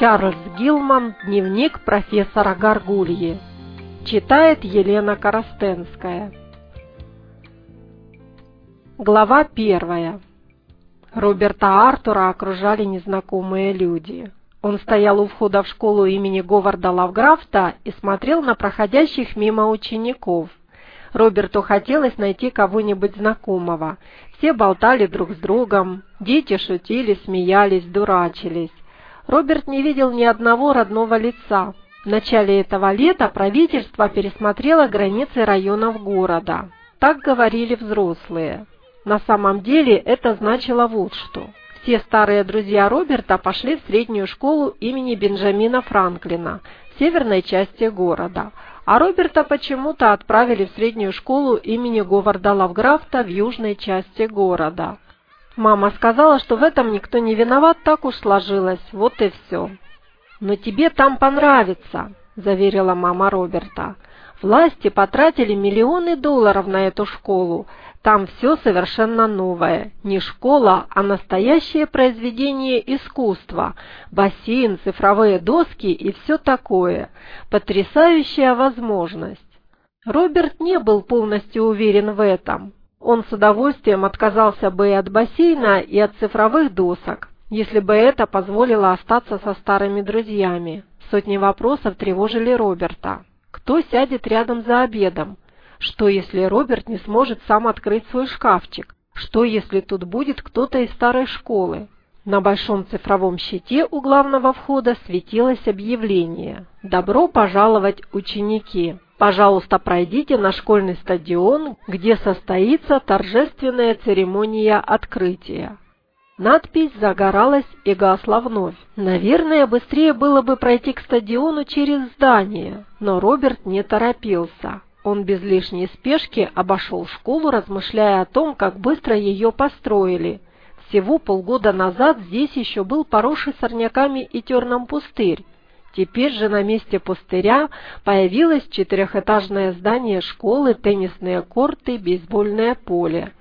Чарльз Гилман «Дневник профессора Гаргульи». Читает Елена Коростенская. Глава первая. Роберта Артура окружали незнакомые люди. Он стоял у входа в школу имени Говарда Лавграфта и смотрел на проходящих мимо учеников. Роберту хотелось найти кого-нибудь знакомого. Все болтали друг с другом, дети шутили, смеялись, дурачились. Роберт не видел ни одного родного лица. В начале этого лета правительство пересмотрело границы районов города. Так говорили взрослые. На самом деле это значило вот что. Все старые друзья Роберта пошли в среднюю школу имени Бенджамина Франклина в северной части города, а Роберта почему-то отправили в среднюю школу имени Говарда Лавграфта в южной части города. Мама сказала, что в этом никто не виноват, так уж сложилось, вот и все. «Но тебе там понравится», – заверила мама Роберта. «Власти потратили миллионы долларов на эту школу. Там все совершенно новое. Не школа, а настоящее произведение искусства. Бассейн, цифровые доски и все такое. Потрясающая возможность». Роберт не был полностью уверен в этом. Он с удовольствием отказался бы и от бассейна, и от цифровых досок, если бы это позволило остаться со старыми друзьями. Сотни вопросов тревожили Роберта. Кто сядет рядом за обедом? Что, если Роберт не сможет сам открыть свой шкафчик? Что, если тут будет кто-то из старой школы? На большом цифровом щите у главного входа светилось объявление «Добро пожаловать, ученики!». Пожалуйста, пройдите на школьный стадион, где состоится торжественная церемония открытия. Надпись загоралась и гасла вновь. Наверное, быстрее было бы пройти к стадиону через здание, но Роберт не торопился. Он без лишней спешки обошел школу, размышляя о том, как быстро ее построили. Всего полгода назад здесь еще был поросший сорняками и терном пустырь, Теперь же на месте пустыря появилось четырехэтажное здание школы, теннисные корты, бейсбольное поле.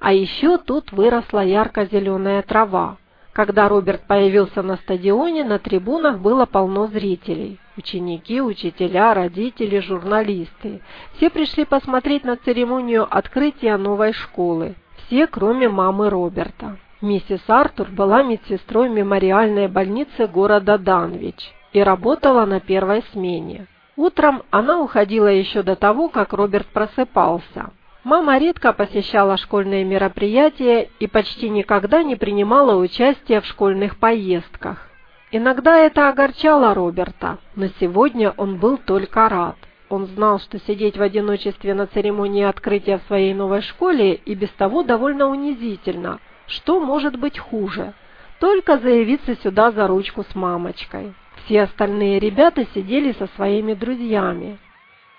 А еще тут выросла ярко-зеленая трава. Когда Роберт появился на стадионе, на трибунах было полно зрителей. Ученики, учителя, родители, журналисты. Все пришли посмотреть на церемонию открытия новой школы. Все, кроме мамы Роберта. Миссис Артур была медсестрой мемориальной больницы города Данвич и работала на первой смене. Утром она уходила еще до того, как Роберт просыпался. Мама редко посещала школьные мероприятия и почти никогда не принимала участия в школьных поездках. Иногда это огорчало Роберта, но сегодня он был только рад. Он знал, что сидеть в одиночестве на церемонии открытия в своей новой школе и без того довольно унизительно. Что может быть хуже? Только заявиться сюда за ручку с мамочкой. Все остальные ребята сидели со своими друзьями.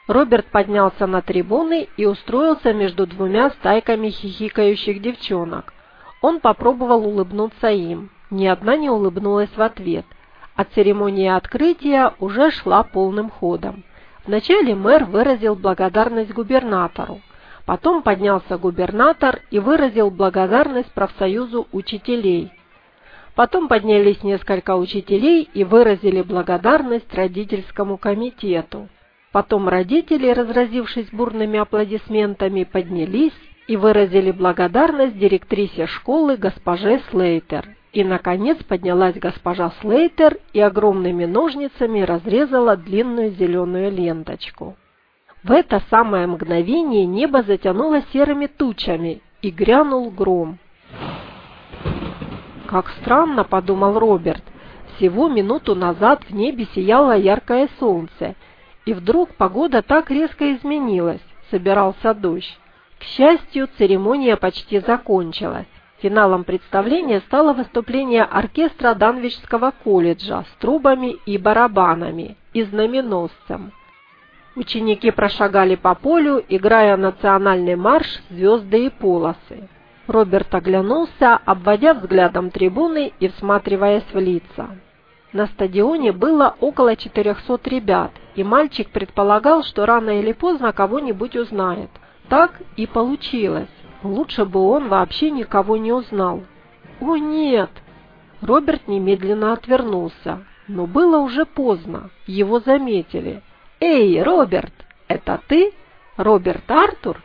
Роберт поднялся на трибуны и устроился между двумя стайками хихикающих девчонок. Он попробовал улыбнуться им. Ни одна не улыбнулась в ответ. А церемония открытия уже шла полным ходом. Вначале мэр выразил благодарность губернатору. Потом поднялся губернатор и выразил благодарность профсоюзу учителей – Потом поднялись несколько учителей и выразили благодарность родительскому комитету. Потом родители, разразившись бурными аплодисментами, поднялись и выразили благодарность директрисе школы госпоже Слейтер. И, наконец, поднялась госпожа Слейтер и огромными ножницами разрезала длинную зеленую ленточку. В это самое мгновение небо затянуло серыми тучами, и грянул гром. «Как странно», — подумал Роберт. «Всего минуту назад в небе сияло яркое солнце, и вдруг погода так резко изменилась, собирался дождь. К счастью, церемония почти закончилась. Финалом представления стало выступление оркестра Данвичского колледжа с трубами и барабанами и знаменосцем. Ученики прошагали по полю, играя национальный марш «Звезды и полосы». Роберт оглянулся, обводя взглядом трибуны и всматриваясь в лица. На стадионе было около 400 ребят, и мальчик предполагал, что рано или поздно кого-нибудь узнает. Так и получилось. Лучше бы он вообще никого не узнал. «О, нет!» Роберт немедленно отвернулся. Но было уже поздно, его заметили. «Эй, Роберт, это ты? Роберт Артур?»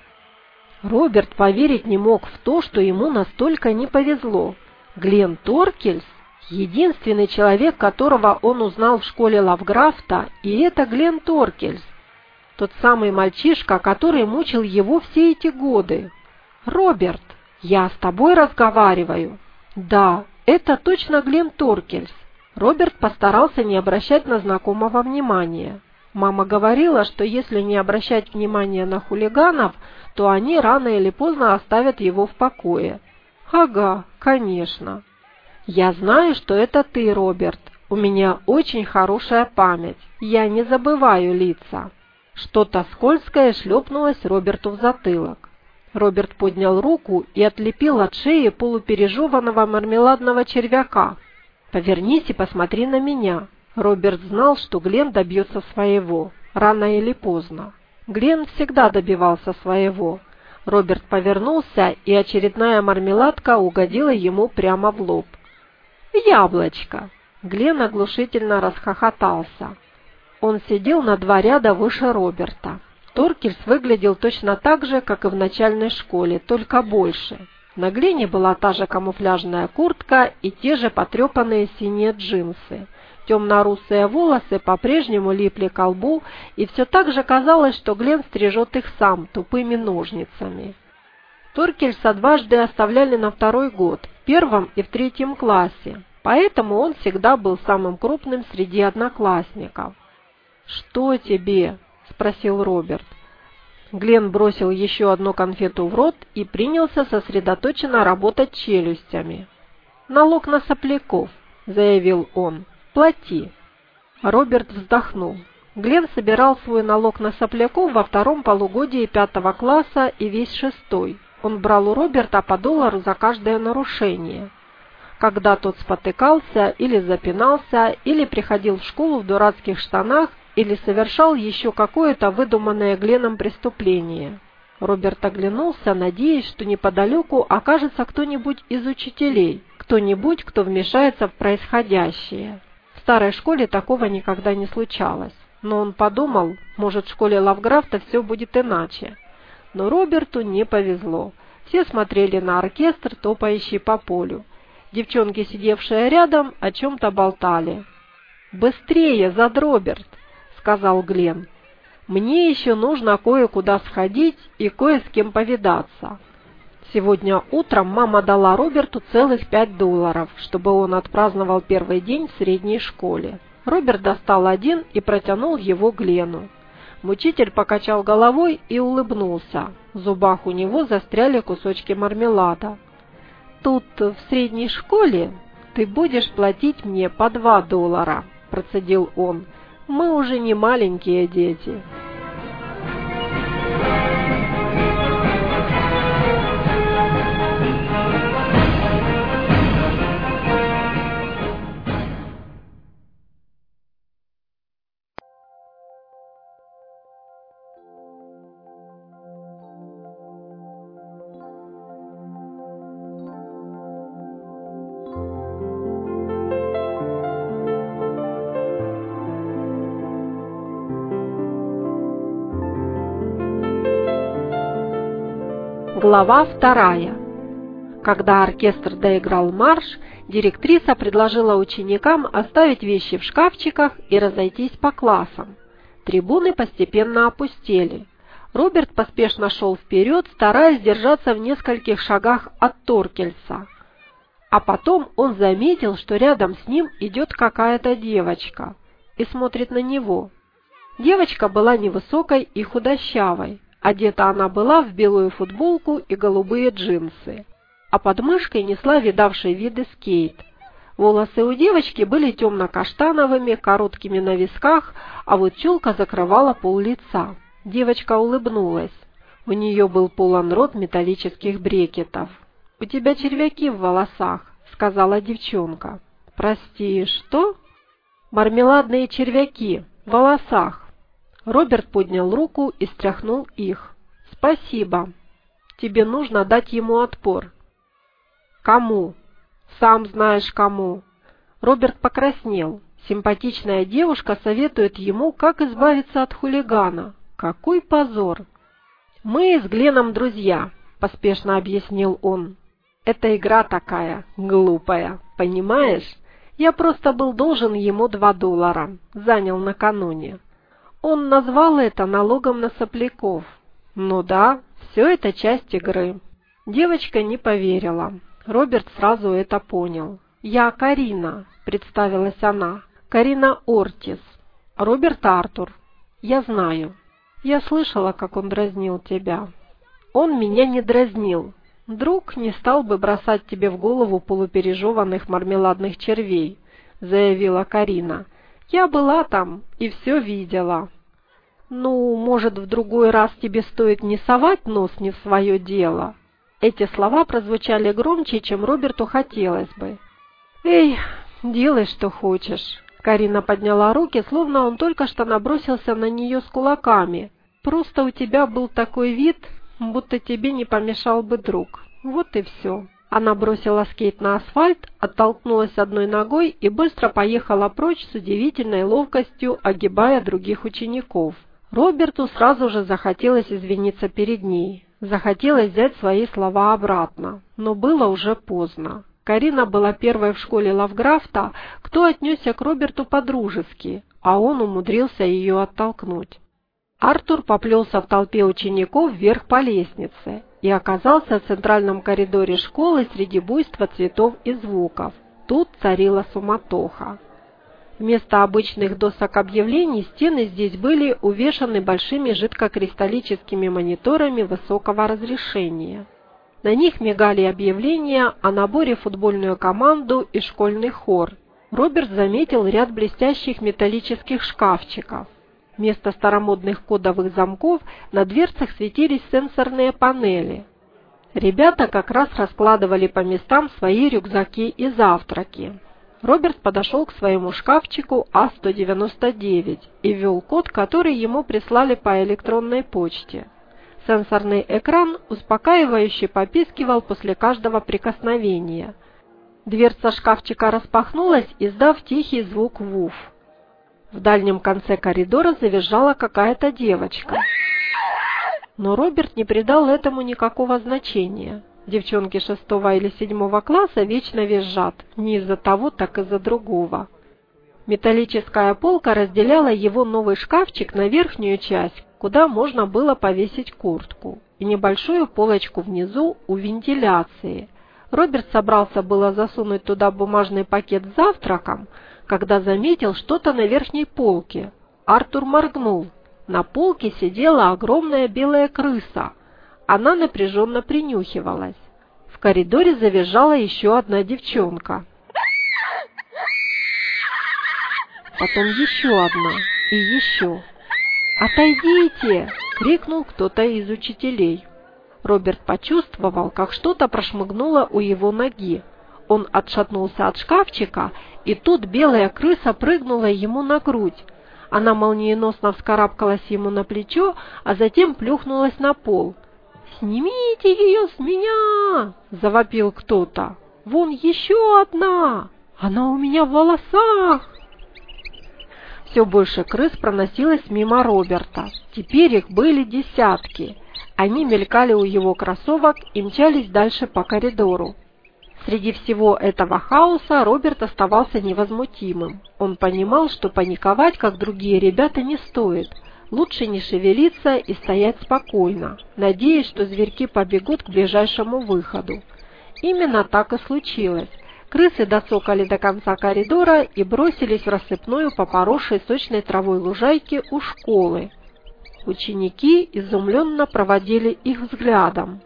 Роберт поверить не мог в то, что ему настолько не повезло. Глен Торкельс — единственный человек, которого он узнал в школе Лавграфта, и это Глен Торкельс, тот самый мальчишка, который мучил его все эти годы. «Роберт, я с тобой разговариваю?» «Да, это точно Глен Торкельс». Роберт постарался не обращать на знакомого внимания. Мама говорила, что если не обращать внимания на хулиганов, то они рано или поздно оставят его в покое. Ага, конечно. Я знаю, что это ты, Роберт. У меня очень хорошая память. Я не забываю лица. Что-то скользкое шлепнулось Роберту в затылок. Роберт поднял руку и отлепил от шеи полупережеванного мармеладного червяка. «Повернись и посмотри на меня», Роберт знал, что Глен добьется своего, рано или поздно. Глен всегда добивался своего. Роберт повернулся, и очередная мармеладка угодила ему прямо в лоб. «Яблочко!» Глен оглушительно расхохотался. Он сидел на два ряда выше Роберта. Торкельс выглядел точно так же, как и в начальной школе, только больше. На Глене была та же камуфляжная куртка и те же потрепанные синие джинсы. Темно-русые волосы по-прежнему липли к лбу, и все так же казалось, что Глен стрижет их сам, тупыми ножницами. Торкельса дважды оставляли на второй год, в первом и в третьем классе, поэтому он всегда был самым крупным среди одноклассников. «Что тебе?» – спросил Роберт. Глен бросил еще одну конфету в рот и принялся сосредоточенно работать челюстями. «Налог на сопляков», – заявил он. Плати!» Роберт вздохнул. Глен собирал свой налог на сопляков во втором полугодии пятого класса и весь шестой. Он брал у Роберта по доллару за каждое нарушение. Когда тот спотыкался или запинался, или приходил в школу в дурацких штанах, или совершал еще какое-то выдуманное Гленом преступление. Роберт оглянулся, надеясь, что неподалеку окажется кто-нибудь из учителей, кто-нибудь, кто вмешается в происходящее старой школе такого никогда не случалось. Но он подумал, может, в школе Лавграфта все будет иначе. Но Роберту не повезло. Все смотрели на оркестр, топающий по полю. Девчонки, сидевшие рядом, о чем-то болтали. «Быстрее, зад Роберт!» — сказал Глен. «Мне еще нужно кое-куда сходить и кое с кем повидаться. Сегодня утром мама дала Роберту целых пять долларов, чтобы он отпраздновал первый день в средней школе. Роберт достал один и протянул его Глену. Мучитель покачал головой и улыбнулся. В зубах у него застряли кусочки мармелада. «Тут, в средней школе, ты будешь платить мне по два доллара», – процедил он. «Мы уже не маленькие дети». Глава вторая. Когда оркестр доиграл марш, директриса предложила ученикам оставить вещи в шкафчиках и разойтись по классам. Трибуны постепенно опустели. Роберт поспешно шел вперед, стараясь держаться в нескольких шагах от Торкельса. А потом он заметил, что рядом с ним идет какая-то девочка и смотрит на него. Девочка была невысокой и худощавой, Одета она была в белую футболку и голубые джинсы, а под мышкой несла видавший виды скейт. Волосы у девочки были темно-каштановыми, короткими на висках, а вот челка закрывала пол лица. Девочка улыбнулась. У нее был полон рот металлических брекетов. «У тебя червяки в волосах», — сказала девчонка. «Прости, что?» «Мармеладные червяки в волосах». Роберт поднял руку и стряхнул их. «Спасибо. Тебе нужно дать ему отпор». «Кому?» «Сам знаешь, кому». Роберт покраснел. Симпатичная девушка советует ему, как избавиться от хулигана. Какой позор! «Мы с Гленом друзья», – поспешно объяснил он. «Это игра такая, глупая, понимаешь? Я просто был должен ему два доллара, занял накануне. Он назвал это налогом на сопляков. Ну да, все это часть игры». Девочка не поверила. Роберт сразу это понял. «Я Карина», – представилась она. «Карина Ортис. Роберт Артур. Я знаю. Я слышала, как он дразнил тебя. Он меня не дразнил. Друг не стал бы бросать тебе в голову полупережеванных мармеладных червей», – заявила Карина. «Я была там и все видела». «Ну, может, в другой раз тебе стоит не совать нос не в свое дело?» Эти слова прозвучали громче, чем Роберту хотелось бы. «Эй, делай, что хочешь». Карина подняла руки, словно он только что набросился на нее с кулаками. «Просто у тебя был такой вид, будто тебе не помешал бы друг. Вот и все». Она бросила скейт на асфальт, оттолкнулась одной ногой и быстро поехала прочь с удивительной ловкостью, огибая других учеников. Роберту сразу же захотелось извиниться перед ней. Захотелось взять свои слова обратно, но было уже поздно. Карина была первой в школе Лавграфта, кто отнесся к Роберту по-дружески, а он умудрился ее оттолкнуть. Артур поплелся в толпе учеников вверх по лестнице и оказался в центральном коридоре школы среди буйства цветов и звуков. Тут царила суматоха. Вместо обычных досок объявлений стены здесь были увешаны большими жидкокристаллическими мониторами высокого разрешения. На них мигали объявления о наборе футбольную команду и школьный хор. Роберт заметил ряд блестящих металлических шкафчиков. Вместо старомодных кодовых замков на дверцах светились сенсорные панели. Ребята как раз раскладывали по местам свои рюкзаки и завтраки. Роберт подошел к своему шкафчику А199 и ввел код, который ему прислали по электронной почте. Сенсорный экран успокаивающе попискивал после каждого прикосновения. Дверца шкафчика распахнулась, издав тихий звук «вуф». В дальнем конце коридора завизжала какая-то девочка. Но Роберт не придал этому никакого значения. Девчонки шестого или седьмого класса вечно визжат, не из-за того, так из-за другого. Металлическая полка разделяла его новый шкафчик на верхнюю часть, куда можно было повесить куртку, и небольшую полочку внизу у вентиляции. Роберт собрался было засунуть туда бумажный пакет с завтраком, когда заметил что-то на верхней полке. Артур моргнул. На полке сидела огромная белая крыса – она напряженно принюхивалась. В коридоре завизжала еще одна девчонка. Потом еще одна и еще. «Отойдите!» — крикнул кто-то из учителей. Роберт почувствовал, как что-то прошмыгнуло у его ноги. Он отшатнулся от шкафчика, и тут белая крыса прыгнула ему на грудь. Она молниеносно вскарабкалась ему на плечо, а затем плюхнулась на пол. «Снимите ее с меня!» – завопил кто-то. «Вон еще одна! Она у меня в волосах!» Все больше крыс проносилось мимо Роберта. Теперь их были десятки. Они мелькали у его кроссовок и мчались дальше по коридору. Среди всего этого хаоса Роберт оставался невозмутимым. Он понимал, что паниковать, как другие ребята, не стоит – Лучше не шевелиться и стоять спокойно, надеясь, что зверьки побегут к ближайшему выходу. Именно так и случилось. Крысы доцокали до конца коридора и бросились в рассыпную по поросшей сочной травой лужайке у школы. Ученики изумленно проводили их взглядом.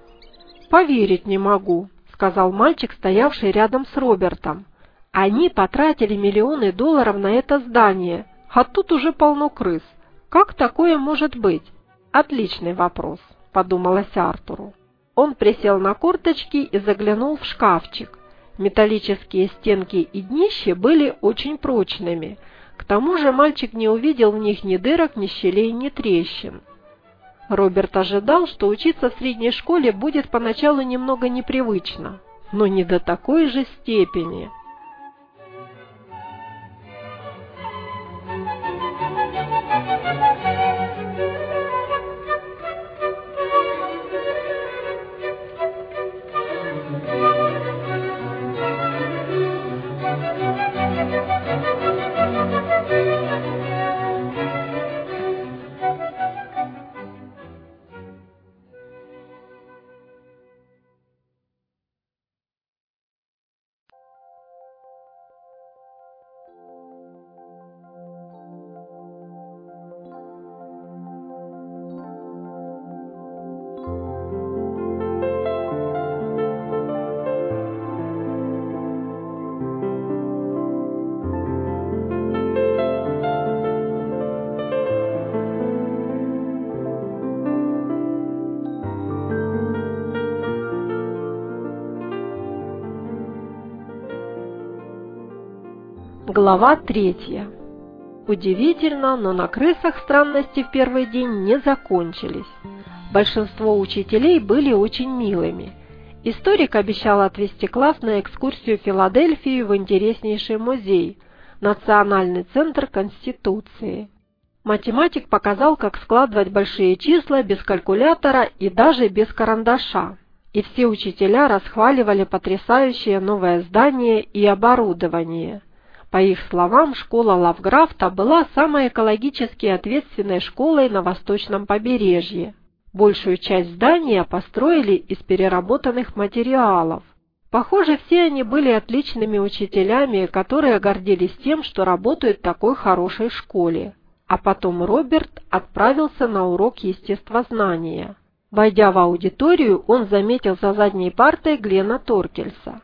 «Поверить не могу», — сказал мальчик, стоявший рядом с Робертом. «Они потратили миллионы долларов на это здание, а тут уже полно крыс. Как такое может быть? Отличный вопрос, подумалось Артуру. Он присел на корточки и заглянул в шкафчик. Металлические стенки и днище были очень прочными. К тому же мальчик не увидел в них ни дырок, ни щелей, ни трещин. Роберт ожидал, что учиться в средней школе будет поначалу немного непривычно, но не до такой же степени. Глава третья. Удивительно, но на крысах странности в первый день не закончились. Большинство учителей были очень милыми. Историк обещал отвезти класс на экскурсию в Филадельфию в интереснейший музей – Национальный центр Конституции. Математик показал, как складывать большие числа без калькулятора и даже без карандаша. И все учителя расхваливали потрясающее новое здание и оборудование – по их словам, школа Лавграфта была самой экологически ответственной школой на восточном побережье. Большую часть здания построили из переработанных материалов. Похоже, все они были отличными учителями, которые гордились тем, что работают в такой хорошей школе. А потом Роберт отправился на урок естествознания. Войдя в аудиторию, он заметил за задней партой Глена Торкельса.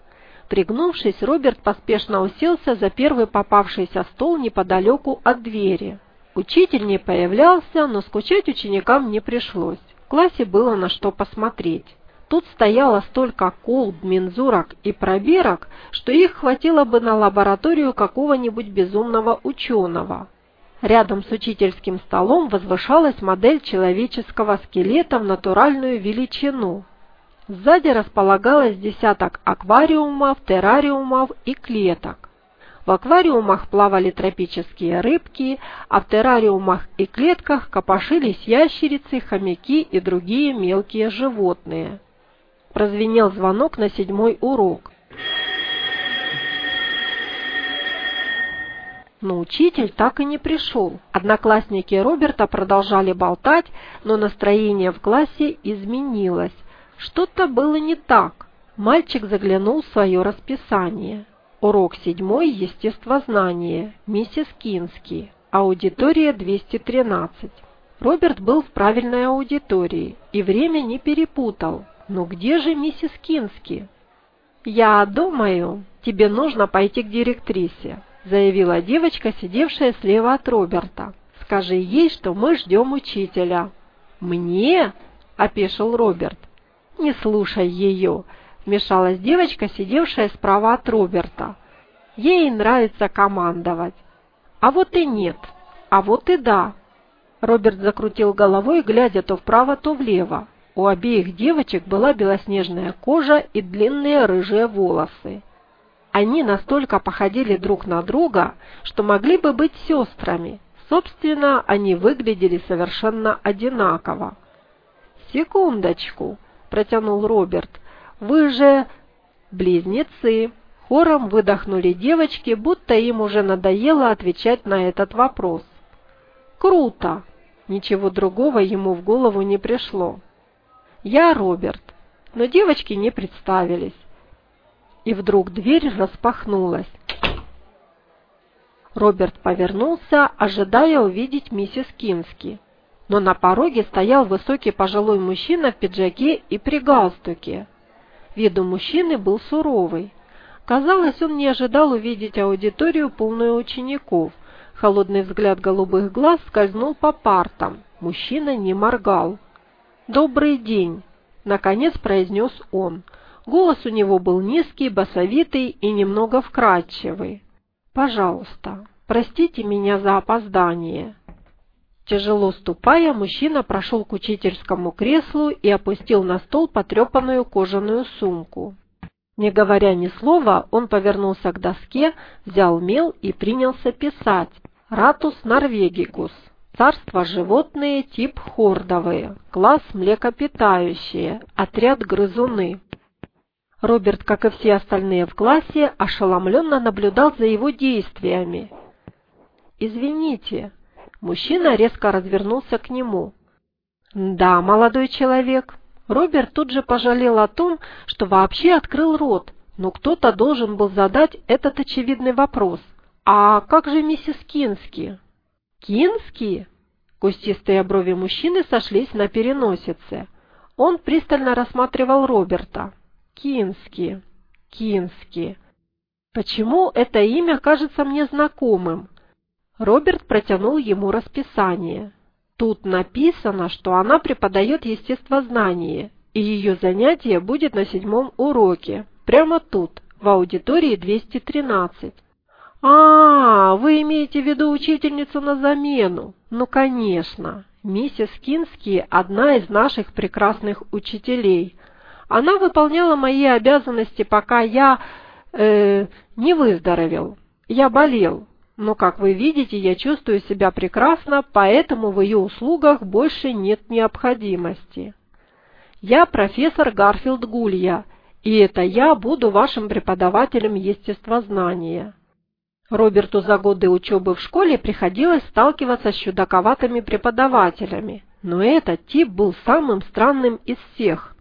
Пригнувшись, Роберт поспешно уселся за первый попавшийся стол неподалеку от двери. Учитель не появлялся, но скучать ученикам не пришлось. В классе было на что посмотреть. Тут стояло столько колб, мензурок и пробирок, что их хватило бы на лабораторию какого-нибудь безумного ученого. Рядом с учительским столом возвышалась модель человеческого скелета в натуральную величину – Сзади располагалось десяток аквариумов, террариумов и клеток. В аквариумах плавали тропические рыбки, а в террариумах и клетках копошились ящерицы, хомяки и другие мелкие животные. Прозвенел звонок на седьмой урок. Но учитель так и не пришел. Одноклассники Роберта продолжали болтать, но настроение в классе изменилось. Что-то было не так. Мальчик заглянул в свое расписание. Урок седьмой естествознание, миссис Кински, аудитория 213. Роберт был в правильной аудитории и время не перепутал. Но где же миссис Кински? «Я думаю, тебе нужно пойти к директрисе», заявила девочка, сидевшая слева от Роберта. «Скажи ей, что мы ждем учителя». «Мне?» – опешил Роберт. «Не слушай ее», — вмешалась девочка, сидевшая справа от Роберта. «Ей нравится командовать». «А вот и нет, а вот и да». Роберт закрутил головой, глядя то вправо, то влево. У обеих девочек была белоснежная кожа и длинные рыжие волосы. Они настолько походили друг на друга, что могли бы быть сестрами. Собственно, они выглядели совершенно одинаково. «Секундочку», протянул Роберт. «Вы же...» «Близнецы!» Хором выдохнули девочки, будто им уже надоело отвечать на этот вопрос. «Круто!» Ничего другого ему в голову не пришло. «Я Роберт», но девочки не представились. И вдруг дверь распахнулась. Роберт повернулся, ожидая увидеть миссис Кински но на пороге стоял высокий пожилой мужчина в пиджаке и при галстуке. Вид у мужчины был суровый. Казалось, он не ожидал увидеть аудиторию, полную учеников. Холодный взгляд голубых глаз скользнул по партам. Мужчина не моргал. «Добрый день!» — наконец произнес он. Голос у него был низкий, басовитый и немного вкрадчивый. «Пожалуйста, простите меня за опоздание». Тяжело ступая, мужчина прошел к учительскому креслу и опустил на стол потрепанную кожаную сумку. Не говоря ни слова, он повернулся к доске, взял мел и принялся писать «Ратус норвегикус». Царство животные тип хордовые, класс млекопитающие, отряд грызуны. Роберт, как и все остальные в классе, ошеломленно наблюдал за его действиями. «Извините», Мужчина резко развернулся к нему. «Да, молодой человек». Роберт тут же пожалел о том, что вообще открыл рот, но кто-то должен был задать этот очевидный вопрос. «А как же миссис Кински?» «Кински?» Кустистые брови мужчины сошлись на переносице. Он пристально рассматривал Роберта. «Кински, Кински. Почему это имя кажется мне знакомым?» Роберт протянул ему расписание. Тут написано, что она преподает естествознание, и ее занятие будет на седьмом уроке, прямо тут, в аудитории 213. «А, вы имеете в виду учительницу на замену? Ну, конечно. Миссис Кински – одна из наших прекрасных учителей. Она выполняла мои обязанности, пока я э, не выздоровел. Я болел. Но, как вы видите, я чувствую себя прекрасно, поэтому в ее услугах больше нет необходимости. Я профессор Гарфилд Гулья, и это я буду вашим преподавателем естествознания. Роберту за годы учебы в школе приходилось сталкиваться с чудаковатыми преподавателями, но этот тип был самым странным из всех.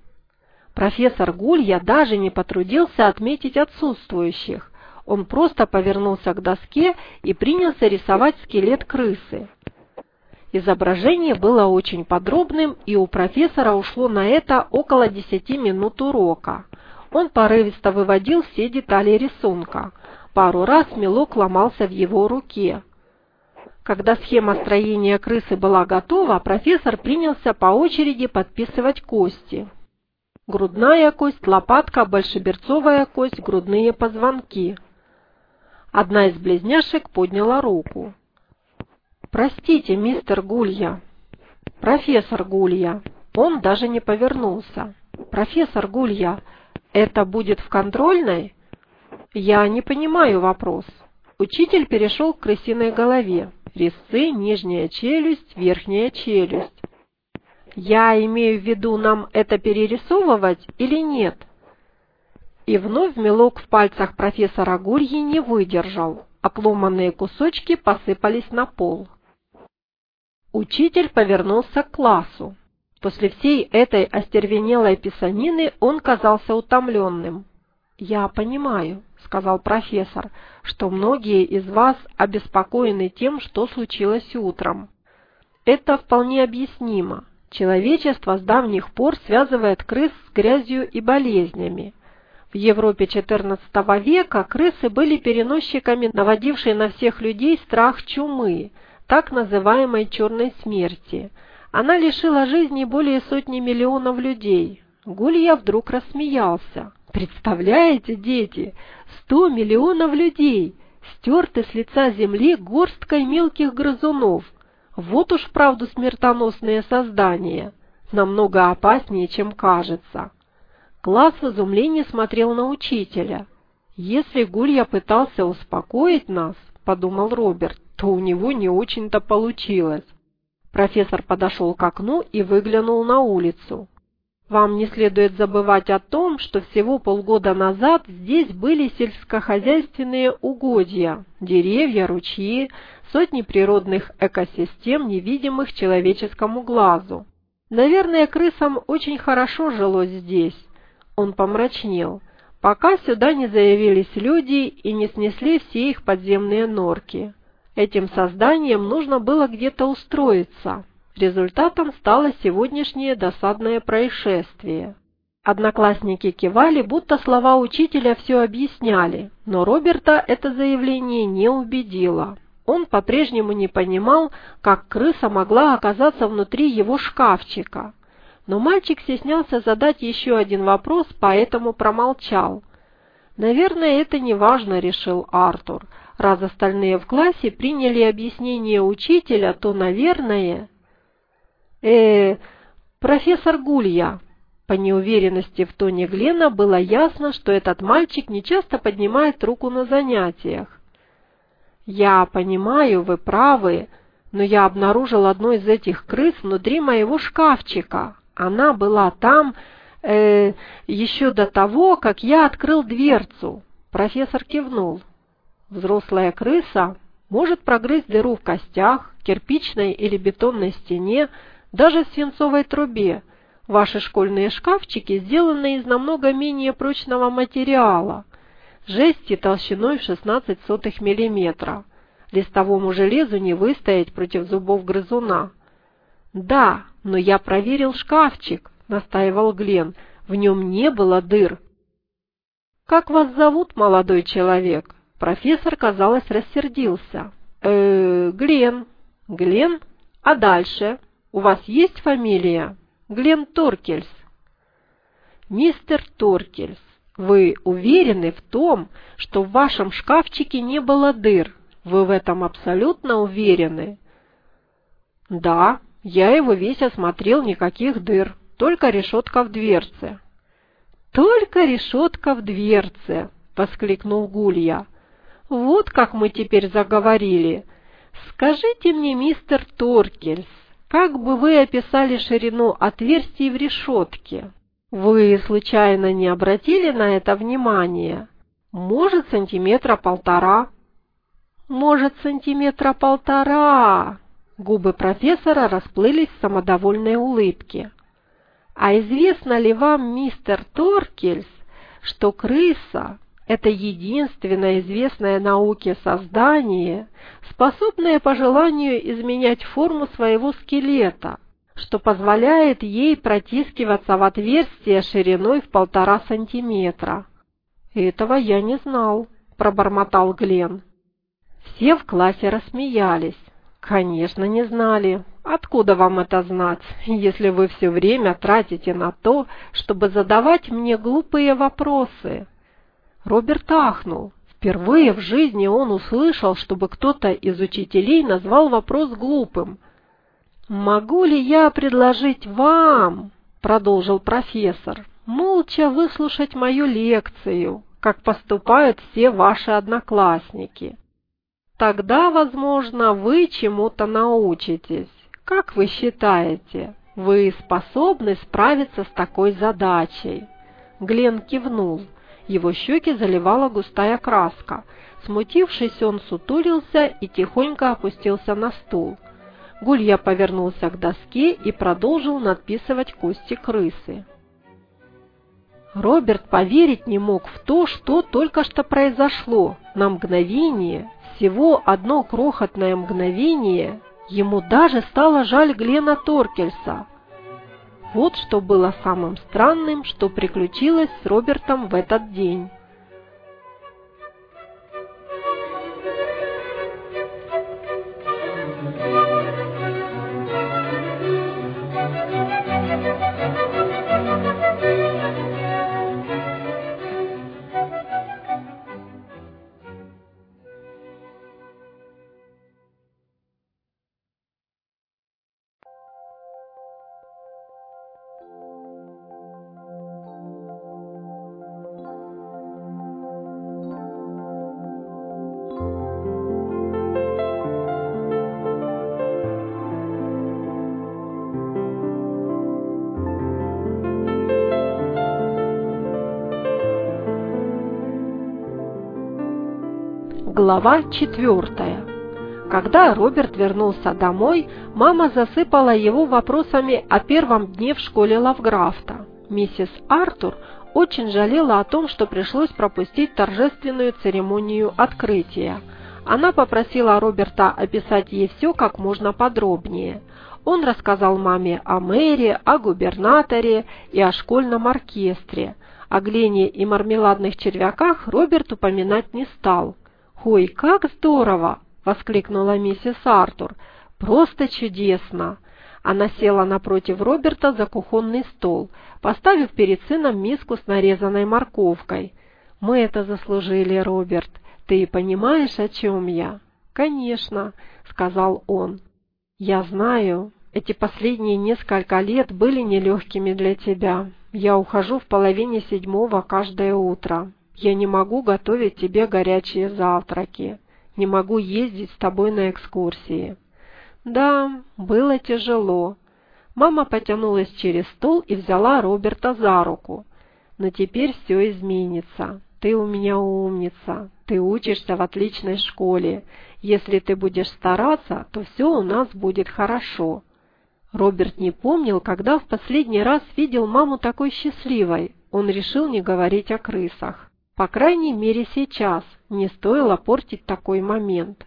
Профессор Гулья даже не потрудился отметить отсутствующих. Он просто повернулся к доске и принялся рисовать скелет крысы. Изображение было очень подробным, и у профессора ушло на это около 10 минут урока. Он порывисто выводил все детали рисунка – Пару раз мелок ломался в его руке. Когда схема строения крысы была готова, профессор принялся по очереди подписывать кости. Грудная кость, лопатка, большеберцовая кость, грудные позвонки. Одна из близняшек подняла руку. «Простите, мистер Гулья». «Профессор Гулья». Он даже не повернулся. «Профессор Гулья, это будет в контрольной?» Я не понимаю вопрос. Учитель перешел к крысиной голове. Резцы, нижняя челюсть, верхняя челюсть. Я имею в виду нам это перерисовывать или нет? И вновь мелок в пальцах профессора Гурьи не выдержал. Отломанные кусочки посыпались на пол. Учитель повернулся к классу. После всей этой остервенелой писанины он казался утомленным. «Я понимаю», — сказал профессор, «что многие из вас обеспокоены тем, что случилось утром. Это вполне объяснимо. Человечество с давних пор связывает крыс с грязью и болезнями. В Европе XIV века крысы были переносчиками, наводившей на всех людей страх чумы, так называемой черной смерти. Она лишила жизни более сотни миллионов людей. Гулья вдруг рассмеялся. Представляете, дети, сто миллионов людей стерты с лица земли горсткой мелких грызунов. Вот уж вправду смертоносные создания, намного опаснее, чем кажется. Класс в изумлении смотрел на учителя. Если Гулья пытался успокоить нас, подумал Роберт, то у него не очень-то получилось. Профессор подошел к окну и выглянул на улицу. Вам не следует забывать о том, что всего полгода назад здесь были сельскохозяйственные угодья, деревья, ручьи, сотни природных экосистем, невидимых человеческому глазу. Наверное, крысам очень хорошо жилось здесь. Он помрачнел, пока сюда не заявились люди и не снесли все их подземные норки. Этим созданиям нужно было где-то устроиться. Результатом стало сегодняшнее досадное происшествие. Одноклассники кивали, будто слова учителя все объясняли, но Роберта это заявление не убедило. Он по-прежнему не понимал, как крыса могла оказаться внутри его шкафчика. Но мальчик стеснялся задать еще один вопрос, поэтому промолчал. «Наверное, это не важно», — решил Артур. «Раз остальные в классе приняли объяснение учителя, то, наверное...» э профессор Гулья». По неуверенности в тоне Глена было ясно, что этот мальчик нечасто поднимает руку на занятиях. «Я понимаю, вы правы, но я обнаружил одну из этих крыс внутри моего шкафчика. Она была там э, еще до того, как я открыл дверцу». Профессор кивнул. «Взрослая крыса может прогрызть дыру в костях, кирпичной или бетонной стене, даже в свинцовой трубе ваши школьные шкафчики сделаны из намного менее прочного материала, жести толщиной в 16 сотых миллиметра. Листовому железу не выстоять против зубов грызуна. «Да, но я проверил шкафчик», — настаивал Глен. «В нем не было дыр». «Как вас зовут, молодой человек?» Профессор, казалось, рассердился. э Глен». «Глен? А дальше?» У вас есть фамилия? Глен Торкельс. Мистер Торкельс, Вы уверены в том, что в вашем шкафчике не было дыр? Вы в этом абсолютно уверены? Да, я его весь осмотрел, никаких дыр, только решетка в дверце. Только решетка в дверце, воскликнул Гулья. Вот как мы теперь заговорили. Скажите мне, мистер Торкельс, как бы вы описали ширину отверстий в решетке? Вы случайно не обратили на это внимания? Может, сантиметра полтора? Может, сантиметра полтора? Губы профессора расплылись в самодовольной улыбке. А известно ли вам, мистер Торкельс, что крыса – это единственное известное науке создание, способное по желанию изменять форму своего скелета, что позволяет ей протискиваться в отверстие шириной в полтора сантиметра. «Этого я не знал», – пробормотал Глен. Все в классе рассмеялись. «Конечно, не знали. Откуда вам это знать, если вы все время тратите на то, чтобы задавать мне глупые вопросы?» Роберт ахнул. Впервые в жизни он услышал, чтобы кто-то из учителей назвал вопрос глупым. «Могу ли я предложить вам, — продолжил профессор, — молча выслушать мою лекцию, как поступают все ваши одноклассники?» Тогда, возможно, вы чему-то научитесь. Как вы считаете, вы способны справиться с такой задачей? Глен кивнул. Его щеки заливала густая краска. Смутившись, он сутулился и тихонько опустился на стул. Гулья повернулся к доске и продолжил надписывать кости крысы. Роберт поверить не мог в то, что только что произошло. На мгновение всего одно крохотное мгновение ему даже стало жаль Глена Торкельса. Вот что было самым странным, что приключилось с Робертом в этот день. Глава четвертая. Когда Роберт вернулся домой, мама засыпала его вопросами о первом дне в школе Лавграфта. Миссис Артур очень жалела о том, что пришлось пропустить торжественную церемонию открытия. Она попросила Роберта описать ей все как можно подробнее. Он рассказал маме о мэре, о губернаторе и о школьном оркестре. О глине и мармеладных червяках Роберт упоминать не стал. «Ой, как здорово!» — воскликнула миссис Артур. «Просто чудесно!» Она села напротив Роберта за кухонный стол, поставив перед сыном миску с нарезанной морковкой. «Мы это заслужили, Роберт. Ты понимаешь, о чем я?» «Конечно», — сказал он. «Я знаю, эти последние несколько лет были нелегкими для тебя. Я ухожу в половине седьмого каждое утро. Я не могу готовить тебе горячие завтраки, не могу ездить с тобой на экскурсии. Да, было тяжело. Мама потянулась через стол и взяла Роберта за руку. Но теперь все изменится. Ты у меня умница. Ты учишься в отличной школе. Если ты будешь стараться, то все у нас будет хорошо. Роберт не помнил, когда в последний раз видел маму такой счастливой. Он решил не говорить о крысах. По крайней мере сейчас не стоило портить такой момент.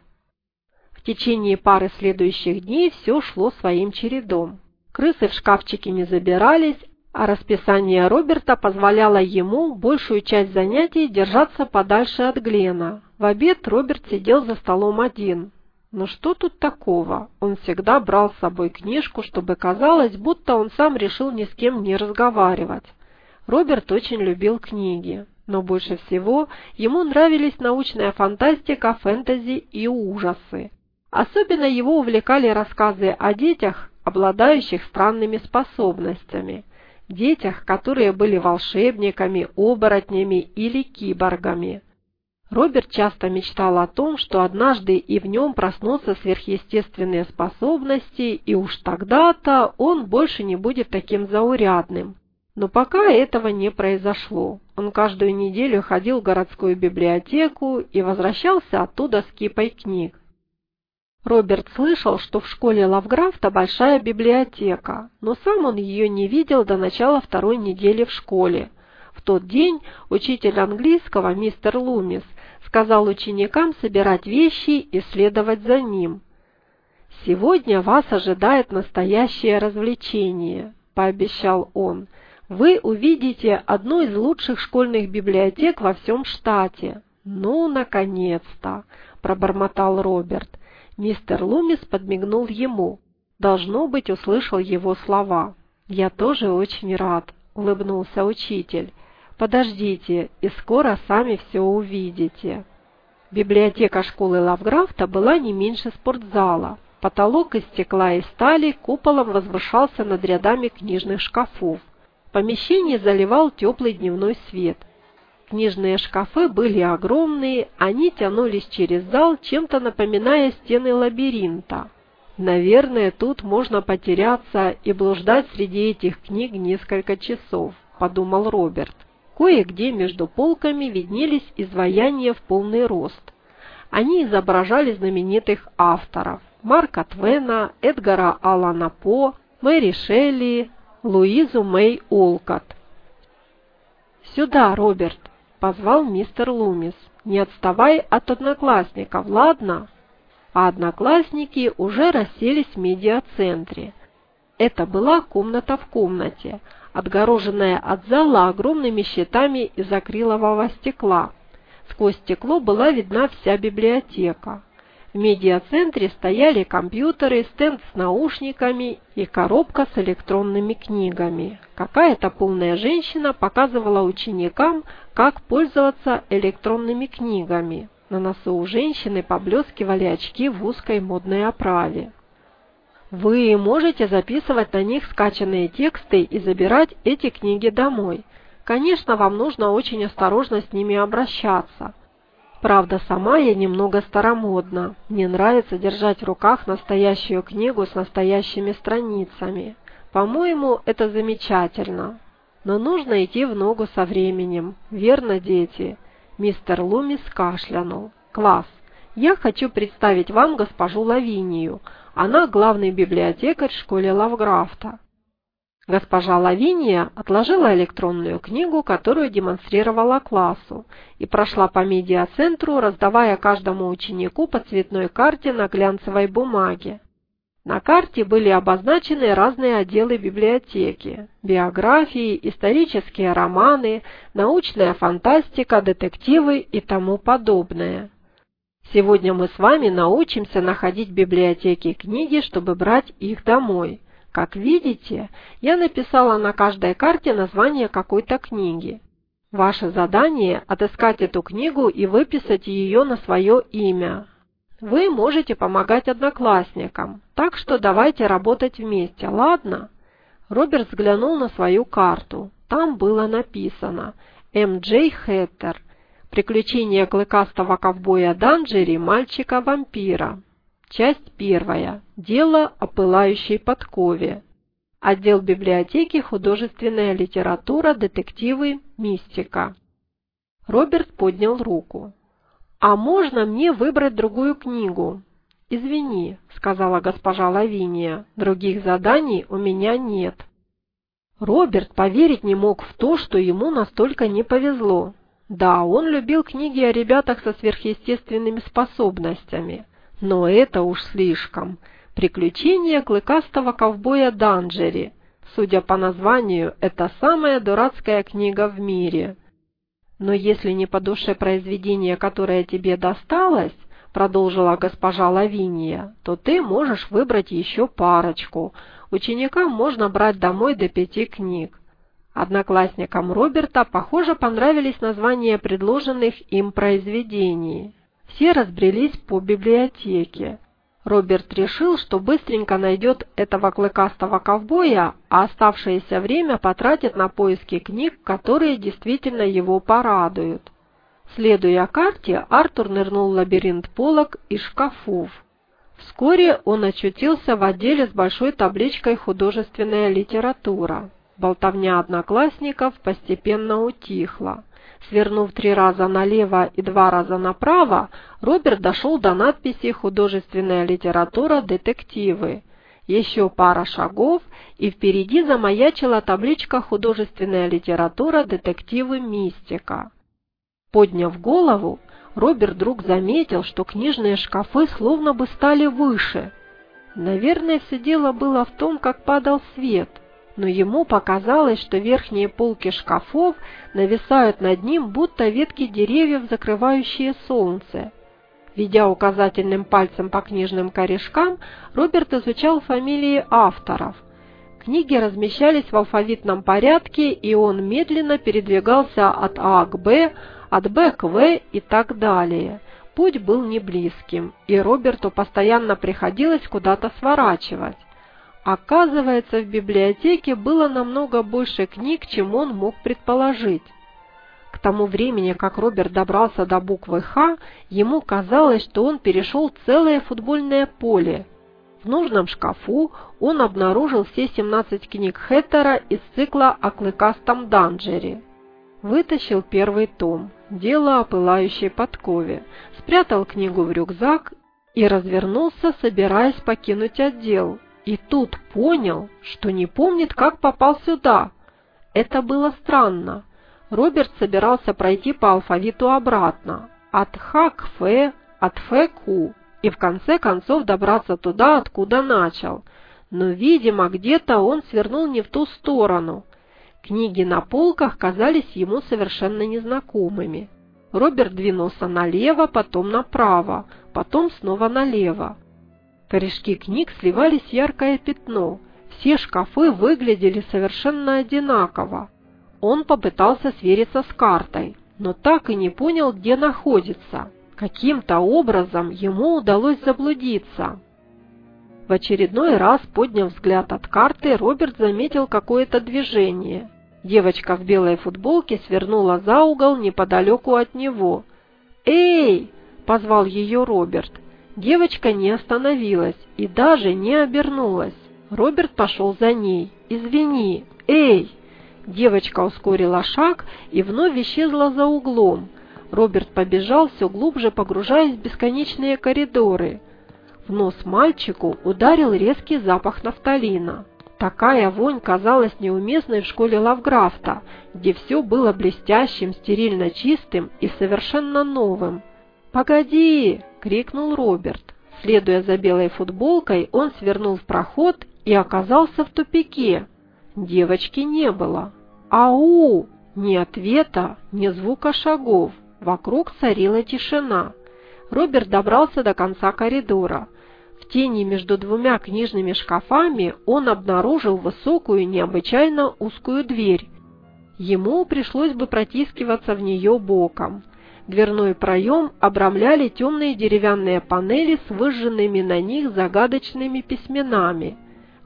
В течение пары следующих дней все шло своим чередом. Крысы в шкафчике не забирались, а расписание Роберта позволяло ему большую часть занятий держаться подальше от Глена. В обед Роберт сидел за столом один. Но что тут такого? Он всегда брал с собой книжку, чтобы казалось, будто он сам решил ни с кем не разговаривать. Роберт очень любил книги. Но больше всего ему нравились научная фантастика, фэнтези и ужасы. Особенно его увлекали рассказы о детях, обладающих странными способностями, детях, которые были волшебниками, оборотнями или киборгами. Роберт часто мечтал о том, что однажды и в нем проснутся сверхъестественные способности, и уж тогда-то он больше не будет таким заурядным. Но пока этого не произошло. Он каждую неделю ходил в городскую библиотеку и возвращался оттуда с кипой книг. Роберт слышал, что в школе Лавграфта большая библиотека, но сам он ее не видел до начала второй недели в школе. В тот день учитель английского, мистер Лумис, сказал ученикам собирать вещи и следовать за ним. «Сегодня вас ожидает настоящее развлечение», – пообещал он. «Вы увидите одну из лучших школьных библиотек во всем штате». «Ну, наконец-то!» – пробормотал Роберт. Мистер Лумис подмигнул ему. Должно быть, услышал его слова. «Я тоже очень рад», – улыбнулся учитель. Подождите, и скоро сами все увидите. Библиотека школы Лавграфта была не меньше спортзала. Потолок из стекла и стали куполом возвышался над рядами книжных шкафов. Помещение заливал теплый дневной свет. Книжные шкафы были огромные, они тянулись через зал, чем-то напоминая стены лабиринта. Наверное, тут можно потеряться и блуждать среди этих книг несколько часов, подумал Роберт. Кое-где между полками виднелись изваяния в полный рост. Они изображали знаменитых авторов Марка Твена, Эдгара Алана По, Мэри Шелли, Луизу Мэй Олкот. «Сюда, Роберт!» – позвал мистер Лумис. «Не отставай от одноклассников, ладно?» А одноклассники уже расселись в медиацентре. Это была комната в комнате – отгороженная от зала огромными щитами из акрилового стекла. Сквозь стекло была видна вся библиотека. Медиацентре стояли компьютеры, стенд с наушниками и коробка с электронными книгами. Какая-то полная женщина показывала ученикам, как пользоваться электронными книгами. На носу у женщины поблескивали очки в узкой модной оправе. Вы можете записывать на них скачанные тексты и забирать эти книги домой. Конечно, вам нужно очень осторожно с ними обращаться. Правда, сама я немного старомодна. Мне нравится держать в руках настоящую книгу с настоящими страницами. По-моему, это замечательно. Но нужно идти в ногу со временем. Верно, дети? Мистер Лумис кашлянул. Класс. Я хочу представить вам госпожу Лавинию. Она главный библиотекарь в школе Лавграфта. Госпожа Лавиния отложила электронную книгу, которую демонстрировала классу, и прошла по медиацентру, раздавая каждому ученику по цветной карте на глянцевой бумаге. На карте были обозначены разные отделы библиотеки – биографии, исторические романы, научная фантастика, детективы и тому подобное. Сегодня мы с вами научимся находить в библиотеке книги, чтобы брать их домой. Как видите, я написала на каждой карте название какой-то книги. Ваше задание – отыскать эту книгу и выписать ее на свое имя. Вы можете помогать одноклассникам, так что давайте работать вместе, ладно? Роберт взглянул на свою карту. Там было написано «М.Дж. Хэттер», Приключения клыкастого ковбоя Данджери, мальчика-вампира. Часть первая. Дело о пылающей подкове. Отдел библиотеки «Художественная литература, детективы, мистика». Роберт поднял руку. «А можно мне выбрать другую книгу?» «Извини», — сказала госпожа Лавиния, — «других заданий у меня нет». Роберт поверить не мог в то, что ему настолько не повезло. Да, он любил книги о ребятах со сверхъестественными способностями, но это уж слишком. Приключения клыкастого ковбоя Данджери. Судя по названию, это самая дурацкая книга в мире. Но если не по душе произведение, которое тебе досталось, продолжила госпожа Лавиния, то ты можешь выбрать еще парочку. Ученикам можно брать домой до пяти книг. Одноклассникам Роберта, похоже, понравились названия предложенных им произведений. Все разбрелись по библиотеке. Роберт решил, что быстренько найдет этого клыкастого ковбоя, а оставшееся время потратит на поиски книг, которые действительно его порадуют. Следуя карте, Артур нырнул в лабиринт полок и шкафов. Вскоре он очутился в отделе с большой табличкой «Художественная литература». Болтовня одноклассников постепенно утихла. Свернув три раза налево и два раза направо, Роберт дошел до надписи «Художественная литература. Детективы». Еще пара шагов, и впереди замаячила табличка «Художественная литература. Детективы. Мистика». Подняв голову, Роберт вдруг заметил, что книжные шкафы словно бы стали выше. Наверное, все дело было в том, как падал свет – но ему показалось, что верхние полки шкафов нависают над ним, будто ветки деревьев, закрывающие солнце. Ведя указательным пальцем по книжным корешкам, Роберт изучал фамилии авторов. Книги размещались в алфавитном порядке, и он медленно передвигался от А к Б, от Б к В и так далее. Путь был не близким, и Роберту постоянно приходилось куда-то сворачивать. Оказывается, в библиотеке было намного больше книг, чем он мог предположить. К тому времени, как Роберт добрался до буквы «Х», ему казалось, что он перешел целое футбольное поле. В нужном шкафу он обнаружил все 17 книг Хэттера из цикла о клыкастом Данджере. Вытащил первый том «Дело о пылающей подкове», спрятал книгу в рюкзак и развернулся, собираясь покинуть отдел, и тут понял, что не помнит, как попал сюда. Это было странно. Роберт собирался пройти по алфавиту обратно, от Х к Ф, от Ф к У, и в конце концов добраться туда, откуда начал. Но, видимо, где-то он свернул не в ту сторону. Книги на полках казались ему совершенно незнакомыми. Роберт двинулся налево, потом направо, потом снова налево. Корешки книг сливались в яркое пятно. Все шкафы выглядели совершенно одинаково. Он попытался свериться с картой, но так и не понял, где находится. Каким-то образом ему удалось заблудиться. В очередной раз, подняв взгляд от карты, Роберт заметил какое-то движение. Девочка в белой футболке свернула за угол неподалеку от него. «Эй!» – позвал ее Роберт. Девочка не остановилась и даже не обернулась. Роберт пошел за ней. «Извини! Эй!» Девочка ускорила шаг и вновь исчезла за углом. Роберт побежал все глубже, погружаясь в бесконечные коридоры. В нос мальчику ударил резкий запах нафталина. Такая вонь казалась неуместной в школе Лавграфта, где все было блестящим, стерильно чистым и совершенно новым. «Погоди!» — крикнул Роберт. Следуя за белой футболкой, он свернул в проход и оказался в тупике. Девочки не было. «Ау!» Ни ответа, ни звука шагов. Вокруг царила тишина. Роберт добрался до конца коридора. В тени между двумя книжными шкафами он обнаружил высокую, необычайно узкую дверь. Ему пришлось бы протискиваться в нее боком. Дверной проем обрамляли темные деревянные панели с выжженными на них загадочными письменами.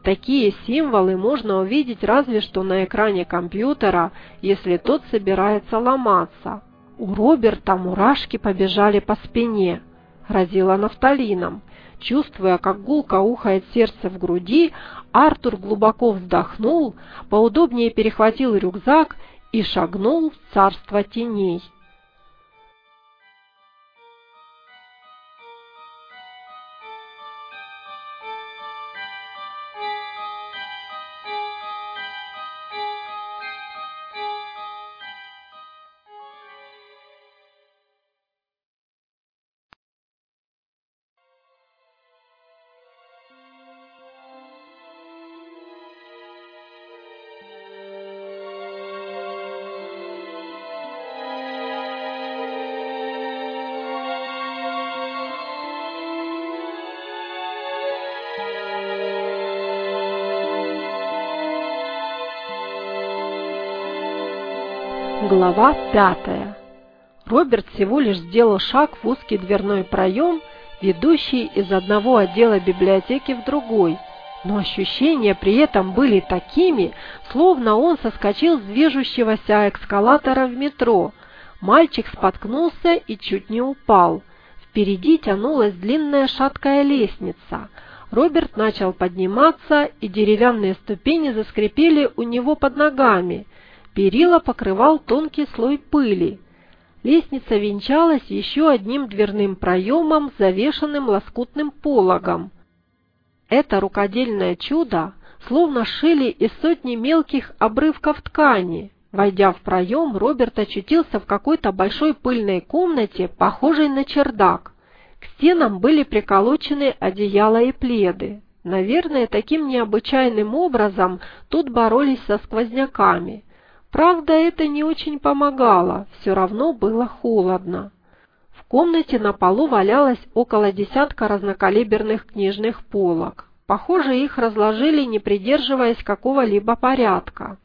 Такие символы можно увидеть разве что на экране компьютера, если тот собирается ломаться. У Роберта мурашки побежали по спине. Разило нафталином. Чувствуя, как гулко ухает сердце в груди, Артур глубоко вздохнул, поудобнее перехватил рюкзак и шагнул в царство теней. Глава пятая. Роберт всего лишь сделал шаг в узкий дверной проем, ведущий из одного отдела библиотеки в другой, но ощущения при этом были такими, словно он соскочил с движущегося эскалатора в метро. Мальчик споткнулся и чуть не упал. Впереди тянулась длинная шаткая лестница. Роберт начал подниматься, и деревянные ступени заскрипели у него под ногами. Перила покрывал тонкий слой пыли. Лестница венчалась еще одним дверным проемом, завешенным лоскутным пологом. Это рукодельное чудо словно шили из сотни мелких обрывков ткани. Войдя в проем, Роберт очутился в какой-то большой пыльной комнате, похожей на чердак. К стенам были приколочены одеяла и пледы. Наверное, таким необычайным образом тут боролись со сквозняками – Правда, это не очень помогало, все равно было холодно. В комнате на полу валялось около десятка разнокалиберных книжных полок. Похоже, их разложили, не придерживаясь какого-либо порядка.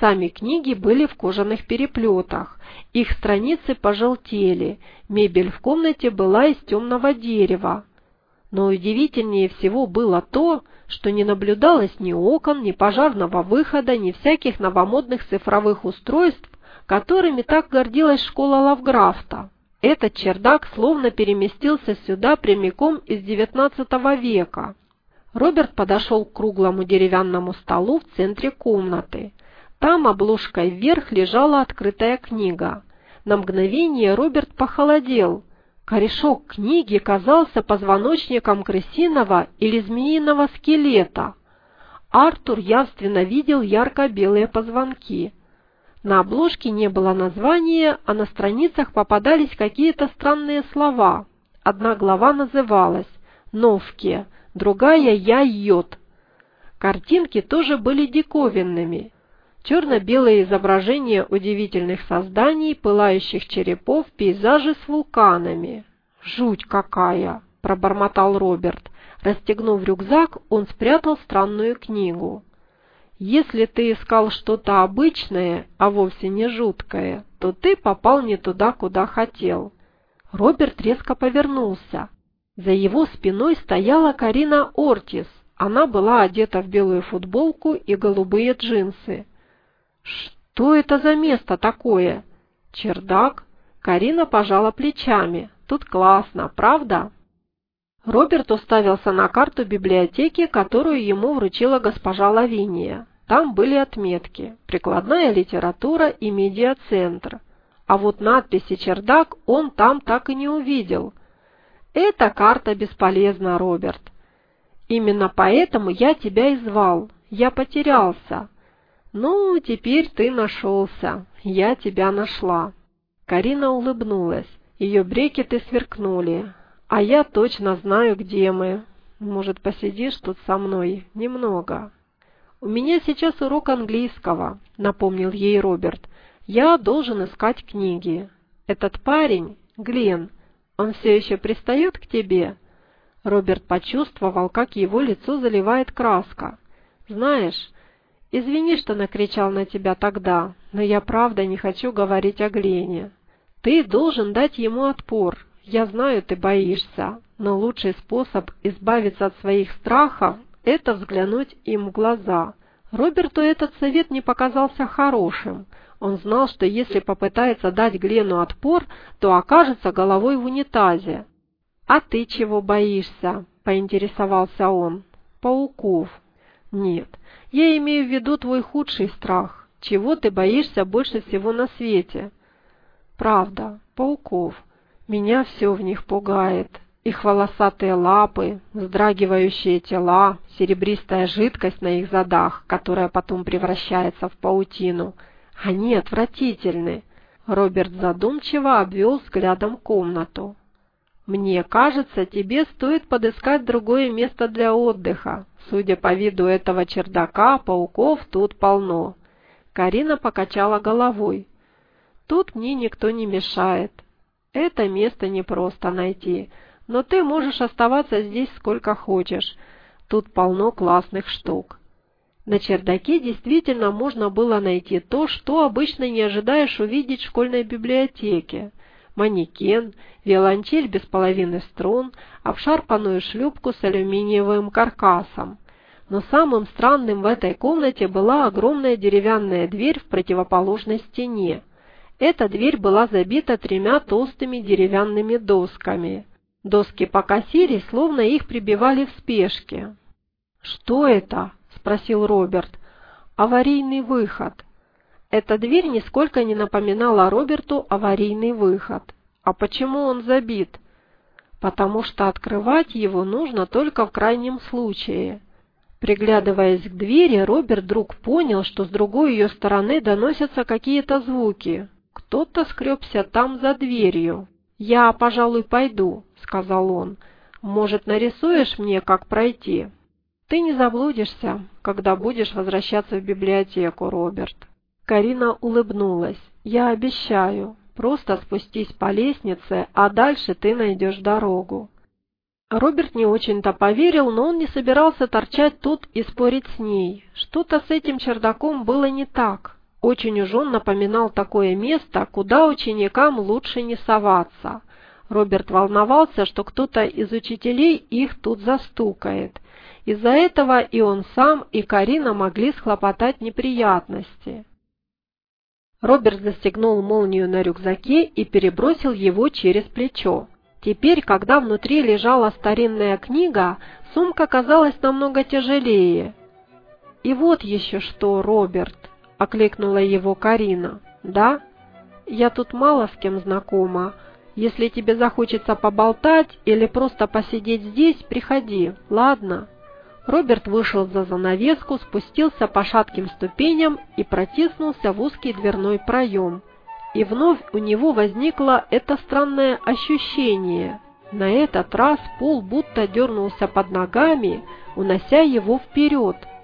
Сами книги были в кожаных переплетах, их страницы пожелтели, мебель в комнате была из темного дерева. Но удивительнее всего было то, что не наблюдалось ни окон, ни пожарного выхода, ни всяких новомодных цифровых устройств, которыми так гордилась школа Лавграфта. Этот чердак словно переместился сюда прямиком из XIX века. Роберт подошел к круглому деревянному столу в центре комнаты. Там обложкой вверх лежала открытая книга. На мгновение Роберт похолодел, Корешок книги казался позвоночником крысиного или змеиного скелета. Артур явственно видел ярко-белые позвонки. На обложке не было названия, а на страницах попадались какие-то странные слова. Одна глава называлась «Новке», другая «Я-йод». Картинки тоже были диковинными. Черно-белые изображения удивительных созданий, пылающих черепов, пейзажи с вулканами. «Жуть какая!» – пробормотал Роберт. Расстегнув рюкзак, он спрятал странную книгу. «Если ты искал что-то обычное, а вовсе не жуткое, то ты попал не туда, куда хотел». Роберт резко повернулся. За его спиной стояла Карина Ортис. Она была одета в белую футболку и голубые джинсы. «Что это за место такое?» «Чердак?» Карина пожала плечами. «Тут классно, правда?» Роберт уставился на карту библиотеки, которую ему вручила госпожа Лавиния. Там были отметки «Прикладная литература» и «Медиацентр». А вот надписи «Чердак» он там так и не увидел. «Эта карта бесполезна, Роберт. Именно поэтому я тебя и звал. Я потерялся. «Ну, теперь ты нашелся. Я тебя нашла». Карина улыбнулась. Ее брекеты сверкнули. «А я точно знаю, где мы. Может, посидишь тут со мной? Немного». «У меня сейчас урок английского», — напомнил ей Роберт. «Я должен искать книги. Этот парень, Глен, он все еще пристает к тебе?» Роберт почувствовал, как его лицо заливает краска. «Знаешь, Извини, что накричал на тебя тогда, но я правда не хочу говорить о Глене. Ты должен дать ему отпор. Я знаю, ты боишься, но лучший способ избавиться от своих страхов – это взглянуть им в глаза. Роберту этот совет не показался хорошим. Он знал, что если попытается дать Глену отпор, то окажется головой в унитазе. «А ты чего боишься?» – поинтересовался он. «Пауков». «Нет, я имею в виду твой худший страх. Чего ты боишься больше всего на свете? Правда, пауков. Меня все в них пугает. Их волосатые лапы, вздрагивающие тела, серебристая жидкость на их задах, которая потом превращается в паутину. Они отвратительны. Роберт задумчиво обвел взглядом комнату. «Мне кажется, тебе стоит подыскать другое место для отдыха. Судя по виду этого чердака, пауков тут полно». Карина покачала головой. «Тут мне никто не мешает. Это место непросто найти, но ты можешь оставаться здесь сколько хочешь. Тут полно классных штук». На чердаке действительно можно было найти то, что обычно не ожидаешь увидеть в школьной библиотеке. Манекен, виолончель без половины струн, обшарпанную шлюпку с алюминиевым каркасом. Но самым странным в этой комнате была огромная деревянная дверь в противоположной стене. Эта дверь была забита тремя толстыми деревянными досками. Доски покосились, словно их прибивали в спешке. «Что это?» спросил Роберт. «Аварийный выход». Эта дверь нисколько не напоминала Роберту аварийный выход. А почему он забит? Потому что открывать его нужно только в крайнем случае. Приглядываясь к двери, Роберт вдруг понял, что с другой ее стороны доносятся какие-то звуки. Кто-то скребся там за дверью. «Я, пожалуй, пойду», — сказал он. «Может, нарисуешь мне, как пройти?» Ты не заблудишься, когда будешь возвращаться в библиотеку, Роберт. Карина улыбнулась. Я обещаю. Просто спустись по лестнице, а дальше ты найдешь дорогу. Роберт не очень-то поверил, но он не собирался торчать тут и спорить с ней. Что-то с этим чердаком было не так. Очень уж он напоминал такое место, куда ученикам лучше не соваться. Роберт волновался, что кто-то из учителей их тут застукает – из-за этого и он сам, и Карина могли схлопотать неприятности. Роберт застегнул молнию на рюкзаке и перебросил его через плечо. Теперь, когда внутри лежала старинная книга, сумка казалась намного тяжелее. «И вот еще что, Роберт!» – окликнула его Карина. «Да? Я тут мало с кем знакома. Если тебе захочется поболтать или просто посидеть здесь, приходи, ладно?» Роберт вышел за занавеску, спустился по шатким ступеням и протиснулся в узкий дверной проем. И вновь у него возникло это странное ощущение. На этот раз пол будто дернулся под ногами, унося его вперед –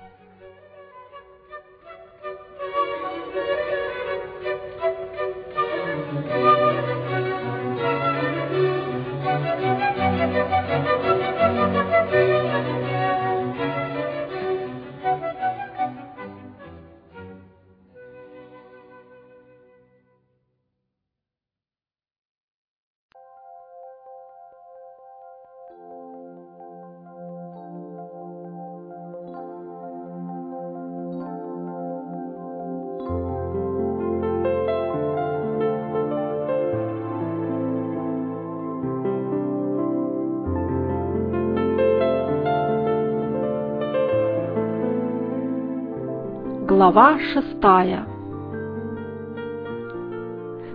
Глава шестая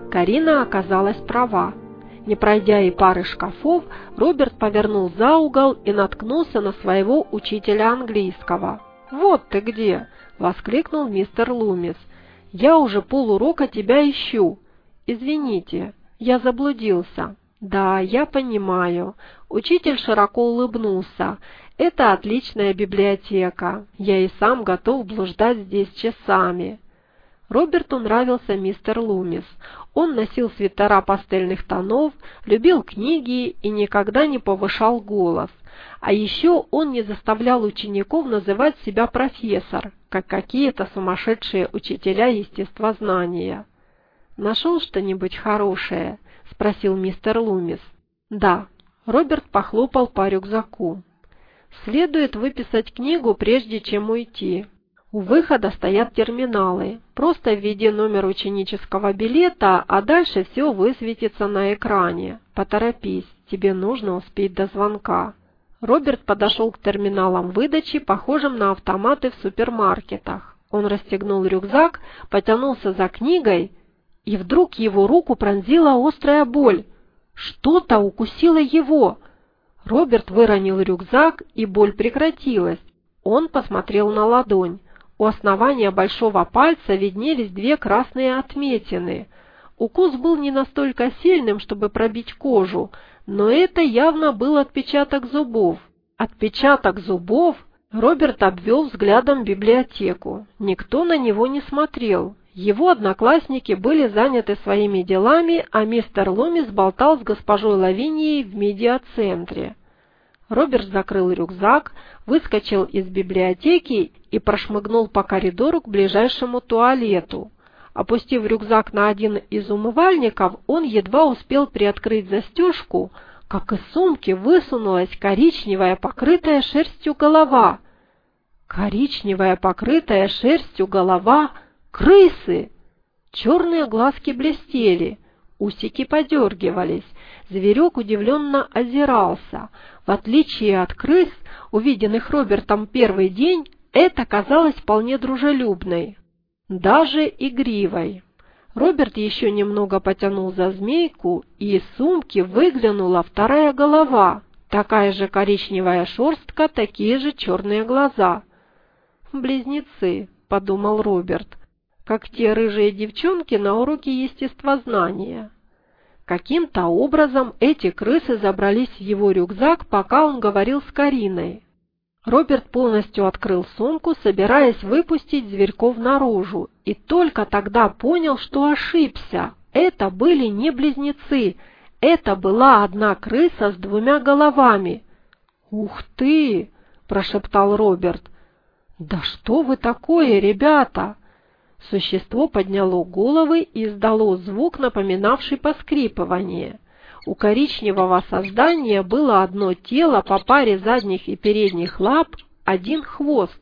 Карина оказалась права. Не пройдя и пары шкафов, Роберт повернул за угол и наткнулся на своего учителя английского. «Вот ты где!» – воскликнул мистер Лумис. «Я уже полурока тебя ищу. Извините, я заблудился». «Да, я понимаю». Учитель широко улыбнулся. Это отличная библиотека. Я и сам готов блуждать здесь часами. Роберту нравился мистер Лумис. Он носил свитера пастельных тонов, любил книги и никогда не повышал голос. А еще он не заставлял учеников называть себя профессор, как какие-то сумасшедшие учителя естествознания. «Нашел что-нибудь хорошее?» – спросил мистер Лумис. «Да». Роберт похлопал по рюкзаку. Следует выписать книгу, прежде чем уйти. У выхода стоят терминалы. Просто введи номер ученического билета, а дальше все высветится на экране. Поторопись, тебе нужно успеть до звонка. Роберт подошел к терминалам выдачи, похожим на автоматы в супермаркетах. Он расстегнул рюкзак, потянулся за книгой, и вдруг его руку пронзила острая боль. Что-то укусило его. Роберт выронил рюкзак, и боль прекратилась. Он посмотрел на ладонь. У основания большого пальца виднелись две красные отметины. Укус был не настолько сильным, чтобы пробить кожу, но это явно был отпечаток зубов. Отпечаток зубов? Роберт обвел взглядом библиотеку. Никто на него не смотрел. Его одноклассники были заняты своими делами, а мистер Ломис болтал с госпожой Лавинией в медиацентре. Роберт закрыл рюкзак, выскочил из библиотеки и прошмыгнул по коридору к ближайшему туалету. Опустив рюкзак на один из умывальников, он едва успел приоткрыть застежку, как из сумки высунулась коричневая, покрытая шерстью голова. Коричневая, покрытая шерстью голова крысы! Черные глазки блестели, усики подергивались, зверек удивленно озирался. В отличие от крыс, увиденных Робертом первый день, это казалось вполне дружелюбной, даже игривой. Роберт еще немного потянул за змейку, и из сумки выглянула вторая голова, такая же коричневая шерстка, такие же черные глаза. «Близнецы», — подумал Роберт, — «как те рыжие девчонки на уроке естествознания». Каким-то образом эти крысы забрались в его рюкзак, пока он говорил с Кариной. Роберт полностью открыл сумку, собираясь выпустить зверьков наружу, и только тогда понял, что ошибся. Это были не близнецы, это была одна крыса с двумя головами. «Ух ты!» – прошептал Роберт. «Да что вы такое, ребята?» Существо подняло головы и издало звук, напоминавший поскрипывание. У коричневого создания было одно тело по паре задних и передних лап, один хвост.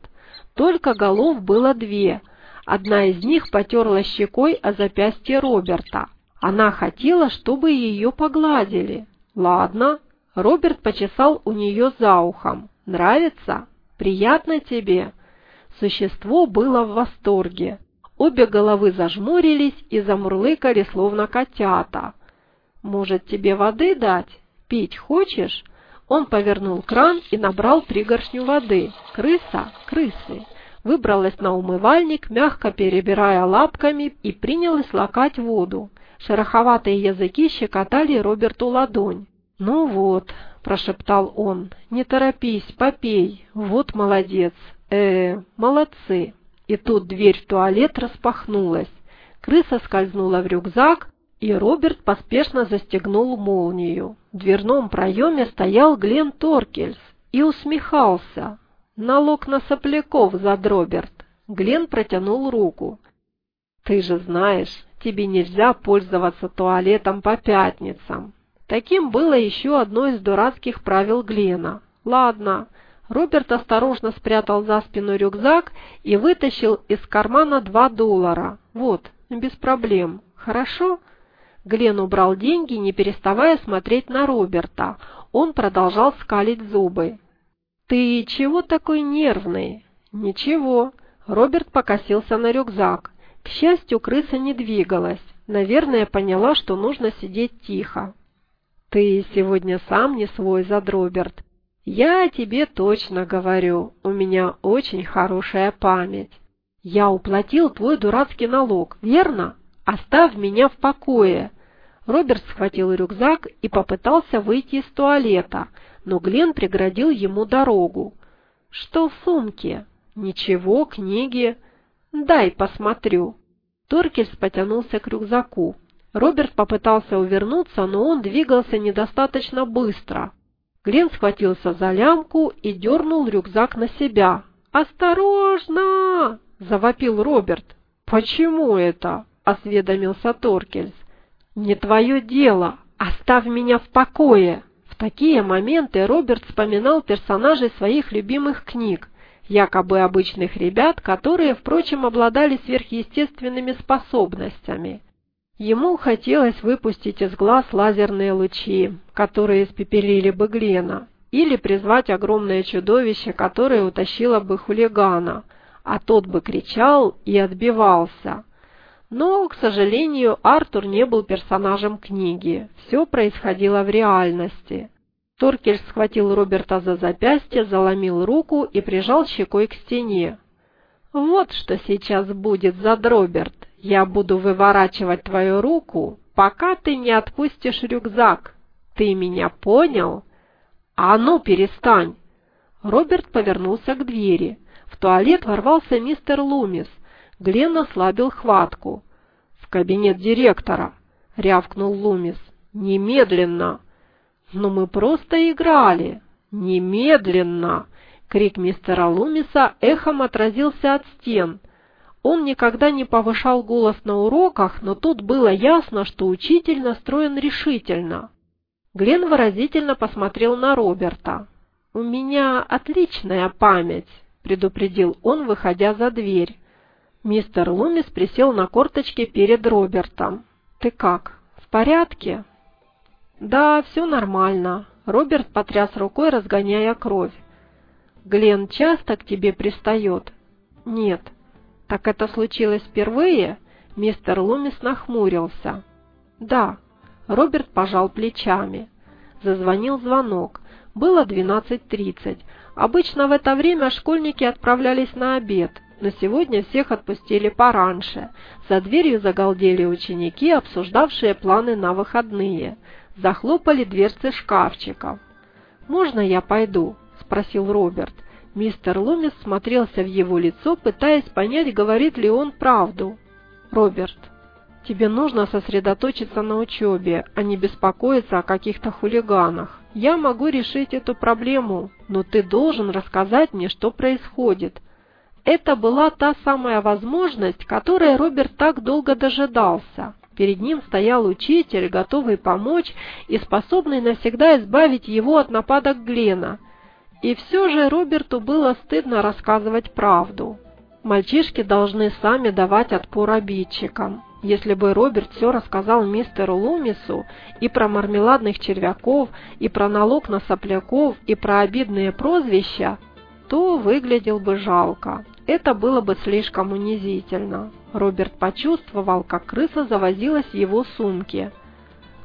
Только голов было две. Одна из них потерла щекой о запястье Роберта. Она хотела, чтобы ее погладили. Ладно. Роберт почесал у нее за ухом. Нравится? Приятно тебе? Существо было в восторге. Обе головы зажмурились и замурлыкали, словно котята. «Может, тебе воды дать? Пить хочешь?» Он повернул кран и набрал пригоршню воды. Крыса, крысы, выбралась на умывальник, мягко перебирая лапками, и принялась лакать воду. Шероховатые языки щекотали Роберту ладонь. «Ну вот», – прошептал он, – «не торопись, попей. Вот молодец. э молодцы». И тут дверь в туалет распахнулась. Крыса скользнула в рюкзак, и Роберт поспешно застегнул молнию. В дверном проеме стоял Глен Торкельс и усмехался. «Налог на сопляков, зад Роберт!» Глен протянул руку. «Ты же знаешь, тебе нельзя пользоваться туалетом по пятницам». Таким было еще одно из дурацких правил Глена. «Ладно, Роберт осторожно спрятал за спину рюкзак и вытащил из кармана два доллара. Вот, без проблем. Хорошо? Глен убрал деньги, не переставая смотреть на Роберта. Он продолжал скалить зубы. «Ты чего такой нервный?» «Ничего». Роберт покосился на рюкзак. К счастью, крыса не двигалась. Наверное, поняла, что нужно сидеть тихо. «Ты сегодня сам не свой, зад Роберт. Я тебе точно говорю, у меня очень хорошая память. Я уплатил твой дурацкий налог, верно? Оставь меня в покое. Роберт схватил рюкзак и попытался выйти из туалета, но Глен преградил ему дорогу. Что в сумке? Ничего, книги. Дай посмотрю. Торкельс потянулся к рюкзаку. Роберт попытался увернуться, но он двигался недостаточно быстро. Глен схватился за лямку и дернул рюкзак на себя. «Осторожно!» – завопил Роберт. «Почему это?» – осведомился Торкельс. «Не твое дело! Оставь меня в покое!» В такие моменты Роберт вспоминал персонажей своих любимых книг, якобы обычных ребят, которые, впрочем, обладали сверхъестественными способностями. Ему хотелось выпустить из глаз лазерные лучи, которые испепелили бы Глена, или призвать огромное чудовище, которое утащило бы хулигана, а тот бы кричал и отбивался. Но, к сожалению, Артур не был персонажем книги, все происходило в реальности. Торкель схватил Роберта за запястье, заломил руку и прижал щекой к стене. «Вот что сейчас будет, зад Роберт!» Я буду выворачивать твою руку, пока ты не отпустишь рюкзак. Ты меня понял? А ну, перестань!» Роберт повернулся к двери. В туалет ворвался мистер Лумис. Глен ослабил хватку. «В кабинет директора!» — рявкнул Лумис. «Немедленно!» «Но мы просто играли!» «Немедленно!» Крик мистера Лумиса эхом отразился от стен. Он никогда не повышал голос на уроках, но тут было ясно, что учитель настроен решительно. Глен выразительно посмотрел на Роберта. «У меня отличная память», — предупредил он, выходя за дверь. Мистер Лумис присел на корточки перед Робертом. «Ты как, в порядке?» «Да, все нормально», — Роберт потряс рукой, разгоняя кровь. «Глен часто к тебе пристает?» «Нет». «Так это случилось впервые?» Мистер Лумис нахмурился. «Да». Роберт пожал плечами. Зазвонил звонок. Было 12.30. Обычно в это время школьники отправлялись на обед, но сегодня всех отпустили пораньше. За дверью загалдели ученики, обсуждавшие планы на выходные. Захлопали дверцы шкафчиков. «Можно я пойду?» – спросил Роберт. Мистер Лумис смотрелся в его лицо, пытаясь понять, говорит ли он правду. «Роберт, тебе нужно сосредоточиться на учебе, а не беспокоиться о каких-то хулиганах. Я могу решить эту проблему, но ты должен рассказать мне, что происходит. Это была та самая возможность, которой Роберт так долго дожидался. Перед ним стоял учитель, готовый помочь и способный навсегда избавить его от нападок Глена. И все же Роберту было стыдно рассказывать правду. Мальчишки должны сами давать отпор обидчикам. Если бы Роберт все рассказал мистеру Лумису и про мармеладных червяков, и про налог на сопляков, и про обидные прозвища, то выглядел бы жалко. Это было бы слишком унизительно. Роберт почувствовал, как крыса завозилась в его сумке.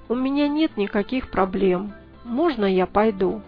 «У меня нет никаких проблем. Можно я пойду?»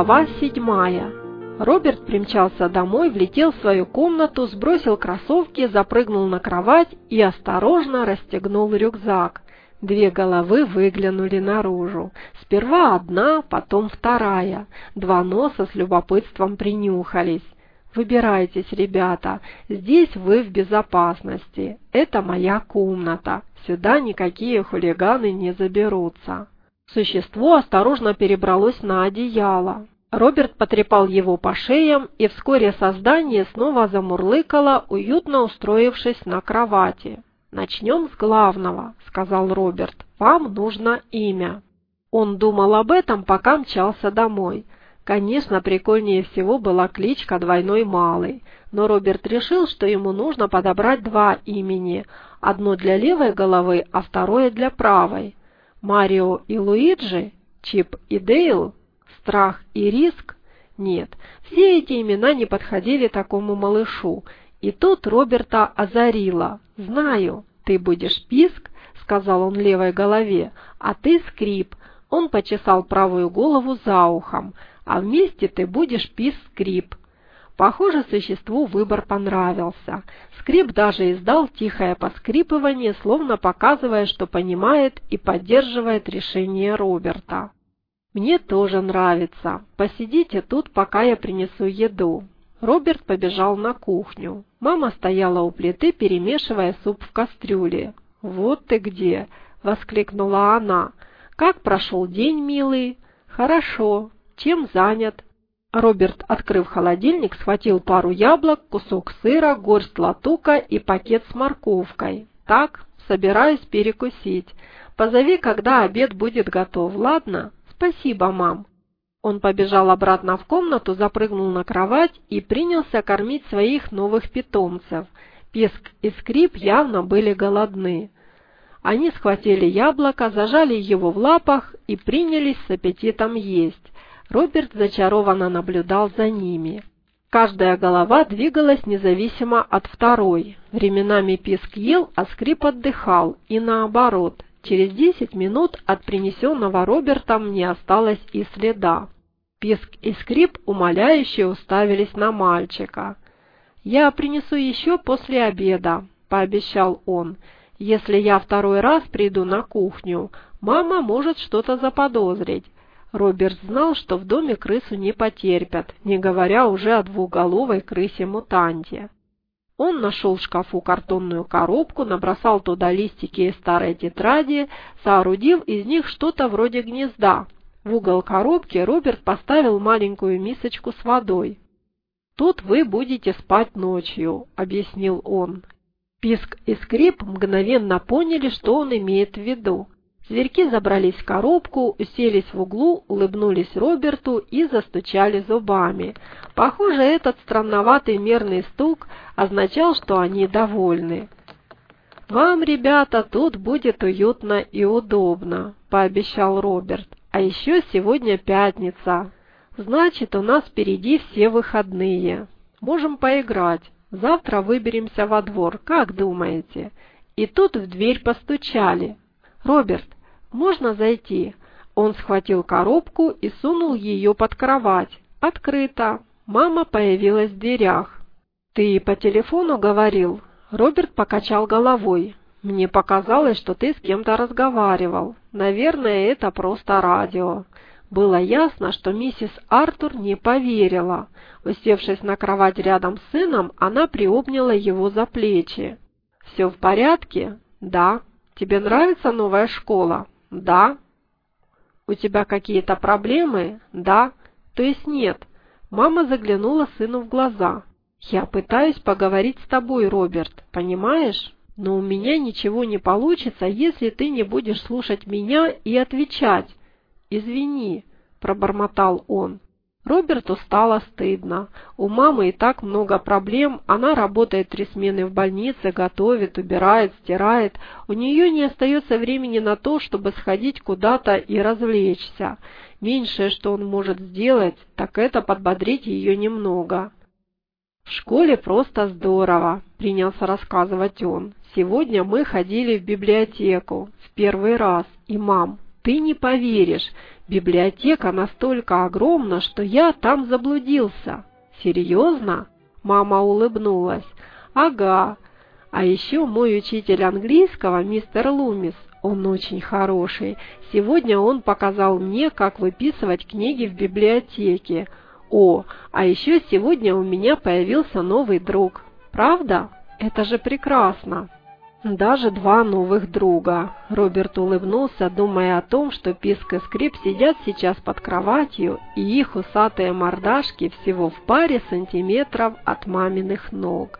Глава седьмая. Роберт примчался домой, влетел в свою комнату, сбросил кроссовки, запрыгнул на кровать и осторожно расстегнул рюкзак. Две головы выглянули наружу. Сперва одна, потом вторая. Два носа с любопытством принюхались. «Выбирайтесь, ребята, здесь вы в безопасности. Это моя комната. Сюда никакие хулиганы не заберутся». Существо осторожно перебралось на одеяло. Роберт потрепал его по шеям, и вскоре создание снова замурлыкало, уютно устроившись на кровати. «Начнем с главного», — сказал Роберт. «Вам нужно имя». Он думал об этом, пока мчался домой. Конечно, прикольнее всего была кличка «Двойной Малый», но Роберт решил, что ему нужно подобрать два имени, одно для левой головы, а второе для правой. Марио и Луиджи, Чип и Дейл, Страх и Риск? Нет, все эти имена не подходили такому малышу. И тут Роберта озарило. «Знаю, ты будешь Писк», — сказал он левой голове, — «а ты Скрип». Он почесал правую голову за ухом. «А вместе ты будешь Пис-Скрип». Похоже, существу выбор понравился. Скрип даже издал тихое поскрипывание, словно показывая, что понимает и поддерживает решение Роберта. «Мне тоже нравится. Посидите тут, пока я принесу еду». Роберт побежал на кухню. Мама стояла у плиты, перемешивая суп в кастрюле. «Вот ты где!» — воскликнула она. «Как прошел день, милый?» «Хорошо. Чем занят?» Роберт, открыв холодильник, схватил пару яблок, кусок сыра, горсть латука и пакет с морковкой. «Так, собираюсь перекусить. Позови, когда обед будет готов, ладно? Спасибо, мам». Он побежал обратно в комнату, запрыгнул на кровать и принялся кормить своих новых питомцев. Песк и Скрип явно были голодны. Они схватили яблоко, зажали его в лапах и принялись с аппетитом есть. Роберт зачарованно наблюдал за ними. Каждая голова двигалась независимо от второй. Временами писк ел, а скрип отдыхал, и наоборот. Через десять минут от принесенного Робертом не осталось и следа. Писк и скрип умоляюще уставились на мальчика. «Я принесу еще после обеда», — пообещал он. «Если я второй раз приду на кухню, мама может что-то заподозрить. Роберт знал, что в доме крысу не потерпят, не говоря уже о двухголовой крысе-мутанте. Он нашел в шкафу картонную коробку, набросал туда листики из старой тетради, соорудил из них что-то вроде гнезда. В угол коробки Роберт поставил маленькую мисочку с водой. «Тут вы будете спать ночью», — объяснил он. Писк и скрип мгновенно поняли, что он имеет в виду. Зверьки забрались в коробку, уселись в углу, улыбнулись Роберту и застучали зубами. Похоже, этот странноватый мерный стук означал, что они довольны. «Вам, ребята, тут будет уютно и удобно», — пообещал Роберт. «А еще сегодня пятница. Значит, у нас впереди все выходные. Можем поиграть. Завтра выберемся во двор, как думаете?» И тут в дверь постучали. «Роберт, можно зайти?» Он схватил коробку и сунул ее под кровать. Открыто. Мама появилась в дверях. «Ты по телефону говорил?» Роберт покачал головой. «Мне показалось, что ты с кем-то разговаривал. Наверное, это просто радио». Было ясно, что миссис Артур не поверила. Усевшись на кровать рядом с сыном, она приобняла его за плечи. «Все в порядке?» «Да». «Тебе нравится новая школа?» Да. У тебя какие-то проблемы? Да. То есть нет. Мама заглянула сыну в глаза. Я пытаюсь поговорить с тобой, Роберт, понимаешь? Но у меня ничего не получится, если ты не будешь слушать меня и отвечать. Извини, пробормотал он. Роберту стало стыдно. У мамы и так много проблем, она работает три смены в больнице, готовит, убирает, стирает. У нее не остается времени на то, чтобы сходить куда-то и развлечься. Меньшее, что он может сделать, так это подбодрить ее немного. «В школе просто здорово», — принялся рассказывать он. «Сегодня мы ходили в библиотеку в первый раз, и, мам, ты не поверишь, Библиотека настолько огромна, что я там заблудился. Серьезно? Мама улыбнулась. Ага. А еще мой учитель английского, мистер Лумис, он очень хороший. Сегодня он показал мне, как выписывать книги в библиотеке. О, а еще сегодня у меня появился новый друг. Правда? Это же прекрасно. Даже два новых друга. Роберт улыбнулся, думая о том, что Писк и Скрип сидят сейчас под кроватью, и их усатые мордашки всего в паре сантиметров от маминых ног.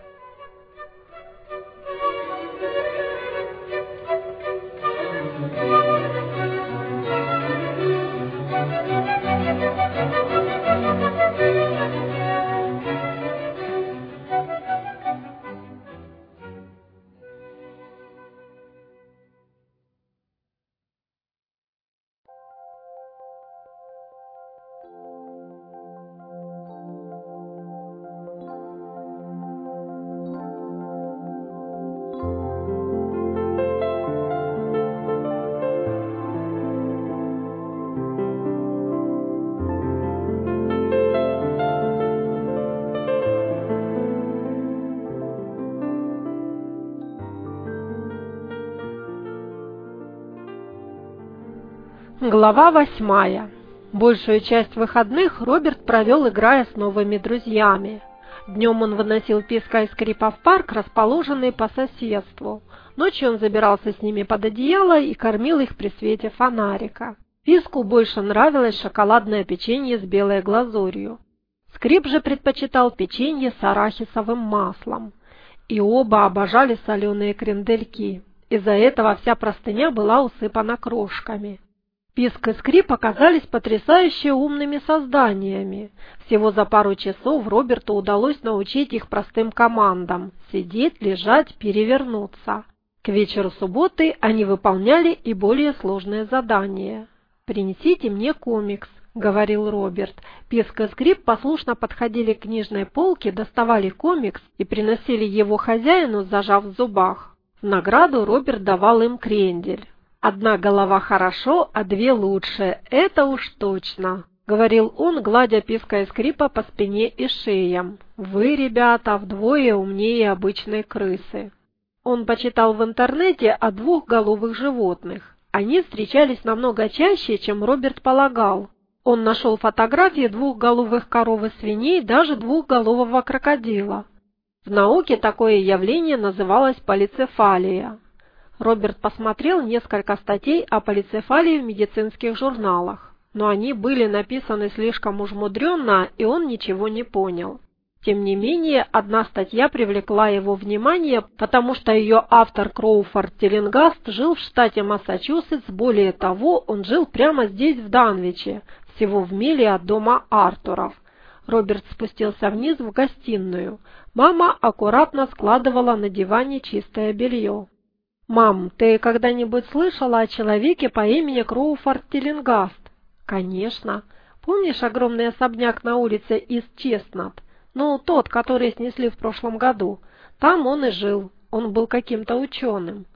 Глава восьмая. Большую часть выходных Роберт провел, играя с новыми друзьями. Днем он выносил песка и скрипа в парк, расположенный по соседству. Ночью он забирался с ними под одеяло и кормил их при свете фонарика. Писку больше нравилось шоколадное печенье с белой глазурью. Скрип же предпочитал печенье с арахисовым маслом. И оба обожали соленые крендельки. Из-за этого вся простыня была усыпана крошками. Писк и скрип оказались потрясающе умными созданиями. Всего за пару часов Роберту удалось научить их простым командам – сидеть, лежать, перевернуться. К вечеру субботы они выполняли и более сложные задания. «Принесите мне комикс», — говорил Роберт. Писк и Скрип послушно подходили к книжной полке, доставали комикс и приносили его хозяину, зажав в зубах. В награду Роберт давал им крендель. «Одна голова хорошо, а две лучше, это уж точно», — говорил он, гладя Писка и Скрипа по спине и шеям. «Вы, ребята, вдвое умнее обычной крысы». Он почитал в интернете о двухголовых животных. Они встречались намного чаще, чем Роберт полагал. Он нашел фотографии двухголовых коров и свиней, даже двухголового крокодила. В науке такое явление называлось полицефалия. Роберт посмотрел несколько статей о полицефалии в медицинских журналах, но они были написаны слишком уж мудренно, и он ничего не понял. Тем не менее, одна статья привлекла его внимание, потому что ее автор Кроуфорд Теленгаст жил в штате Массачусетс, более того, он жил прямо здесь, в Данвиче, всего в миле от дома Артуров. Роберт спустился вниз в гостиную. Мама аккуратно складывала на диване чистое белье. «Мам, ты когда-нибудь слышала о человеке по имени Кроуфорд Теленгаст?» «Конечно. Помнишь огромный особняк на улице из Честнат?» Ну, тот, который снесли в прошлом году. Там он и жил. Он был каким-то ученым.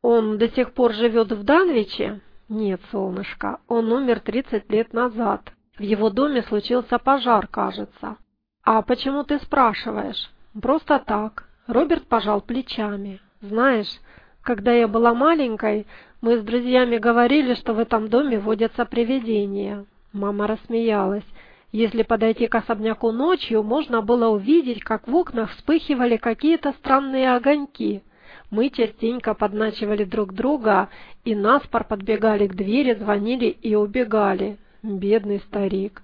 Он до сих пор живет в Данвиче? Нет, солнышко, он умер 30 лет назад. В его доме случился пожар, кажется. А почему ты спрашиваешь? Просто так. Роберт пожал плечами. Знаешь, когда я была маленькой, мы с друзьями говорили, что в этом доме водятся привидения. Мама рассмеялась. Если подойти к особняку ночью, можно было увидеть, как в окнах вспыхивали какие-то странные огоньки. Мы частенько подначивали друг друга и наспор подбегали к двери, звонили и убегали. Бедный старик.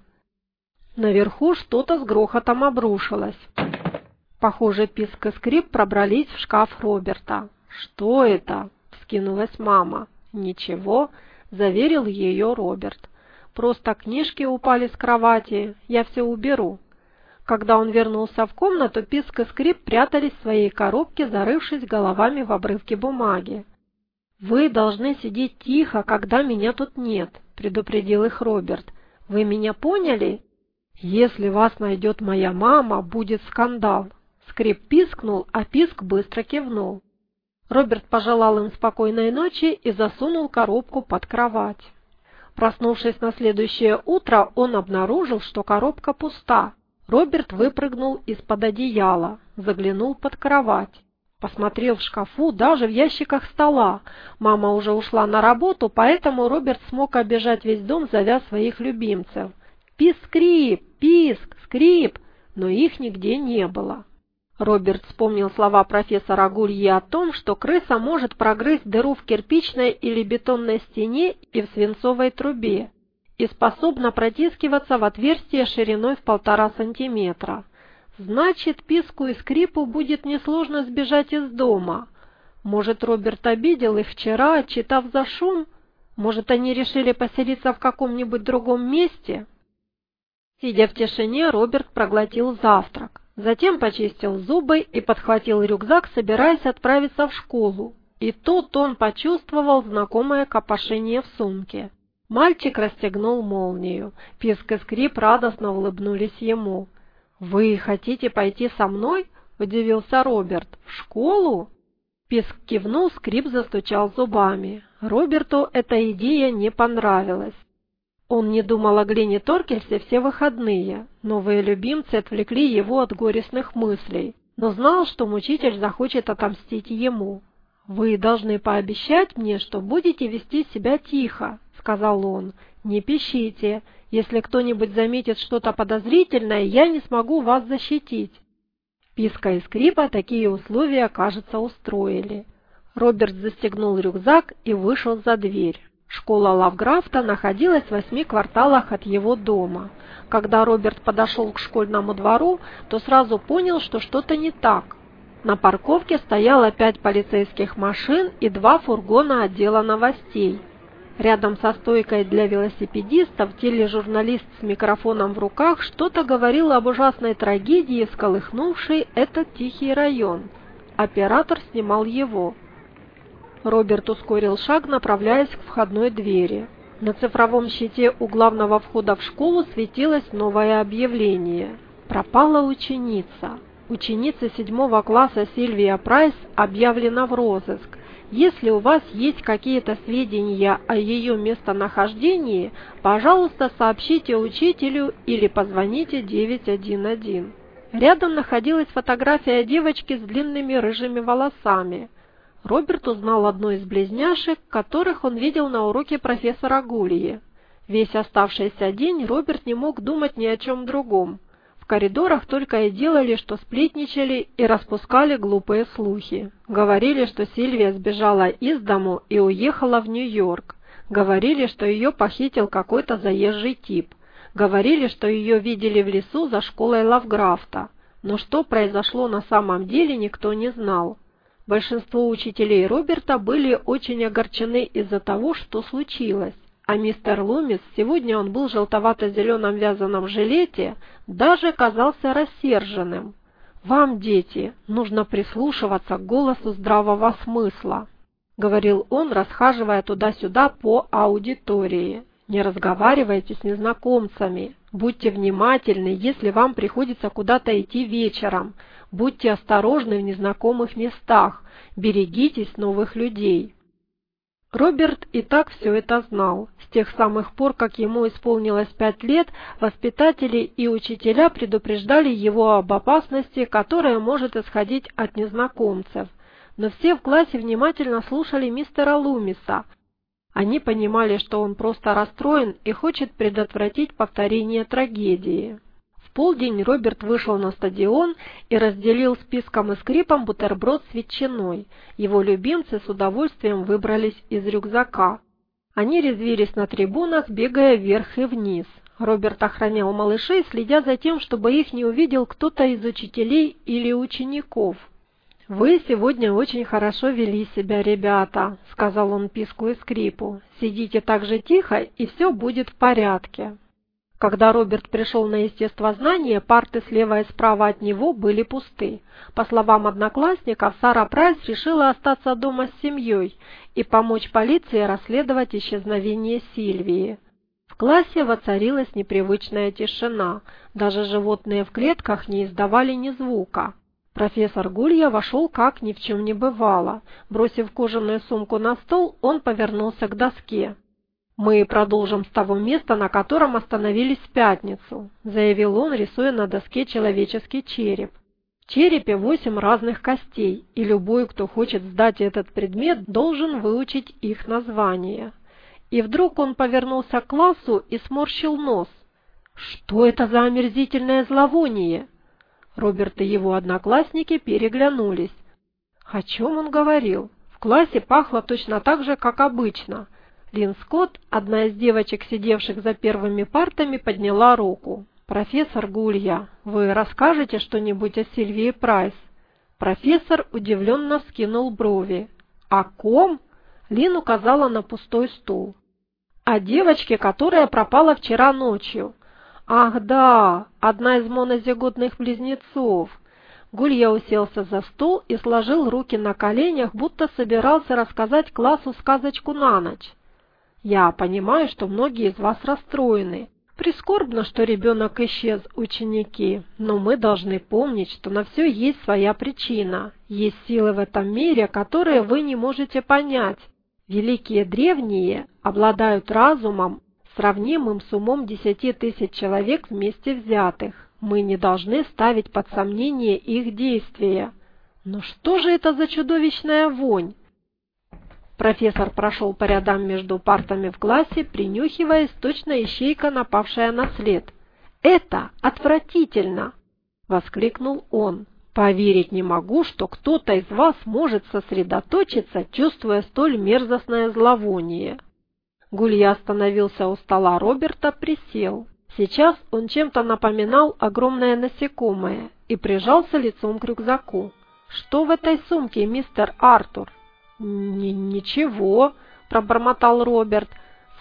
Наверху что-то с грохотом обрушилось. Похоже, писк и скрип пробрались в шкаф Роберта. «Что это?» — вскинулась мама. «Ничего», — заверил ее Роберт. Просто книжки упали с кровати, я все уберу. Когда он вернулся в комнату, Писк и Скрип прятались в своей коробке, зарывшись головами в обрывки бумаги. «Вы должны сидеть тихо, когда меня тут нет», — предупредил их Роберт. «Вы меня поняли? Если вас найдет моя мама, будет скандал». Скрип пискнул, а Писк быстро кивнул. Роберт пожелал им спокойной ночи и засунул коробку под кровать. Проснувшись на следующее утро, он обнаружил, что коробка пуста. Роберт выпрыгнул из-под одеяла, заглянул под кровать. Посмотрел в шкафу, даже в ящиках стола. Мама уже ушла на работу, поэтому Роберт смог обежать весь дом, зовя своих любимцев. «Писк-скрип! Писк! Скрип!» Но их нигде не было. Роберт вспомнил слова профессора Гульи о том, что крыса может прогрызть дыру в кирпичной или бетонной стене и в свинцовой трубе и способна протискиваться в отверстие шириной в полтора сантиметра. Значит, писку и скрипу будет несложно сбежать из дома. Может, Роберт обидел их вчера, отчитав за шум? Может, они решили поселиться в каком-нибудь другом месте? Сидя в тишине, Роберт проглотил завтрак. Затем почистил зубы и подхватил рюкзак, собираясь отправиться в школу. И тут он почувствовал знакомое копошение в сумке. Мальчик расстегнул молнию. Писк и скрип радостно улыбнулись ему. «Вы хотите пойти со мной?» – удивился Роберт. «В школу?» Писк кивнул, скрип застучал зубами. Роберту эта идея не понравилась. Он не думал о Глене Торкельсе все выходные. Новые любимцы отвлекли его от горестных мыслей, но знал, что мучитель захочет отомстить ему. «Вы должны пообещать мне, что будете вести себя тихо», — сказал он. «Не пищите. Если кто-нибудь заметит что-то подозрительное, я не смогу вас защитить». Писка и скрипа такие условия, кажется, устроили. Роберт застегнул рюкзак и вышел за дверь. Школа Лавграфта находилась в восьми кварталах от его дома. Когда Роберт подошел к школьному двору, то сразу понял, что что-то не так. На парковке стояло пять полицейских машин и два фургона отдела новостей. Рядом со стойкой для велосипедистов тележурналист с микрофоном в руках что-то говорил об ужасной трагедии, всколыхнувшей этот тихий район. Оператор снимал его. Роберт ускорил шаг, направляясь к входной двери. На цифровом щите у главного входа в школу светилось новое объявление. Пропала ученица. Ученица седьмого класса Сильвия Прайс объявлена в розыск. Если у вас есть какие-то сведения о ее местонахождении, пожалуйста, сообщите учителю или позвоните 911. Рядом находилась фотография девочки с длинными рыжими волосами. Роберт узнал одну из близняшек, которых он видел на уроке профессора Гулии. Весь оставшийся день Роберт не мог думать ни о чем другом. В коридорах только и делали, что сплетничали и распускали глупые слухи. Говорили, что Сильвия сбежала из дому и уехала в Нью-Йорк. Говорили, что ее похитил какой-то заезжий тип. Говорили, что ее видели в лесу за школой Лавграфта. Но что произошло на самом деле, никто не знал. Большинство учителей Роберта были очень огорчены из-за того, что случилось. А мистер Лумис, сегодня он был в желтовато-зеленом вязаном жилете, даже казался рассерженным. «Вам, дети, нужно прислушиваться к голосу здравого смысла», — говорил он, расхаживая туда-сюда по аудитории. «Не разговаривайте с незнакомцами. Будьте внимательны, если вам приходится куда-то идти вечером. Будьте осторожны в незнакомых местах. Берегитесь новых людей». Роберт и так все это знал. С тех самых пор, как ему исполнилось пять лет, воспитатели и учителя предупреждали его об опасности, которая может исходить от незнакомцев. Но все в классе внимательно слушали мистера Лумиса. Они понимали, что он просто расстроен и хочет предотвратить повторение трагедии полдень Роберт вышел на стадион и разделил списком и скрипом бутерброд с ветчиной. Его любимцы с удовольствием выбрались из рюкзака. Они резвились на трибунах, бегая вверх и вниз. Роберт охранял малышей, следя за тем, чтобы их не увидел кто-то из учителей или учеников. «Вы сегодня очень хорошо вели себя, ребята», — сказал он писку и скрипу. «Сидите так же тихо, и все будет в порядке». Когда Роберт пришел на естествознание, парты слева и справа от него были пусты. По словам одноклассников, Сара Прайс решила остаться дома с семьей и помочь полиции расследовать исчезновение Сильвии. В классе воцарилась непривычная тишина, даже животные в клетках не издавали ни звука. Профессор Гулья вошел как ни в чем не бывало. Бросив кожаную сумку на стол, он повернулся к доске. «Мы продолжим с того места, на котором остановились в пятницу», заявил он, рисуя на доске человеческий череп. В черепе восемь разных костей, и любой, кто хочет сдать этот предмет, должен выучить их название. И вдруг он повернулся к классу и сморщил нос. «Что это за омерзительное зловоние?» Роберт и его одноклассники переглянулись. О чем он говорил? В классе пахло точно так же, как обычно – Лин Скотт, одна из девочек, сидевших за первыми партами, подняла руку. «Профессор Гулья, вы расскажете что-нибудь о Сильвии Прайс?» Профессор удивленно вскинул брови. «О ком?» Лин указала на пустой стул. «О девочке, которая пропала вчера ночью». «Ах да, одна из монозиготных близнецов». Гулья уселся за стол и сложил руки на коленях, будто собирался рассказать классу сказочку на ночь. Я понимаю, что многие из вас расстроены. Прискорбно, что ребенок исчез, ученики, но мы должны помнить, что на все есть своя причина. Есть силы в этом мире, которые вы не можете понять. Великие древние обладают разумом, сравнимым с умом десяти тысяч человек вместе взятых. Мы не должны ставить под сомнение их действия. Но что же это за чудовищная вонь? Профессор прошел по рядам между партами в классе, принюхиваясь, точно ищейка, напавшая на след. «Это отвратительно!» — воскликнул он. «Поверить не могу, что кто-то из вас может сосредоточиться, чувствуя столь мерзостное зловоние». Гулья остановился у стола Роберта, присел. Сейчас он чем-то напоминал огромное насекомое и прижался лицом к рюкзаку. «Что в этой сумке, мистер Артур?» «Ничего», – пробормотал Роберт.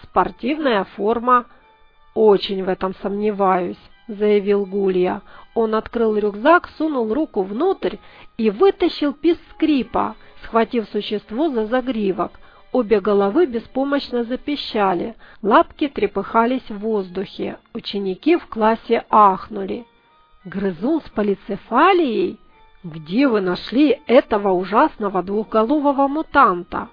«Спортивная форма». «Очень в этом сомневаюсь», – заявил Гулья. Он открыл рюкзак, сунул руку внутрь и вытащил пис скрипа, схватив существо за загривок. Обе головы беспомощно запищали, лапки трепыхались в воздухе. Ученики в классе ахнули. «Грызун с полицефалией? Где вы нашли этого ужасного двухголового мутанта?»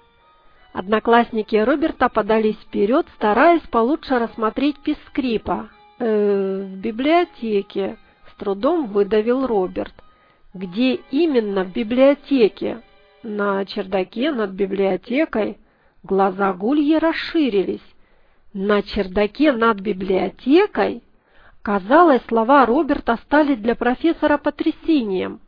Одноклассники Роберта подались вперед, стараясь получше рассмотреть пискрипа. «Э, в библиотеке», — с трудом выдавил Роберт. «Где именно в библиотеке?» «На чердаке над библиотекой». Глаза Гульи расширились. На чердаке над библиотекой? Казалось, слова Роберта стали для профессора потрясением.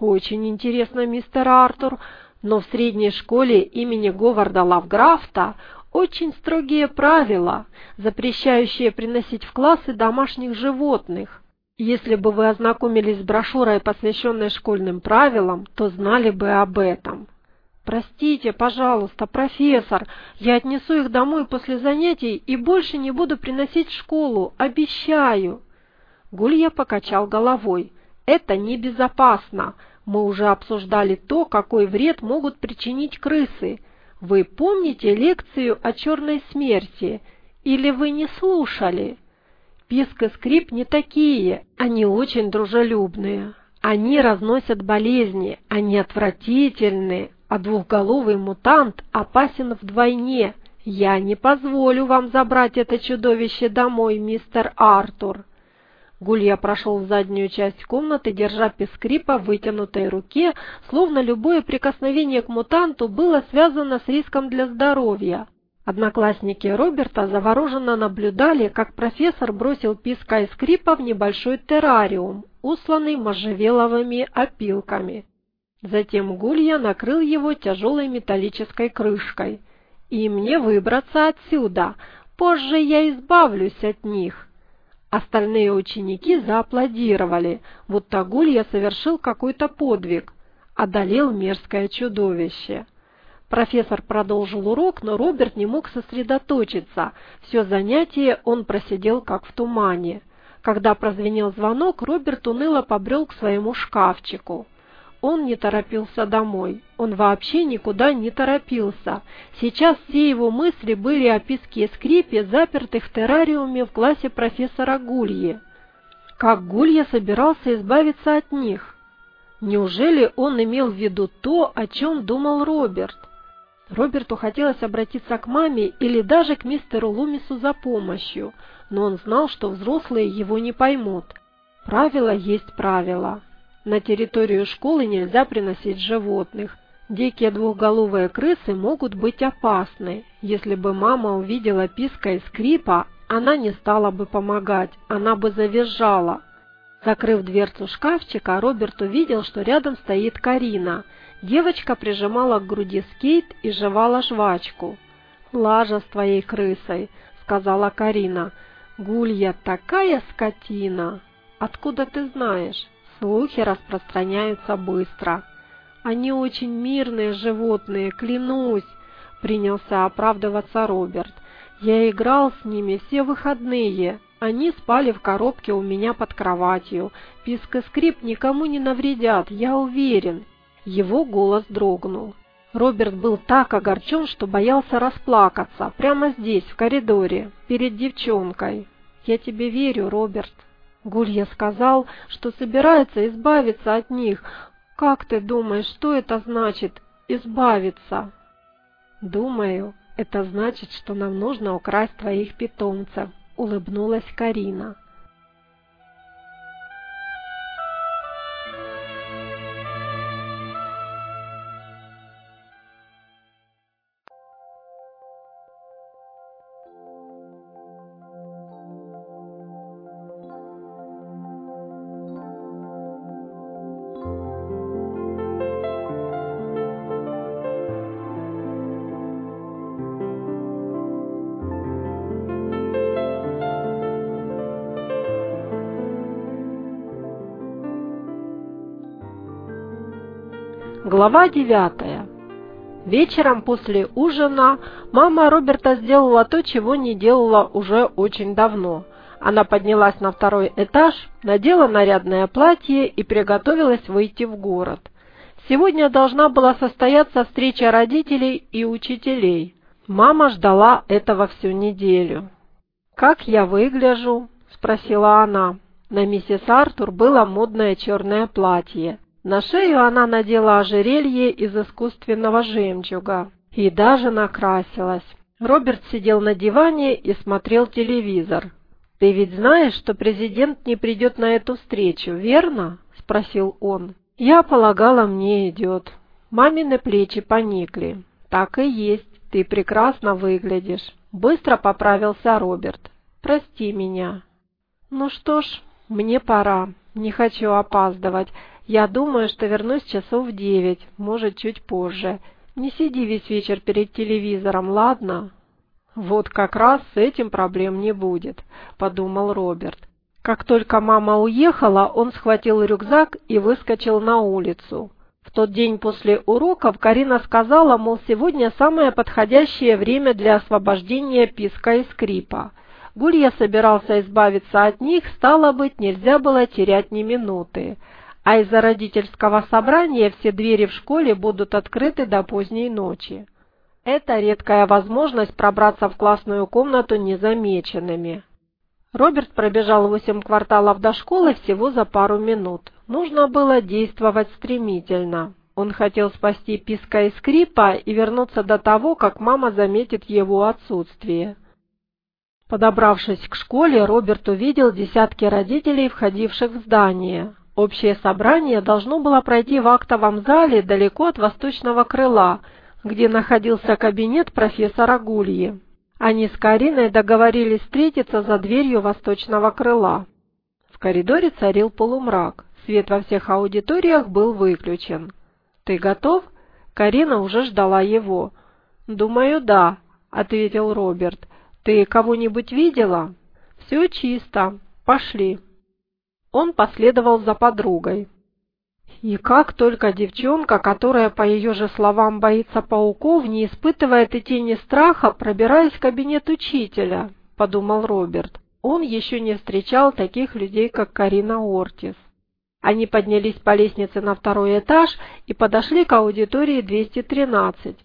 Очень интересно, мистер Артур, но в средней школе имени Говарда Лавграфта очень строгие правила, запрещающие приносить в классы домашних животных. Если бы вы ознакомились с брошюрой, посвященной школьным правилам, то знали бы об этом. «Простите, пожалуйста, профессор, я отнесу их домой после занятий и больше не буду приносить в школу, обещаю!» Гулья покачал головой. «Это небезопасно. Мы уже обсуждали то, какой вред могут причинить крысы. Вы помните лекцию о черной смерти? Или вы не слушали?» Писк и скрип не такие, они очень дружелюбные. Они разносят болезни, они отвратительные, а двухголовый мутант опасен вдвойне. Я не позволю вам забрать это чудовище домой, мистер Артур. Гулья прошел в заднюю часть комнаты, держа пескрипа в вытянутой руке, словно любое прикосновение к мутанту было связано с риском для здоровья. Одноклассники Роберта завороженно наблюдали, как профессор бросил писка и скрипа в небольшой террариум, усланный можжевеловыми опилками. Затем Гулья накрыл его тяжелой металлической крышкой. «И мне выбраться отсюда. Позже я избавлюсь от них». Остальные ученики зааплодировали, будто Гулья совершил какой-то подвиг, одолел мерзкое чудовище. Профессор продолжил урок, но Роберт не мог сосредоточиться. Все занятие он просидел как в тумане. Когда прозвенел звонок, Роберт уныло побрел к своему шкафчику. Он не торопился домой. Он вообще никуда не торопился. Сейчас все его мысли были о песке и скрипе, запертых в террариуме в классе профессора Гульи. Как Гулья собирался избавиться от них? Неужели он имел в виду то, о чем думал Роберт? Роберту хотелось обратиться к маме или даже к мистеру Лумису за помощью, но он знал, что взрослые его не поймут. Правило есть правило. На территорию школы нельзя приносить животных. Дикие двухголовые крысы могут быть опасны. Если бы мама увидела писка и скрипа, она не стала бы помогать, она бы завизжала. Закрыв дверцу шкафчика, Роберт увидел, что рядом стоит Карина. Девочка прижимала к груди скейт и жевала жвачку. «Лажа с твоей крысой», — сказала Карина. «Гулья такая скотина!» «Откуда ты знаешь?» Слухи распространяются быстро. Они очень мирные животные, клянусь, принялся оправдываться Роберт. Я играл с ними все выходные. Они спали в коробке у меня под кроватью. Писк и скрип никому не навредят, я уверен. Его голос дрогнул. Роберт был так огорчен, что боялся расплакаться, прямо здесь, в коридоре, перед девчонкой. «Я тебе верю, Роберт», Гулья сказал, что собирается избавиться от них. Как ты думаешь, что это значит «избавиться»? Думаю, это значит, что нам нужно украсть твоих питомцев, улыбнулась Карина. Глава девятая. Вечером после ужина мама Роберта сделала то, чего не делала уже очень давно. Она поднялась на второй этаж, надела нарядное платье и приготовилась выйти в город. Сегодня должна была состояться встреча родителей и учителей. Мама ждала этого всю неделю. «Как я выгляжу?» – спросила она. На миссис Артур было модное черное платье. На шею она надела ожерелье из искусственного жемчуга и даже накрасилась. Роберт сидел на диване и смотрел телевизор. «Ты ведь знаешь, что президент не придет на эту встречу, верно?» – спросил он. «Я полагала, мне идет». Мамины плечи поникли. «Так и есть, ты прекрасно выглядишь». Быстро поправился Роберт. «Прости меня». «Ну что ж, мне пора. Не хочу опаздывать. Я думаю, что вернусь часов в девять, может, чуть позже. Не сиди весь вечер перед телевизором, ладно?» «Вот как раз с этим проблем не будет», – подумал Роберт. Как только мама уехала, он схватил рюкзак и выскочил на улицу. В тот день после уроков Карина сказала, мол, сегодня самое подходящее время для освобождения писка и скрипа. Гулья собирался избавиться от них, стало быть, нельзя было терять ни минуты. А из-за родительского собрания все двери в школе будут открыты до поздней ночи. Это редкая возможность пробраться в классную комнату незамеченными. Роберт пробежал восемь кварталов до школы всего за пару минут. Нужно было действовать стремительно. Он хотел спасти Писка и Скрипа и вернуться до того, как мама заметит его отсутствие. Подобравшись к школе, Роберт увидел десятки родителей, входивших в здание. Общее собрание должно было пройти в актовом зале далеко от восточного крыла – где находился кабинет профессора Гульи. Они с Кариной договорились встретиться за дверью восточного крыла. В коридоре царил полумрак, свет во всех аудиториях был выключен. «Ты готов?» Карина уже ждала его. «Думаю, да», — ответил Роберт. «Ты кого-нибудь видела?» «Все чисто. Пошли». Он последовал за подругой. И как только девчонка, которая, по ее же словам, боится пауков, не испытывает и тени страха, пробираясь в кабинет учителя, подумал Роберт. Он еще не встречал таких людей, как Карина Ортис. Они поднялись по лестнице на второй этаж и подошли к аудитории 213.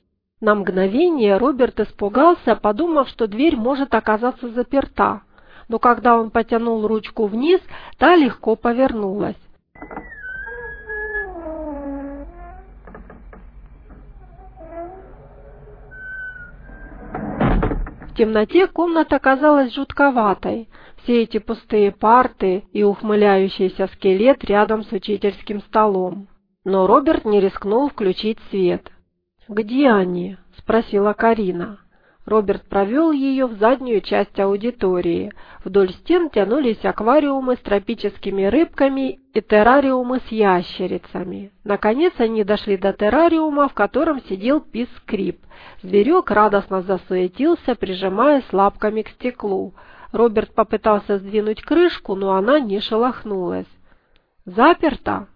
На мгновение Роберт испугался, подумав, что дверь может оказаться заперта. Но когда он потянул ручку вниз, та легко повернулась. В темноте комната казалась жутковатой. Все эти пустые парты и ухмыляющийся скелет рядом с учительским столом. Но Роберт не рискнул включить свет. «Где они?» – спросила Карина. Роберт провел ее в заднюю часть аудитории. Вдоль стен тянулись аквариумы с тропическими рыбками и террариумы с ящерицами. Наконец они дошли до террариума, в котором сидел пис-скрип. Зверек радостно засуетился, прижимаясь лапками к стеклу. Роберт попытался сдвинуть крышку, но она не шелохнулась. «Заперта?»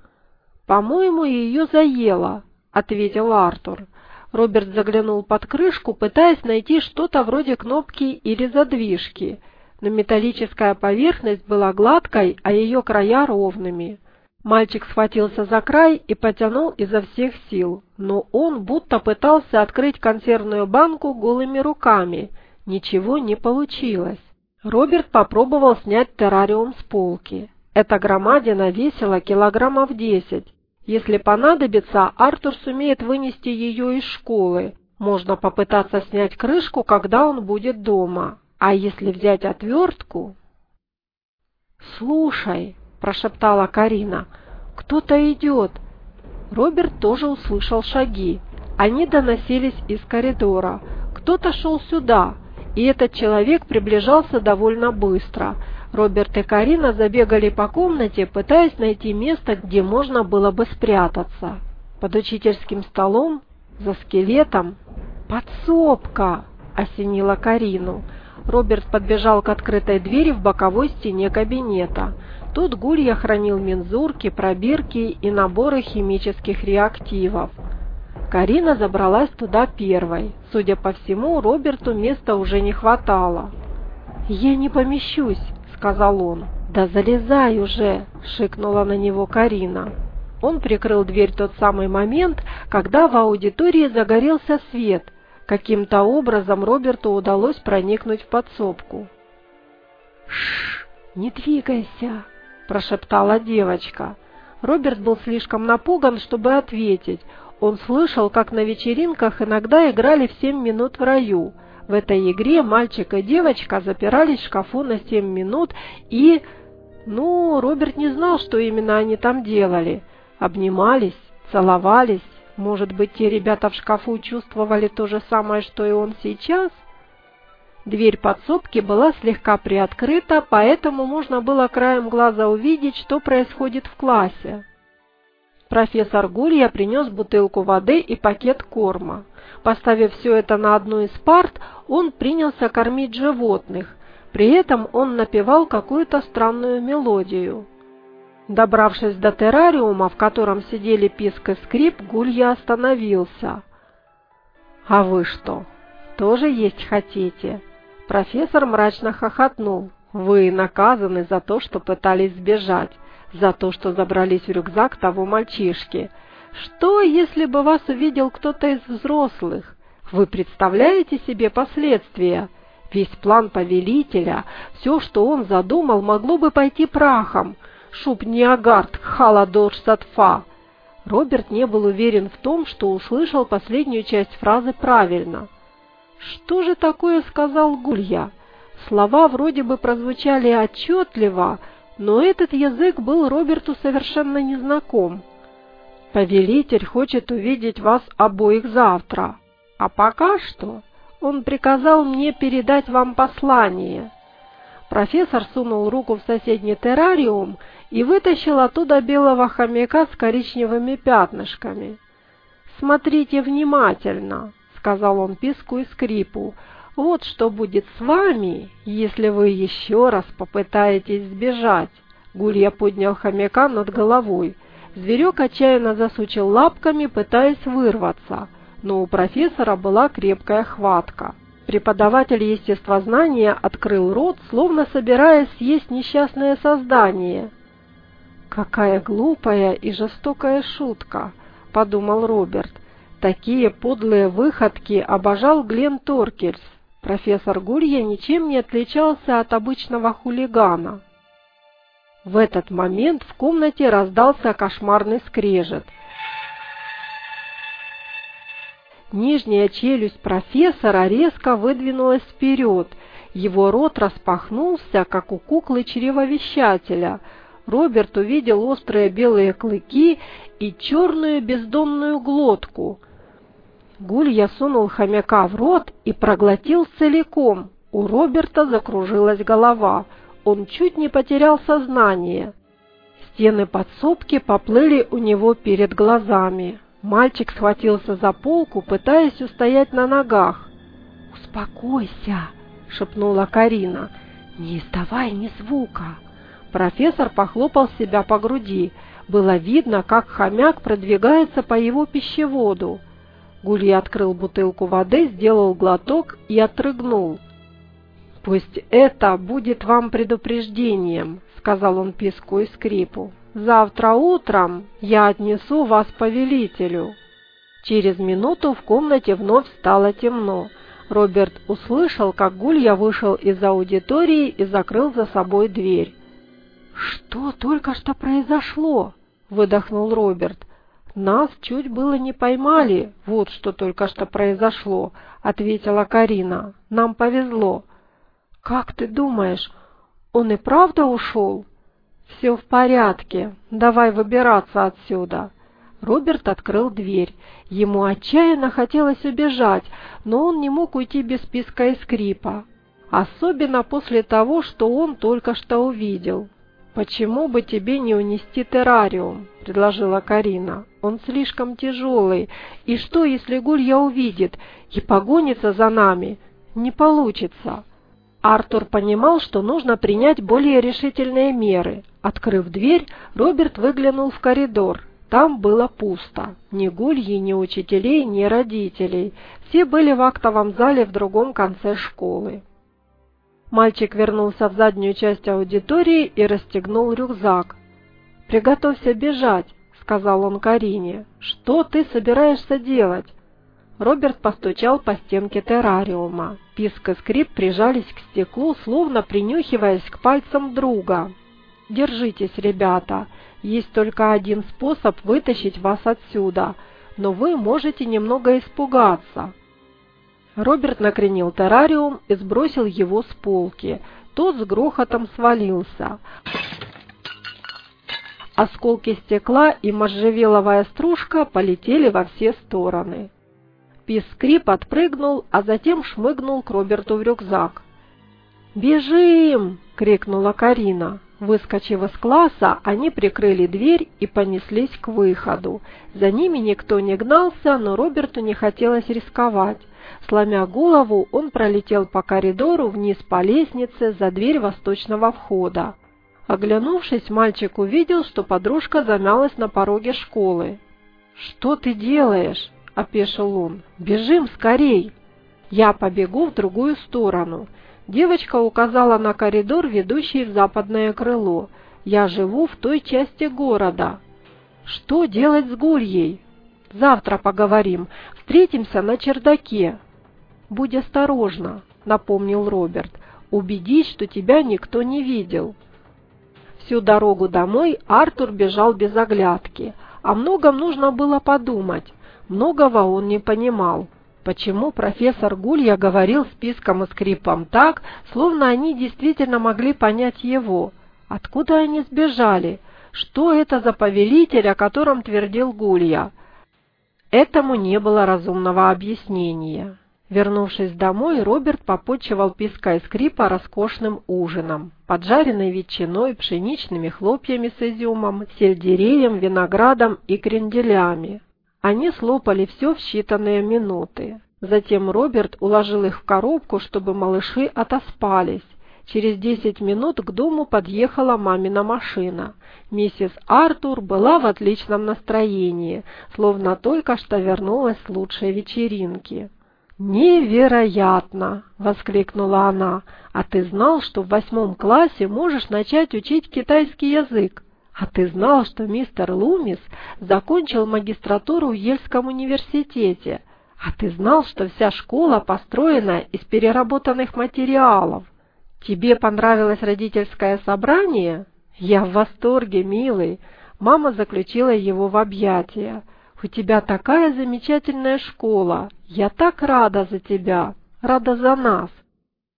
«По-моему, ее заело», — ответил Артур. Роберт заглянул под крышку, пытаясь найти что-то вроде кнопки или задвижки, но металлическая поверхность была гладкой, а ее края ровными. Мальчик схватился за край и потянул изо всех сил, но он будто пытался открыть консервную банку голыми руками. Ничего не получилось. Роберт попробовал снять террариум с полки. Эта громадина весила килограммов десять, если понадобится, Артур сумеет вынести ее из школы. Можно попытаться снять крышку, когда он будет дома. А если взять отвертку... «Слушай», – прошептала Карина, – «кто-то идет». Роберт тоже услышал шаги. Они доносились из коридора. Кто-то шел сюда, и этот человек приближался довольно быстро – Роберт и Карина забегали по комнате, пытаясь найти место, где можно было бы спрятаться. Под учительским столом, за скелетом. «Подсобка!» – осенила Карину. Роберт подбежал к открытой двери в боковой стене кабинета. Тут Гулья хранил мензурки, пробирки и наборы химических реактивов. Карина забралась туда первой. Судя по всему, Роберту места уже не хватало. «Я не помещусь», сказал он. «Да залезай уже!» – шикнула на него Карина. Он прикрыл дверь тот самый момент, когда в аудитории загорелся свет. Каким-то образом Роберту удалось проникнуть в подсобку. «Шш, не двигайся!» – прошептала девочка. Роберт был слишком напуган, чтобы ответить. Он слышал, как на вечеринках иногда играли в семь минут в раю. В этой игре мальчик и девочка запирались в шкафу на семь минут и... Ну, Роберт не знал, что именно они там делали. Обнимались, целовались. Может быть, те ребята в шкафу чувствовали то же самое, что и он сейчас? Дверь подсобки была слегка приоткрыта, поэтому можно было краем глаза увидеть, что происходит в классе. Профессор Гурья принес бутылку воды и пакет корма. Поставив все это на одну из парт, он принялся кормить животных. При этом он напевал какую-то странную мелодию. Добравшись до террариума, в котором сидели писк и скрип, Гулья остановился. «А вы что, тоже есть хотите?» Профессор мрачно хохотнул. «Вы наказаны за то, что пытались сбежать, за то, что забрались в рюкзак того мальчишки. Что, если бы вас увидел кто-то из взрослых? Вы представляете себе последствия?» Весь план повелителя, все, что он задумал, могло бы пойти прахом. Шуб Ниагард Халадор Сатфа. Роберт не был уверен в том, что услышал последнюю часть фразы правильно. Что же такое сказал Гулья? Слова вроде бы прозвучали отчетливо, но этот язык был Роберту совершенно незнаком. «Повелитель хочет увидеть вас обоих завтра, а пока что он приказал мне передать вам послание». Профессор сунул руку в соседний террариум и вытащил оттуда белого хомяка с коричневыми пятнышками. «Смотрите внимательно», — сказал он писку и скрипу. «Вот что будет с вами, если вы еще раз попытаетесь сбежать». Гулья поднял хомяка над головой. Зверек отчаянно засучил лапками, пытаясь вырваться, но у профессора была крепкая хватка. Преподаватель естествознания открыл рот, словно собираясь съесть несчастное создание. «Какая глупая и жестокая шутка!» — подумал Роберт. Такие подлые выходки обожал Глен Торкельс. Профессор Гурья ничем не отличался от обычного хулигана. В этот момент в комнате раздался кошмарный скрежет. Нижняя челюсть профессора резко выдвинулась вперед. Его рот распахнулся, как у куклы чревовещателя – Роберт увидел острые белые клыки и черную бездонную глотку. Гулья сунул хомяка в рот и проглотил целиком. У Роберта закружилась голова. Он чуть не потерял сознание. Стены подсобки поплыли у него перед глазами. Мальчик схватился за полку, пытаясь устоять на ногах. «Успокойся!» — шепнула Карина. «Не издавай ни звука!» Профессор похлопал себя по груди. Было видно, как хомяк продвигается по его пищеводу. Гулья открыл бутылку воды, сделал глоток и отрыгнул. «Пусть это будет вам предупреждением», — сказал он писку и скрипу. «Завтра утром я отнесу вас повелителю». Через минуту в комнате вновь стало темно. Роберт услышал, как Гулья вышел из аудитории и закрыл за собой дверь. «Что только что произошло?» — выдохнул Роберт. «Нас чуть было не поймали, вот что только что произошло», — ответила Карина. «Нам повезло». «Как ты думаешь, он и правда ушел?» «Все в порядке. Давай выбираться отсюда». Роберт открыл дверь. Ему отчаянно хотелось убежать, но он не мог уйти без писка и скрипа. Особенно после того, что он только что увидел. «Почему бы тебе не унести террариум?» – предложила Карина. «Он слишком тяжелый. И что, если Гулья увидит и погонится за нами? Не получится». Артур понимал, что нужно принять более решительные меры. Открыв дверь, Роберт выглянул в коридор. Там было пусто. Ни Гульи, ни учителей, ни родителей. Все были в актовом зале в другом конце школы. Мальчик вернулся в заднюю часть аудитории и расстегнул рюкзак. «Приготовься бежать», — сказал он Карине. «Что ты собираешься делать?» Роберт постучал по стенке террариума. Писк и скрип прижались к стеклу, словно принюхиваясь к пальцам друга. «Держитесь, ребята. Есть только один способ вытащить вас отсюда, но вы можете немного испугаться». Роберт накренил террариум и сбросил его с полки. Тот с грохотом свалился. Осколки стекла и можжевеловая стружка полетели во все стороны. Пискри подпрыгнул, а затем шмыгнул к Роберту в рюкзак. «Бежим!» — крикнула Карина. Выскочив из класса, они прикрыли дверь и понеслись к выходу. За ними никто не гнался, но Роберту не хотелось рисковать. Сломя голову, он пролетел по коридору вниз по лестнице за дверь восточного входа. Оглянувшись, мальчик увидел, что подружка замялась на пороге школы. «Что ты делаешь?» – опешил он. «Бежим скорей!» «Я побегу в другую сторону». Девочка указала на коридор, ведущий в западное крыло. «Я живу в той части города». «Что делать с Гульей?» «Завтра поговорим. Встретимся на чердаке». «Будь осторожна», — напомнил Роберт. «Убедись, что тебя никто не видел». Всю дорогу домой Артур бежал без оглядки. О многом нужно было подумать. Многого он не понимал. Почему профессор Гулья говорил списком и скрипом так, словно они действительно могли понять его? Откуда они сбежали? Что это за повелитель, о котором твердил Гулья? Этому не было разумного объяснения. Вернувшись домой, Роберт попотчевал писка и скрипа роскошным ужином, поджаренной ветчиной, пшеничными хлопьями с изюмом, сельдереем, виноградом и кренделями. Они слопали все в считанные минуты. Затем Роберт уложил их в коробку, чтобы малыши отоспались. Через десять минут к дому подъехала мамина машина. Миссис Артур была в отличном настроении, словно только что вернулась с лучшей вечеринки. «Невероятно!» — воскликнула она. «А ты знал, что в восьмом классе можешь начать учить китайский язык? А ты знал, что мистер Лумис закончил магистратуру в Ельском университете? А ты знал, что вся школа построена из переработанных материалов? Тебе понравилось родительское собрание? Я в восторге, милый!» Мама заключила его в объятия. У тебя такая замечательная школа. Я так рада за тебя, рада за нас.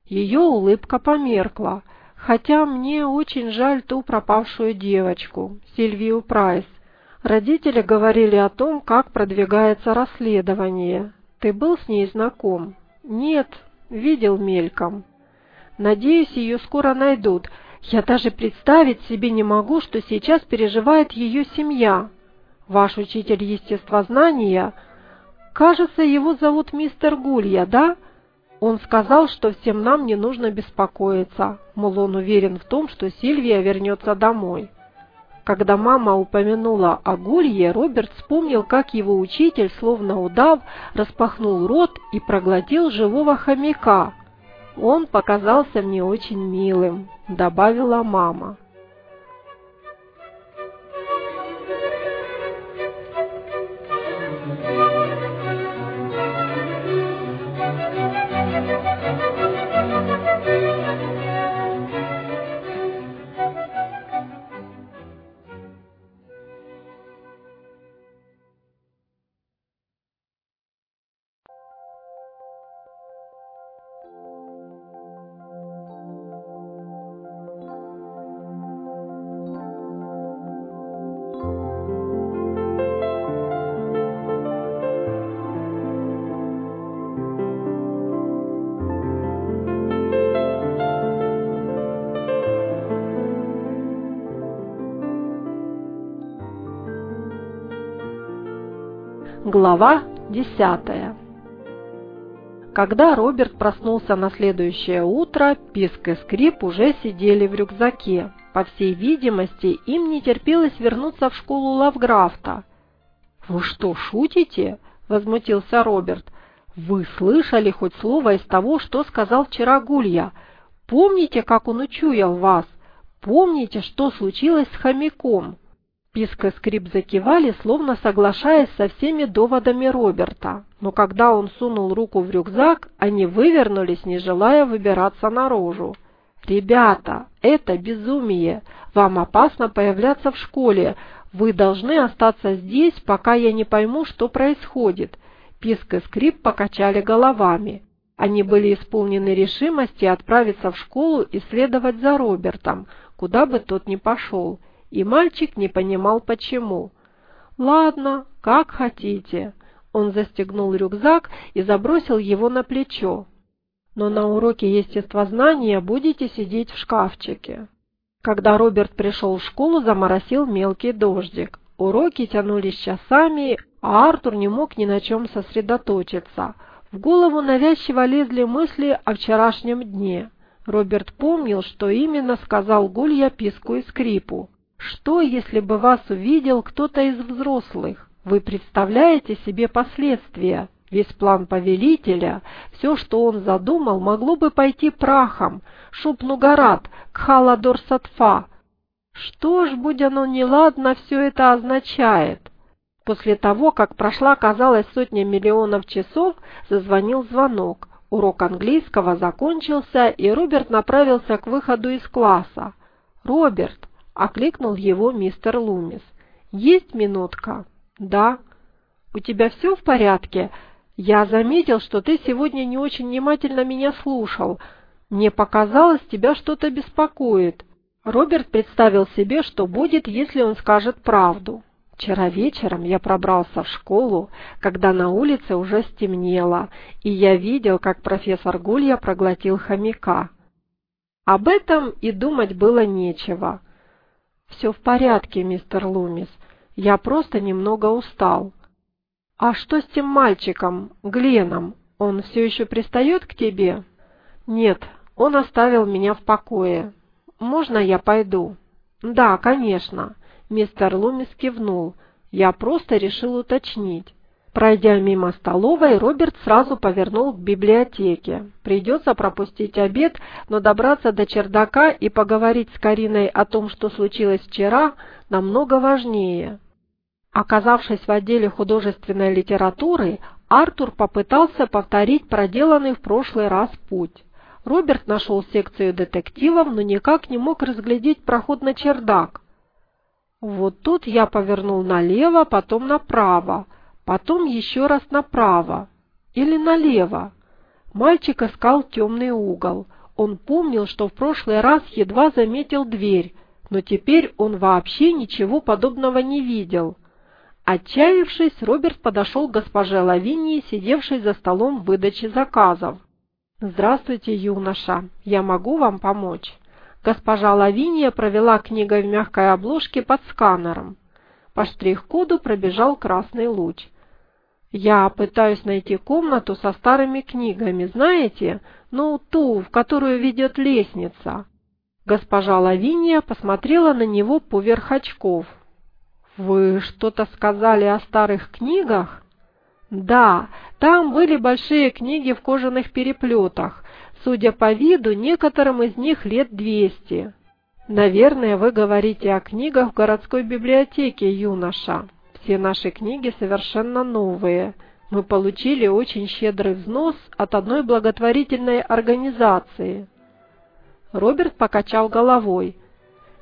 Ее улыбка померкла, хотя мне очень жаль ту пропавшую девочку, Сильвию Прайс. Родители говорили о том, как продвигается расследование. Ты был с ней знаком? Нет, видел мельком. Надеюсь, ее скоро найдут. Я даже представить себе не могу, что сейчас переживает ее семья. Ваш учитель естествознания, кажется, его зовут мистер Гулья, да? Он сказал, что всем нам не нужно беспокоиться, мол, он уверен в том, что Сильвия вернется домой. Когда мама упомянула о Гулье, Роберт вспомнил, как его учитель, словно удав, распахнул рот и проглотил живого хомяка. «Он показался мне очень милым», — добавила мама. Глава 10 Когда Роберт проснулся на следующее утро, Писк и Скрип уже сидели в рюкзаке. По всей видимости, им не терпелось вернуться в школу Лавграфта. «Вы что, шутите?» – возмутился Роберт. «Вы слышали хоть слово из того, что сказал вчера Гулья? Помните, как он учуял вас? Помните, что случилось с хомяком?» Писк и скрип закивали, словно соглашаясь со всеми доводами Роберта, но когда он сунул руку в рюкзак, они вывернулись, не желая выбираться наружу. «Ребята, это безумие! Вам опасно появляться в школе. Вы должны остаться здесь, пока я не пойму, что происходит». Писк и скрип покачали головами. Они были исполнены решимости отправиться в школу и следовать за Робертом, куда бы тот ни пошел и мальчик не понимал почему. «Ладно, как хотите». Он застегнул рюкзак и забросил его на плечо. «Но на уроке естествознания будете сидеть в шкафчике». Когда Роберт пришел в школу, заморосил мелкий дождик. Уроки тянулись часами, а Артур не мог ни на чем сосредоточиться. В голову навязчиво лезли мысли о вчерашнем дне. Роберт помнил, что именно сказал Гулья писку и скрипу. Что, если бы вас увидел кто-то из взрослых? Вы представляете себе последствия? Весь план повелителя, все, что он задумал, могло бы пойти прахом. Шупнугарат, Кхаладор Сатфа. Что ж, будь оно неладно, все это означает? После того, как прошла, казалось, сотня миллионов часов, зазвонил звонок. Урок английского закончился, и Роберт направился к выходу из класса. «Роберт, окликнул его мистер Лумис. «Есть минутка?» «Да». «У тебя все в порядке? Я заметил, что ты сегодня не очень внимательно меня слушал. Мне показалось, тебя что-то беспокоит». Роберт представил себе, что будет, если он скажет правду. Вчера вечером я пробрался в школу, когда на улице уже стемнело, и я видел, как профессор Гулья проглотил хомяка. Об этом и думать было нечего. «Все в порядке, мистер Лумис. Я просто немного устал». «А что с тем мальчиком, Гленом? Он все еще пристает к тебе?» «Нет, он оставил меня в покое. Можно я пойду?» «Да, конечно». Мистер Лумис кивнул. «Я просто решил уточнить. Пройдя мимо столовой, Роберт сразу повернул к библиотеке. Придется пропустить обед, но добраться до чердака и поговорить с Кариной о том, что случилось вчера, намного важнее. Оказавшись в отделе художественной литературы, Артур попытался повторить проделанный в прошлый раз путь. Роберт нашел секцию детективов, но никак не мог разглядеть проход на чердак. Вот тут я повернул налево, потом направо потом еще раз направо или налево. Мальчик искал темный угол. Он помнил, что в прошлый раз едва заметил дверь, но теперь он вообще ничего подобного не видел. Отчаявшись, Роберт подошел к госпоже Лавинии, сидевшей за столом в выдаче заказов. «Здравствуйте, юноша. Я могу вам помочь?» Госпожа Лавиния провела книгой в мягкой обложке под сканером. По штрих-коду пробежал красный луч – я пытаюсь найти комнату со старыми книгами, знаете? Ну, ту, в которую ведет лестница. Госпожа Лавиния посмотрела на него поверх очков. Вы что-то сказали о старых книгах? Да, там были большие книги в кожаных переплетах. Судя по виду, некоторым из них лет двести. Наверное, вы говорите о книгах в городской библиотеке, юноша. Все наши книги совершенно новые. Мы получили очень щедрый взнос от одной благотворительной организации. Роберт покачал головой.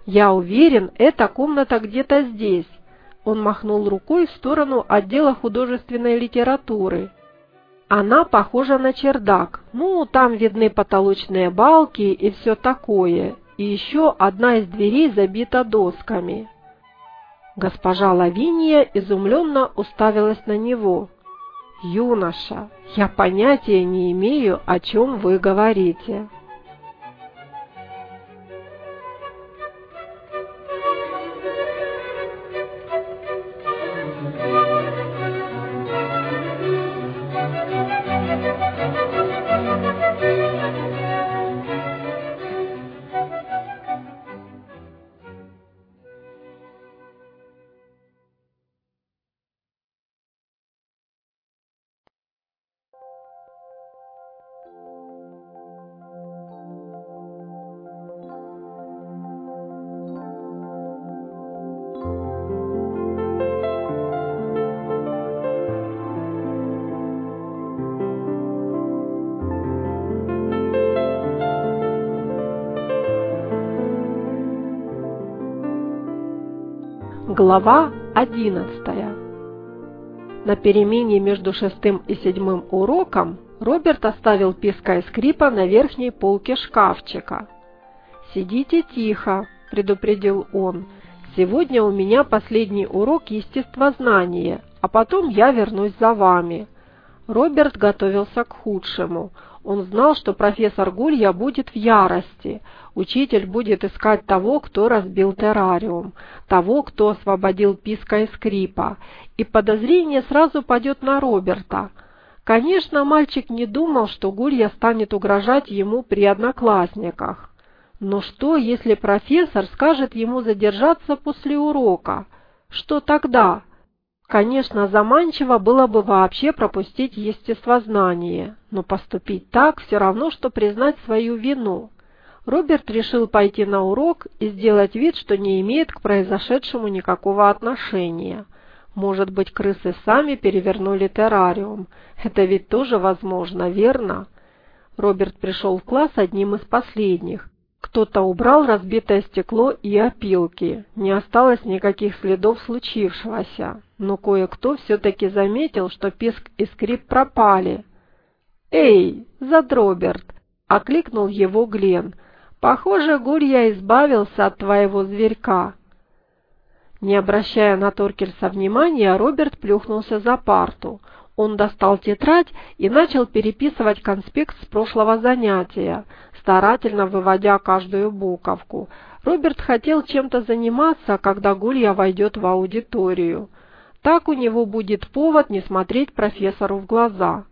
«Я уверен, эта комната где-то здесь». Он махнул рукой в сторону отдела художественной литературы. Она похожа на чердак. Ну, там видны потолочные балки и все такое. И еще одна из дверей забита досками. Госпожа Лавиния изумленно уставилась на него. «Юноша, я понятия не имею, о чем вы говорите». Глава 11 На перемене между шестым и седьмым уроком Роберт оставил песка и скрипа на верхней полке шкафчика. «Сидите тихо», – предупредил он. «Сегодня у меня последний урок естествознания, а потом я вернусь за вами». Роберт готовился к худшему – он знал, что профессор Гулья будет в ярости. Учитель будет искать того, кто разбил террариум, того, кто освободил писка и скрипа, и подозрение сразу падет на Роберта. Конечно, мальчик не думал, что Гулья станет угрожать ему при одноклассниках. Но что, если профессор скажет ему задержаться после урока? Что тогда? Конечно, заманчиво было бы вообще пропустить естествознание, но поступить так все равно, что признать свою вину. Роберт решил пойти на урок и сделать вид, что не имеет к произошедшему никакого отношения. Может быть, крысы сами перевернули террариум. Это ведь тоже возможно, верно? Роберт пришел в класс одним из последних. Кто-то убрал разбитое стекло и опилки. Не осталось никаких следов случившегося. Но кое-кто все-таки заметил, что писк и скрип пропали. «Эй, Задроберт!» — окликнул его Глен. «Похоже, Гурья избавился от твоего зверька». Не обращая на Торкельса внимания, Роберт плюхнулся за парту. Он достал тетрадь и начал переписывать конспект с прошлого занятия старательно выводя каждую буковку. Роберт хотел чем-то заниматься, когда Гулья войдет в аудиторию. Так у него будет повод не смотреть профессору в глаза.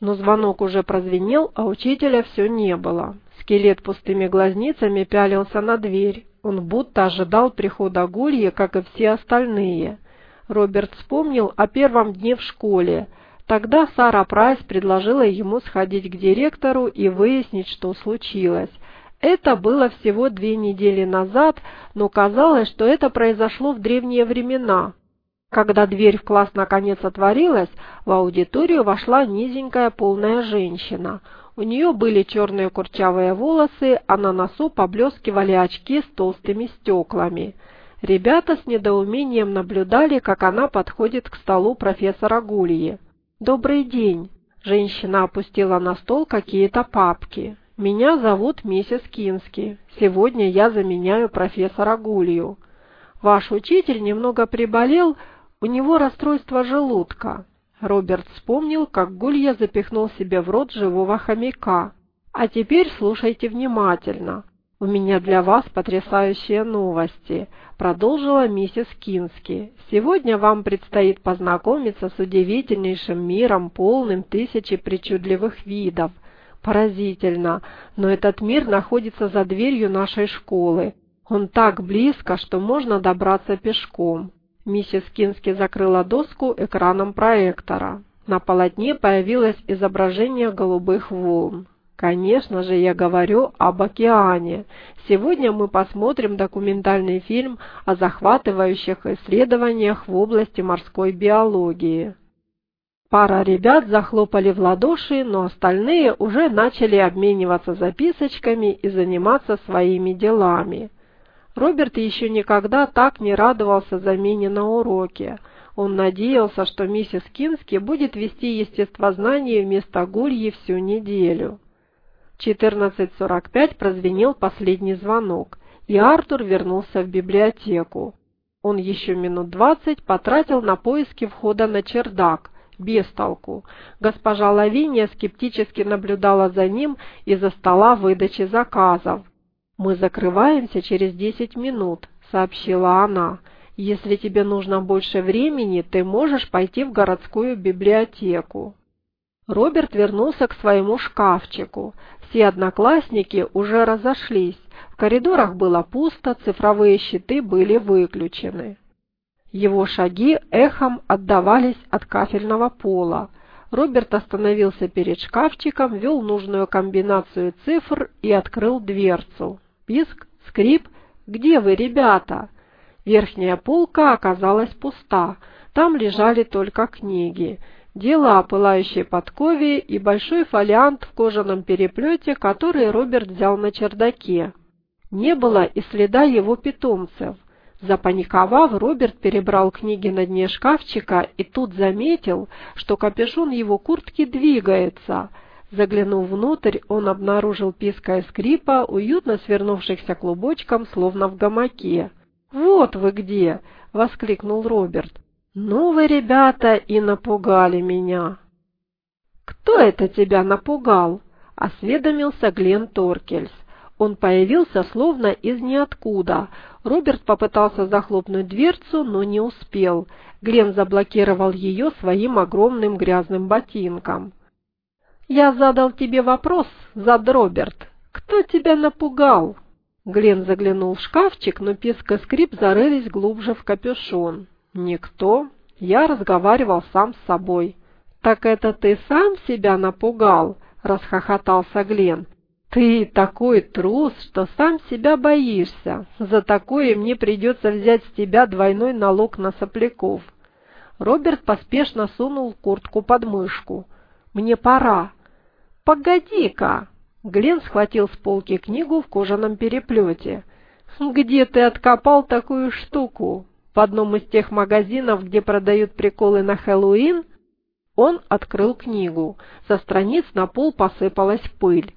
Но звонок уже прозвенел, а учителя все не было. Скелет пустыми глазницами пялился на дверь. Он будто ожидал прихода Гульи, как и все остальные. Роберт вспомнил о первом дне в школе – Тогда Сара Прайс предложила ему сходить к директору и выяснить, что случилось. Это было всего две недели назад, но казалось, что это произошло в древние времена. Когда дверь в класс наконец отворилась, в аудиторию вошла низенькая полная женщина. У нее были черные курчавые волосы, а на носу поблескивали очки с толстыми стеклами. Ребята с недоумением наблюдали, как она подходит к столу профессора Гульи. «Добрый день!» Женщина опустила на стол какие-то папки. «Меня зовут миссис Кински. Сегодня я заменяю профессора Гулью. Ваш учитель немного приболел, у него расстройство желудка». Роберт вспомнил, как Гулья запихнул себе в рот живого хомяка. «А теперь слушайте внимательно. «У меня для вас потрясающие новости», – продолжила миссис Кински. «Сегодня вам предстоит познакомиться с удивительнейшим миром, полным тысячи причудливых видов. Поразительно, но этот мир находится за дверью нашей школы. Он так близко, что можно добраться пешком». Миссис Кински закрыла доску экраном проектора. На полотне появилось изображение голубых волн. Конечно же, я говорю об океане. Сегодня мы посмотрим документальный фильм о захватывающих исследованиях в области морской биологии. Пара ребят захлопали в ладоши, но остальные уже начали обмениваться записочками и заниматься своими делами. Роберт еще никогда так не радовался замене на уроке. Он надеялся, что миссис Кински будет вести естествознание вместо Гульи всю неделю. 14.45 прозвенел последний звонок, и Артур вернулся в библиотеку. Он еще минут двадцать потратил на поиски входа на чердак, без толку. Госпожа Лавиния скептически наблюдала за ним из-за стола выдачи заказов. «Мы закрываемся через десять минут», — сообщила она. «Если тебе нужно больше времени, ты можешь пойти в городскую библиотеку». Роберт вернулся к своему шкафчику. Все одноклассники уже разошлись. В коридорах было пусто, цифровые щиты были выключены. Его шаги эхом отдавались от кафельного пола. Роберт остановился перед шкафчиком, ввел нужную комбинацию цифр и открыл дверцу. Писк, скрип. «Где вы, ребята?» Верхняя полка оказалась пуста. Там лежали только книги дело о пылающей подкове и большой фолиант в кожаном переплете, который Роберт взял на чердаке. Не было и следа его питомцев. Запаниковав, Роберт перебрал книги на дне шкафчика и тут заметил, что капюшон его куртки двигается. Заглянув внутрь, он обнаружил пиская скрипа, уютно свернувшихся клубочком, словно в гамаке. «Вот вы где!» — воскликнул Роберт. «Ну вы, ребята, и напугали меня!» «Кто это тебя напугал?» — осведомился Глен Торкельс. Он появился словно из ниоткуда. Роберт попытался захлопнуть дверцу, но не успел. Глен заблокировал ее своим огромным грязным ботинком. «Я задал тебе вопрос, зад Роберт. Кто тебя напугал?» Глен заглянул в шкафчик, но писк и скрип зарылись глубже в капюшон. «Никто. Я разговаривал сам с собой». «Так это ты сам себя напугал?» — расхохотался Глен. «Ты такой трус, что сам себя боишься. За такое мне придется взять с тебя двойной налог на сопляков». Роберт поспешно сунул куртку под мышку. «Мне пора». «Погоди-ка!» Глен схватил с полки книгу в кожаном переплете. «Где ты откопал такую штуку? В одном из тех магазинов, где продают приколы на Хэллоуин?» Он открыл книгу. Со страниц на пол посыпалась пыль.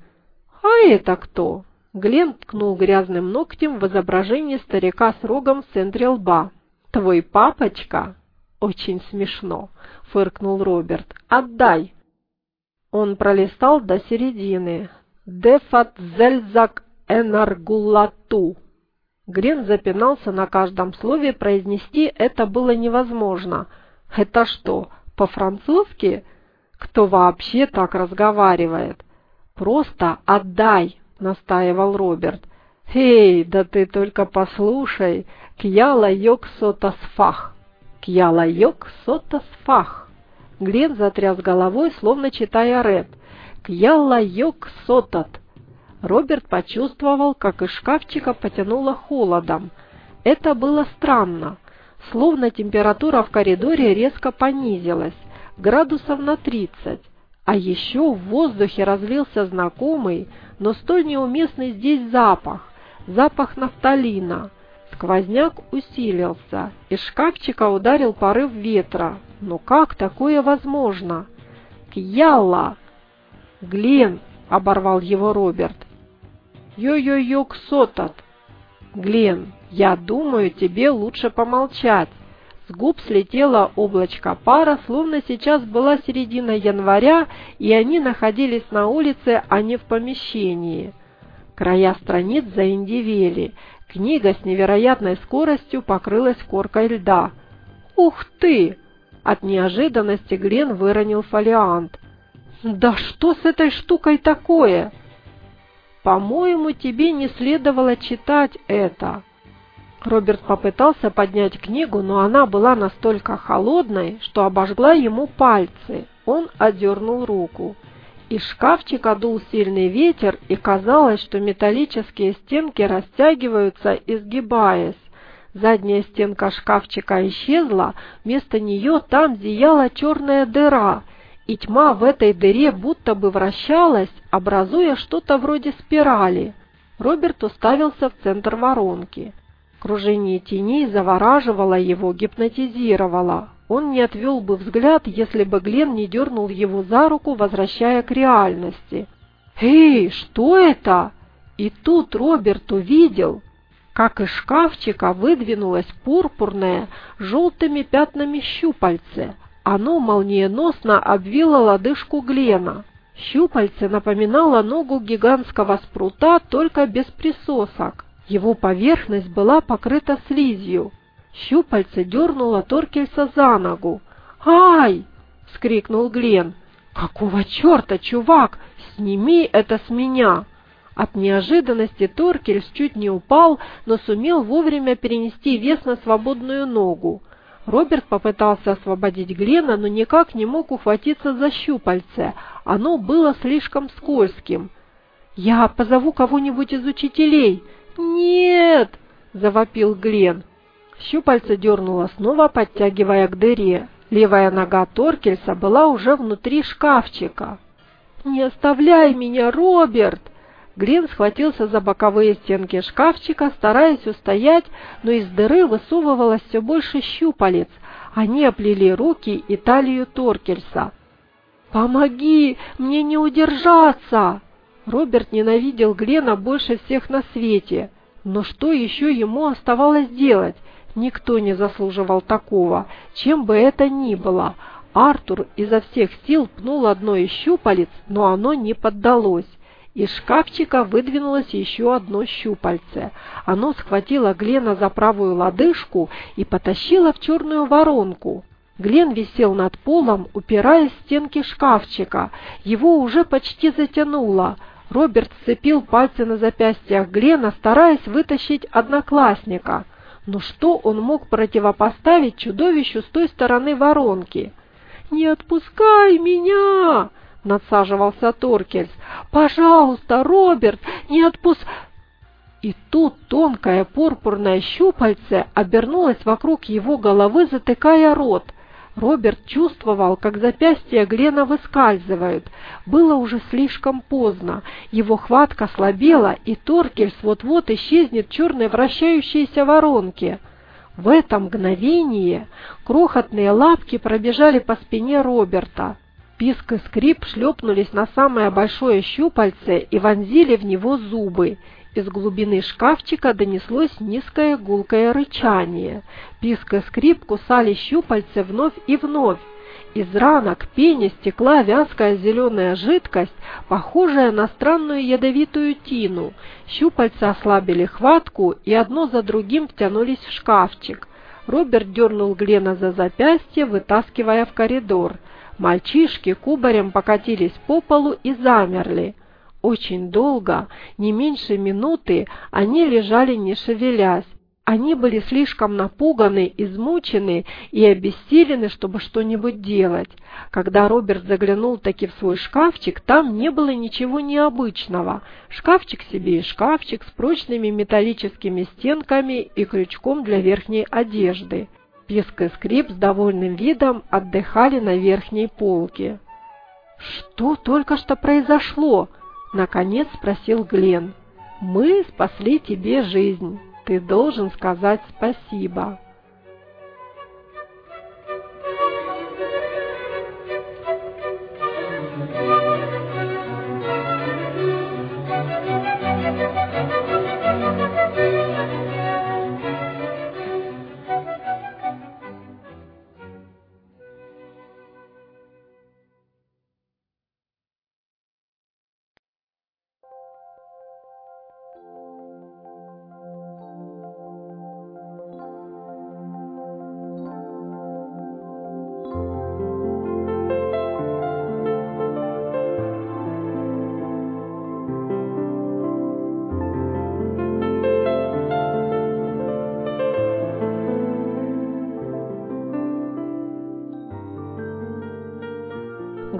«А это кто?» Глен ткнул грязным ногтем в изображение старика с рогом в центре лба. «Твой папочка?» «Очень смешно», — фыркнул Роберт. «Отдай!» Он пролистал до середины. «Дефат зельзак энаргулату». Грен запинался на каждом слове, произнести это было невозможно. «Это что, по-французски? Кто вообще так разговаривает?» «Просто отдай!» — настаивал Роберт. «Эй, да ты только послушай! Кьяла йок сотасфах! Кьяла йок сотасфах!» Глен затряс головой, словно читая рэп. «Кьяла йок сотат!» Роберт почувствовал, как из шкафчика потянуло холодом. Это было странно. Словно температура в коридоре резко понизилась, градусов на тридцать. А еще в воздухе разлился знакомый, но столь неуместный здесь запах, запах нафталина. Сквозняк усилился, из шкафчика ударил порыв ветра. Но как такое возможно? «Кьялла!» «Глен!» — оборвал его Роберт. «Йо-йо-йо, ксотат!» «Глен, я думаю, тебе лучше помолчать. С губ слетело облачко пара, словно сейчас была середина января, и они находились на улице, а не в помещении. Края страниц заиндивели. Книга с невероятной скоростью покрылась коркой льда. «Ух ты!» От неожиданности Глен выронил фолиант. «Да что с этой штукой такое?» «По-моему, тебе не следовало читать это», Роберт попытался поднять книгу, но она была настолько холодной, что обожгла ему пальцы. Он одернул руку. Из шкафчика дул сильный ветер, и казалось, что металлические стенки растягиваются, изгибаясь. Задняя стенка шкафчика исчезла, вместо нее там зияла черная дыра, и тьма в этой дыре будто бы вращалась, образуя что-то вроде спирали. Роберт уставился в центр воронки. Кружение теней завораживало его, гипнотизировало. Он не отвел бы взгляд, если бы Глен не дернул его за руку, возвращая к реальности. «Эй, что это?» И тут Роберт увидел, как из шкафчика выдвинулось пурпурное желтыми пятнами щупальце. Оно молниеносно обвило лодыжку Глена. Щупальце напоминало ногу гигантского спрута, только без присосок. Его поверхность была покрыта слизью. Щупальце дернуло Торкельса за ногу. «Ай!» — вскрикнул Глен. «Какого черта, чувак? Сними это с меня!» От неожиданности Торкельс чуть не упал, но сумел вовремя перенести вес на свободную ногу. Роберт попытался освободить Глена, но никак не мог ухватиться за щупальце. Оно было слишком скользким. «Я позову кого-нибудь из учителей!» «Нет!» — завопил Глен. Щупальце дернуло снова, подтягивая к дыре. Левая нога Торкельса была уже внутри шкафчика. «Не оставляй меня, Роберт!» Глен схватился за боковые стенки шкафчика, стараясь устоять, но из дыры высовывалось все больше щупалец. Они оплели руки и талию Торкельса. «Помоги! Мне не удержаться!» Роберт ненавидел Глена больше всех на свете. Но что еще ему оставалось делать? Никто не заслуживал такого, чем бы это ни было. Артур изо всех сил пнул одно из щупалец, но оно не поддалось. Из шкафчика выдвинулось еще одно щупальце. Оно схватило Глена за правую лодыжку и потащило в черную воронку. Глен висел над полом, упираясь в стенки шкафчика. Его уже почти затянуло. Роберт сцепил пальцы на запястьях Глена, стараясь вытащить одноклассника. Но что он мог противопоставить чудовищу с той стороны воронки? «Не отпускай меня!» — надсаживался Торкельс. «Пожалуйста, Роберт, не отпуск...» И тут тонкое пурпурное щупальце обернулось вокруг его головы, затыкая рот — Роберт чувствовал, как запястья Глена выскальзывают. Было уже слишком поздно. Его хватка слабела, и Торкельс вот-вот исчезнет в черной вращающейся воронке. В это мгновение крохотные лапки пробежали по спине Роберта. Писк и скрип шлепнулись на самое большое щупальце и вонзили в него зубы. Из глубины шкафчика донеслось низкое гулкое рычание. Писк и скрип кусали щупальца вновь и вновь. Из ранок пени стекла вязкая зеленая жидкость, похожая на странную ядовитую тину. Щупальца ослабили хватку и одно за другим втянулись в шкафчик. Роберт дернул Глена за запястье, вытаскивая в коридор. Мальчишки кубарем покатились по полу и замерли. Очень долго, не меньше минуты, они лежали не шевелясь. Они были слишком напуганы, измучены и обессилены, чтобы что-нибудь делать. Когда Роберт заглянул таки в свой шкафчик, там не было ничего необычного. Шкафчик себе и шкафчик с прочными металлическими стенками и крючком для верхней одежды. Писк и скрип с довольным видом отдыхали на верхней полке. «Что только что произошло?» Наконец спросил Глен. «Мы спасли тебе жизнь. Ты должен сказать спасибо».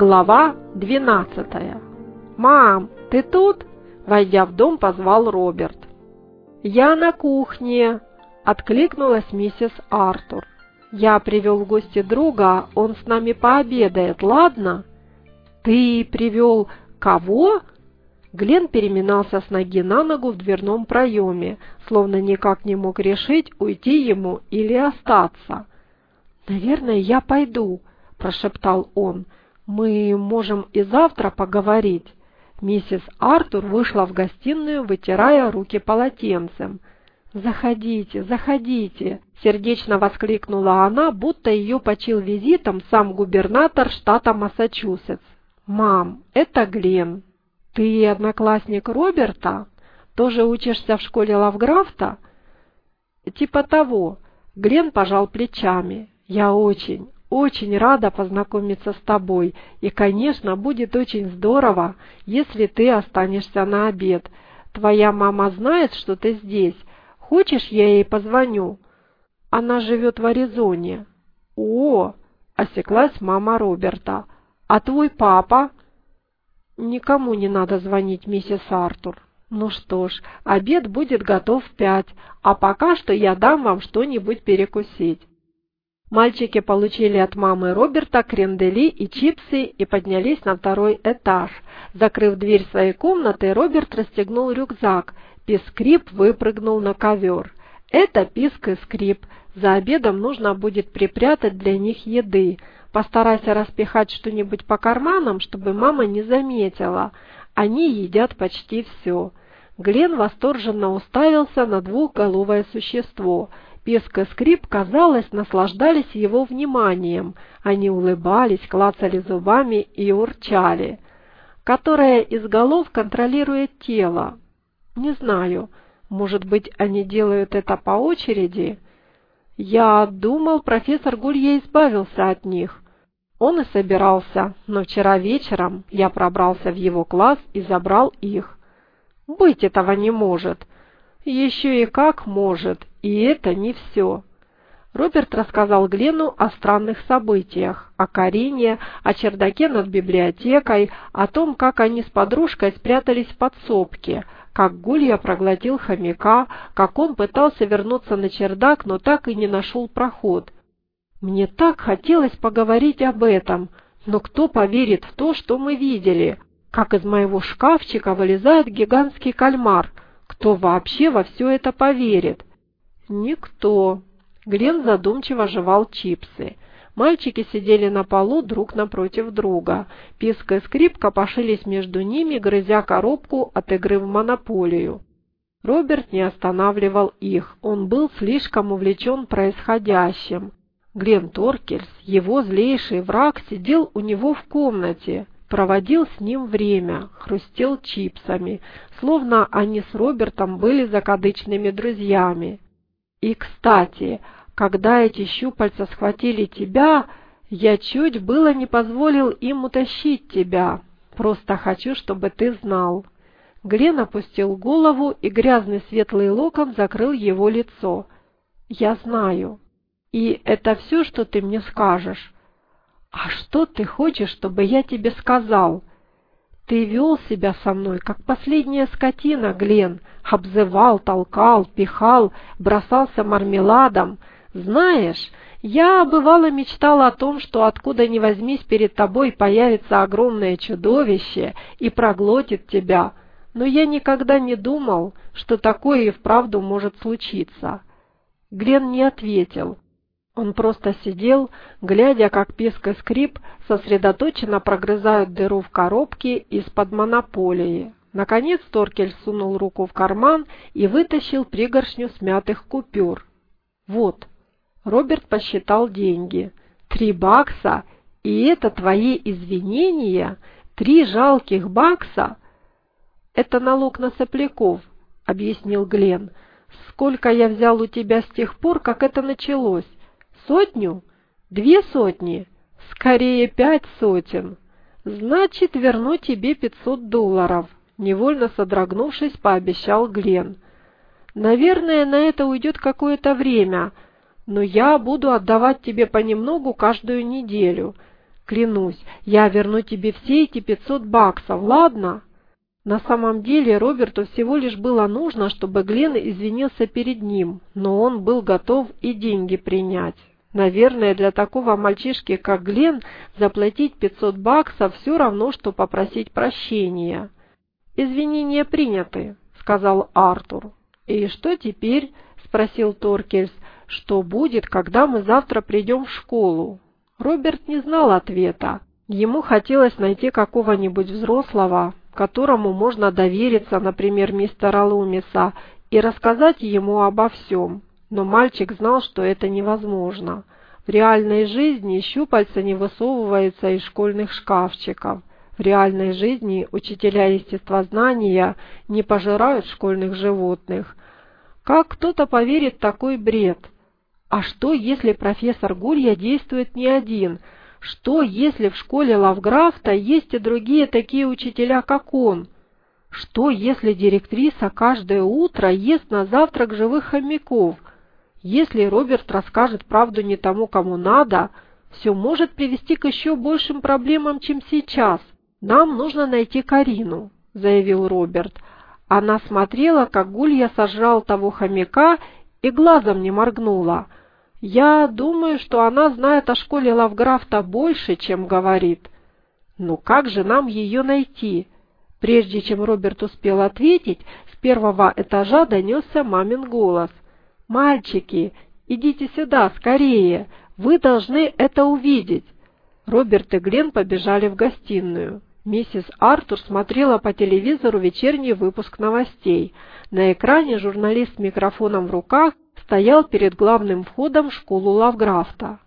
Глава двенадцатая. «Мам, ты тут?» Войдя в дом, позвал Роберт. «Я на кухне», — откликнулась миссис Артур. «Я привел в гости друга, он с нами пообедает, ладно?» «Ты привел кого?» Глен переминался с ноги на ногу в дверном проеме, словно никак не мог решить, уйти ему или остаться. «Наверное, я пойду», – прошептал он. «Мы можем и завтра поговорить». Миссис Артур вышла в гостиную, вытирая руки полотенцем. «Заходите, заходите!» — сердечно воскликнула она, будто ее почил визитом сам губернатор штата Массачусетс. «Мам, это Глен. Ты одноклассник Роберта? Тоже учишься в школе Лавграфта?» «Типа того». Глен пожал плечами. «Я очень, очень рада познакомиться с тобой, и, конечно, будет очень здорово, если ты останешься на обед. Твоя мама знает, что ты здесь. Хочешь, я ей позвоню? Она живет в Аризоне. О, осеклась мама Роберта. А твой папа? Никому не надо звонить, миссис Артур. Ну что ж, обед будет готов в пять, а пока что я дам вам что-нибудь перекусить. Мальчики получили от мамы Роберта крендели и чипсы и поднялись на второй этаж. Закрыв дверь своей комнаты, Роберт расстегнул рюкзак. Пискрип выпрыгнул на ковер. Это Писк и Скрип. За обедом нужно будет припрятать для них еды. Постарайся распихать что-нибудь по карманам, чтобы мама не заметила. Они едят почти все. Глен восторженно уставился на двухголовое существо – Песк и скрип, казалось, наслаждались его вниманием. Они улыбались, клацали зубами и урчали. Которая из голов контролирует тело? Не знаю. Может быть, они делают это по очереди? Я думал, профессор Гулье избавился от них. Он и собирался, но вчера вечером я пробрался в его класс и забрал их. Быть этого не может. Еще и как может, и это не все. Роберт рассказал Глену о странных событиях, о Карине, о чердаке над библиотекой, о том, как они с подружкой спрятались в подсобке, как Гулья проглотил хомяка, как он пытался вернуться на чердак, но так и не нашел проход. Мне так хотелось поговорить об этом, но кто поверит в то, что мы видели? Как из моего шкафчика вылезает гигантский кальмар — кто вообще во все это поверит? Никто. Глен задумчиво жевал чипсы. Мальчики сидели на полу друг напротив друга. Писка и скрипка пошились между ними, грызя коробку от игры в монополию. Роберт не останавливал их, он был слишком увлечен происходящим. Глен Торкельс, его злейший враг, сидел у него в комнате, проводил с ним время, хрустел чипсами, словно они с Робертом были закадычными друзьями. И, кстати, когда эти щупальца схватили тебя, я чуть было не позволил им утащить тебя. Просто хочу, чтобы ты знал. Глен опустил голову, и грязный светлый локон закрыл его лицо. Я знаю. И это все, что ты мне скажешь. «А что ты хочешь, чтобы я тебе сказал?» «Ты вел себя со мной, как последняя скотина, Глен, обзывал, толкал, пихал, бросался мармеладом. Знаешь, я, бывало, мечтал о том, что откуда ни возьмись перед тобой появится огромное чудовище и проглотит тебя, но я никогда не думал, что такое и вправду может случиться». Глен не ответил. Он просто сидел, глядя, как писк и скрип сосредоточенно прогрызают дыру в коробке из-под монополии. Наконец Торкель сунул руку в карман и вытащил пригоршню смятых купюр. «Вот». Роберт посчитал деньги. «Три бакса? И это твои извинения? Три жалких бакса?» «Это налог на сопляков», — объяснил Глен. «Сколько я взял у тебя с тех пор, как это началось? Сотню? Две сотни? Скорее пять сотен. Значит, верну тебе пятьсот долларов, невольно содрогнувшись, пообещал Глен. Наверное, на это уйдет какое-то время, но я буду отдавать тебе понемногу каждую неделю. Клянусь, я верну тебе все эти пятьсот баксов, ладно? На самом деле Роберту всего лишь было нужно, чтобы Глен извинился перед ним, но он был готов и деньги принять. Наверное, для такого мальчишки, как Глен, заплатить 500 баксов все равно, что попросить прощения. «Извинения приняты», — сказал Артур. «И что теперь?» — спросил Торкельс. «Что будет, когда мы завтра придем в школу?» Роберт не знал ответа. Ему хотелось найти какого-нибудь взрослого, которому можно довериться, например, мистера Лумиса, и рассказать ему обо всем. Но мальчик знал, что это невозможно. В реальной жизни щупальца не высовываются из школьных шкафчиков. В реальной жизни учителя естествознания не пожирают школьных животных. Как кто-то поверит в такой бред? А что, если профессор Гулья действует не один? Что, если в школе Лавграфта есть и другие такие учителя, как он? Что, если директриса каждое утро ест на завтрак живых хомяков – если Роберт расскажет правду не тому, кому надо, все может привести к еще большим проблемам, чем сейчас. Нам нужно найти Карину, заявил Роберт. Она смотрела, как Гулья сожрал того хомяка и глазом не моргнула. Я думаю, что она знает о школе Лавграфта больше, чем говорит. Ну как же нам ее найти? Прежде чем Роберт успел ответить, с первого этажа донесся мамин голос. «Мальчики, идите сюда, скорее! Вы должны это увидеть!» Роберт и Глен побежали в гостиную. Миссис Артур смотрела по телевизору вечерний выпуск новостей. На экране журналист с микрофоном в руках стоял перед главным входом в школу Лавграфта.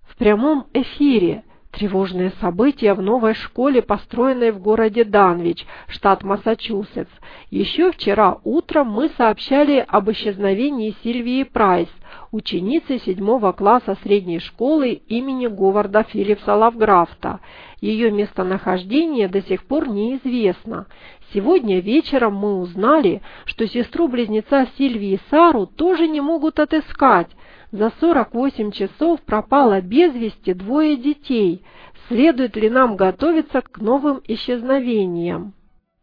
В прямом эфире Тревожные события в новой школе, построенной в городе Данвич, штат Массачусетс. Еще вчера утром мы сообщали об исчезновении Сильвии Прайс, ученицы седьмого класса средней школы имени Говарда Филлипса Лавграфта. Ее местонахождение до сих пор неизвестно. Сегодня вечером мы узнали, что сестру-близнеца Сильвии Сару тоже не могут отыскать, за 48 часов пропало без вести двое детей. Следует ли нам готовиться к новым исчезновениям?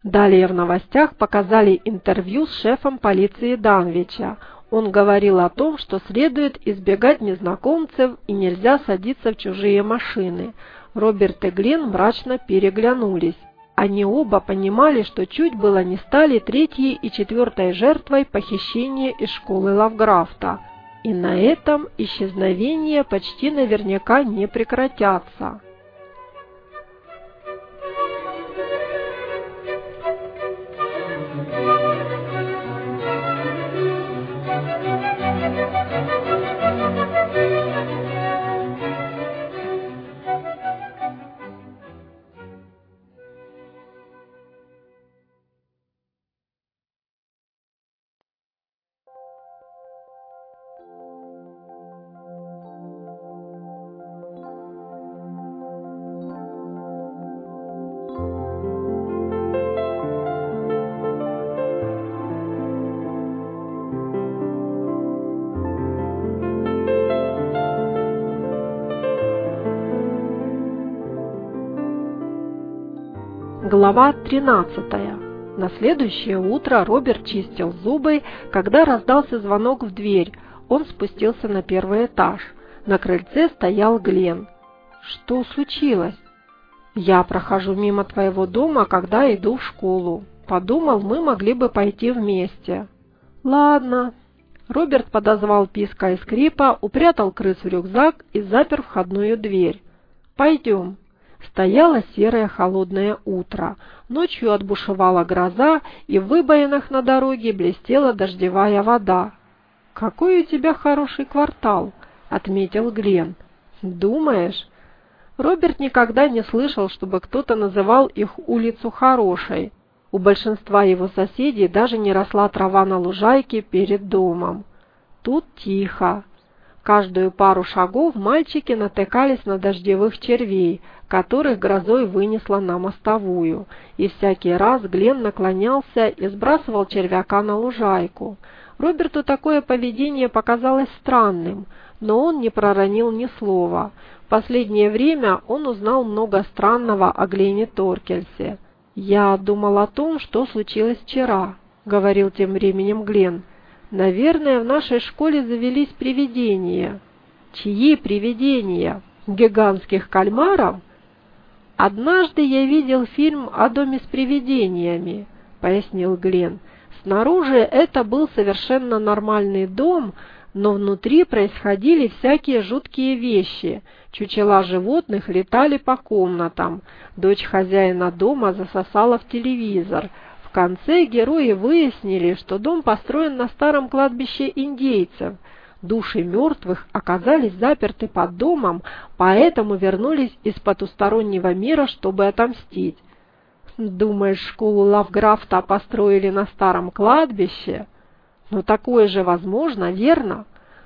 Далее в новостях показали интервью с шефом полиции Данвича. Он говорил о том, что следует избегать незнакомцев и нельзя садиться в чужие машины. Роберт и Глен мрачно переглянулись. Они оба понимали, что чуть было не стали третьей и четвертой жертвой похищения из школы Лавграфта. И на этом исчезновения почти наверняка не прекратятся. Глава 13. На следующее утро Роберт чистил зубы, когда раздался звонок в дверь. Он спустился на первый этаж. На крыльце стоял Глен. «Что случилось?» «Я прохожу мимо твоего дома, когда иду в школу. Подумал, мы могли бы пойти вместе». «Ладно». Роберт подозвал писка и скрипа, упрятал крыс в рюкзак и запер входную дверь. «Пойдем». Стояло серое холодное утро. Ночью отбушевала гроза, и в выбоинах на дороге блестела дождевая вода. «Какой у тебя хороший квартал», — отметил Глен. «Думаешь?» Роберт никогда не слышал, чтобы кто-то называл их улицу хорошей. У большинства его соседей даже не росла трава на лужайке перед домом. Тут тихо. Каждую пару шагов мальчики натыкались на дождевых червей, которых грозой вынесло на мостовую, и всякий раз Глен наклонялся и сбрасывал червяка на лужайку. Роберту такое поведение показалось странным, но он не проронил ни слова. В последнее время он узнал много странного о Глене Торкельсе. «Я думал о том, что случилось вчера», — говорил тем временем Глен. Наверное, в нашей школе завелись привидения. Чьи привидения? Гигантских кальмаров? Однажды я видел фильм о доме с привидениями, пояснил Глен. Снаружи это был совершенно нормальный дом, но внутри происходили всякие жуткие вещи. Чучела животных летали по комнатам. Дочь хозяина дома засосала в телевизор – в конце герои выяснили, что дом построен на старом кладбище индейцев. Души мертвых оказались заперты под домом, поэтому вернулись из потустороннего мира, чтобы отомстить. Думаешь, школу Лавграфта построили на старом кладбище? Но такое же возможно, верно?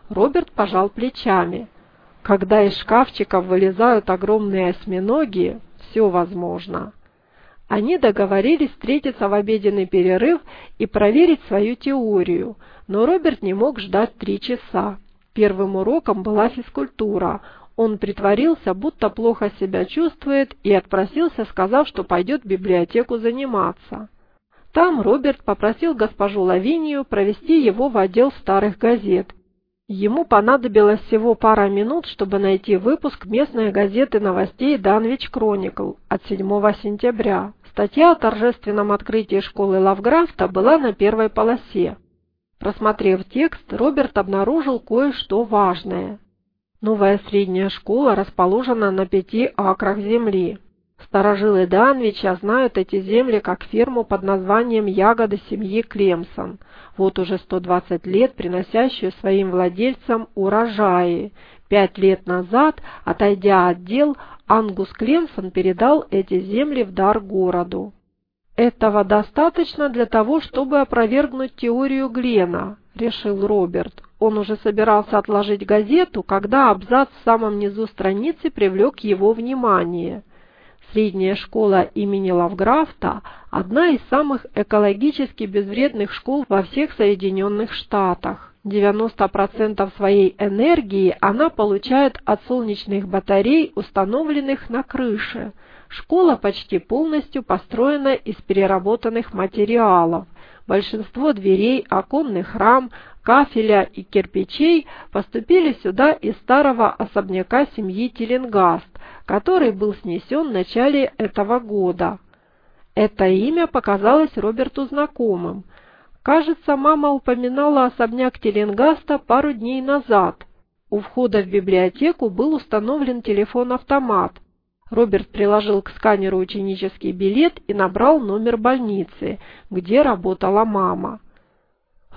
Роберт пожал плечами. Когда из шкафчиков вылезают огромные осьминоги, все возможно. Они договорились встретиться в обеденный перерыв и проверить свою теорию, но Роберт не мог ждать три часа. Первым уроком была физкультура. Он притворился, будто плохо себя чувствует, и отпросился, сказав, что пойдет в библиотеку заниматься. Там Роберт попросил госпожу Лавинию провести его в отдел старых газет Ему понадобилось всего пара минут, чтобы найти выпуск местной газеты новостей «Данвич Кроникл» от 7 сентября. Статья о торжественном открытии школы Лавграфта была на первой полосе. Просмотрев текст, Роберт обнаружил кое-что важное. Новая средняя школа расположена на пяти акрах земли. Старожилы Данвича знают эти земли как ферму под названием «Ягоды семьи Клемсон», вот уже 120 лет приносящую своим владельцам урожаи. Пять лет назад, отойдя от дел, Ангус Клемсон передал эти земли в дар городу. «Этого достаточно для того, чтобы опровергнуть теорию Глена», — решил Роберт. Он уже собирался отложить газету, когда абзац в самом низу страницы привлек его внимание — Средняя школа имени Лавграфта – одна из самых экологически безвредных школ во всех Соединенных Штатах. 90% своей энергии она получает от солнечных батарей, установленных на крыше. Школа почти полностью построена из переработанных материалов. Большинство дверей, оконных рам, кафеля и кирпичей поступили сюда из старого особняка семьи Теленгаст, который был снесен в начале этого года. Это имя показалось Роберту знакомым. Кажется, мама упоминала особняк Теленгаста пару дней назад. У входа в библиотеку был установлен телефон-автомат. Роберт приложил к сканеру ученический билет и набрал номер больницы, где работала мама.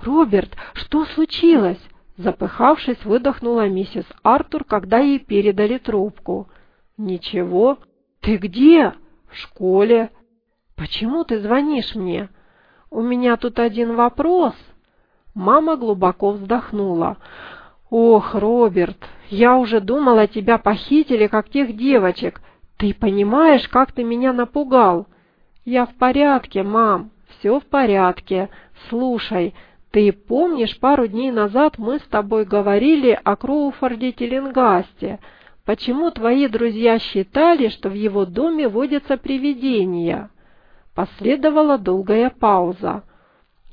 «Роберт, что случилось?» Запыхавшись, выдохнула миссис Артур, когда ей передали трубку. «Ничего. Ты где?» «В школе». «Почему ты звонишь мне?» «У меня тут один вопрос». Мама глубоко вздохнула. «Ох, Роберт, я уже думала, тебя похитили, как тех девочек. Ты понимаешь, как ты меня напугал?» «Я в порядке, мам, все в порядке. Слушай, ты помнишь, пару дней назад мы с тобой говорили о Кроуфорде Теленгасте?» Почему твои друзья считали, что в его доме водятся привидения? Последовала долгая пауза.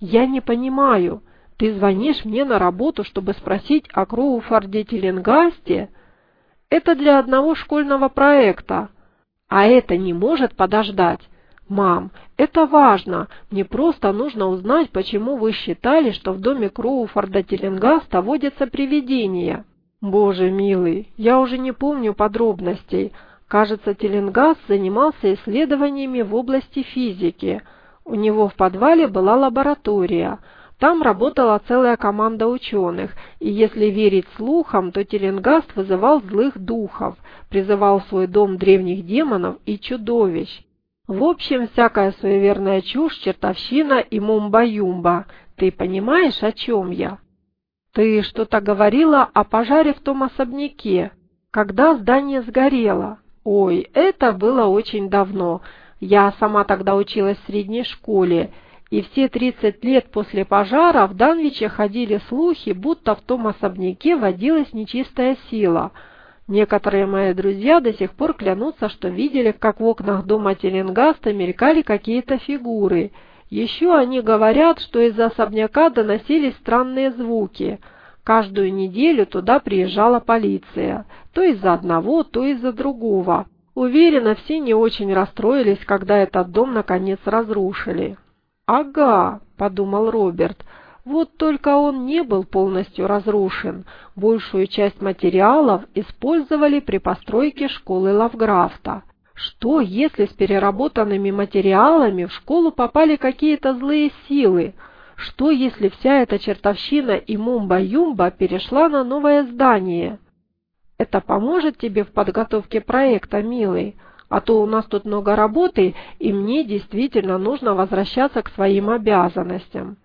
Я не понимаю. Ты звонишь мне на работу, чтобы спросить о Кроуфорде Теленгасте? Это для одного школьного проекта. А это не может подождать. «Мам, это важно. Мне просто нужно узнать, почему вы считали, что в доме Кроуфорда Теленгаста водятся привидения». Боже милый, я уже не помню подробностей. Кажется, Теленгаз занимался исследованиями в области физики. У него в подвале была лаборатория. Там работала целая команда ученых, и если верить слухам, то Теленгаст вызывал злых духов, призывал в свой дом древних демонов и чудовищ. В общем, всякая суеверная чушь, чертовщина и мумба-юмба. Ты понимаешь, о чем я? «Ты что-то говорила о пожаре в том особняке, когда здание сгорело. Ой, это было очень давно. Я сама тогда училась в средней школе, и все 30 лет после пожара в Данвиче ходили слухи, будто в том особняке водилась нечистая сила». Некоторые мои друзья до сих пор клянутся, что видели, как в окнах дома Теленгаста мелькали какие-то фигуры – еще они говорят, что из особняка доносились странные звуки. Каждую неделю туда приезжала полиция, то из-за одного, то из-за другого. Уверена, все не очень расстроились, когда этот дом наконец разрушили. «Ага», — подумал Роберт, — «вот только он не был полностью разрушен. Большую часть материалов использовали при постройке школы Лавграфта. Что, если с переработанными материалами в школу попали какие-то злые силы? Что, если вся эта чертовщина и мумба-юмба перешла на новое здание? Это поможет тебе в подготовке проекта, милый? А то у нас тут много работы, и мне действительно нужно возвращаться к своим обязанностям.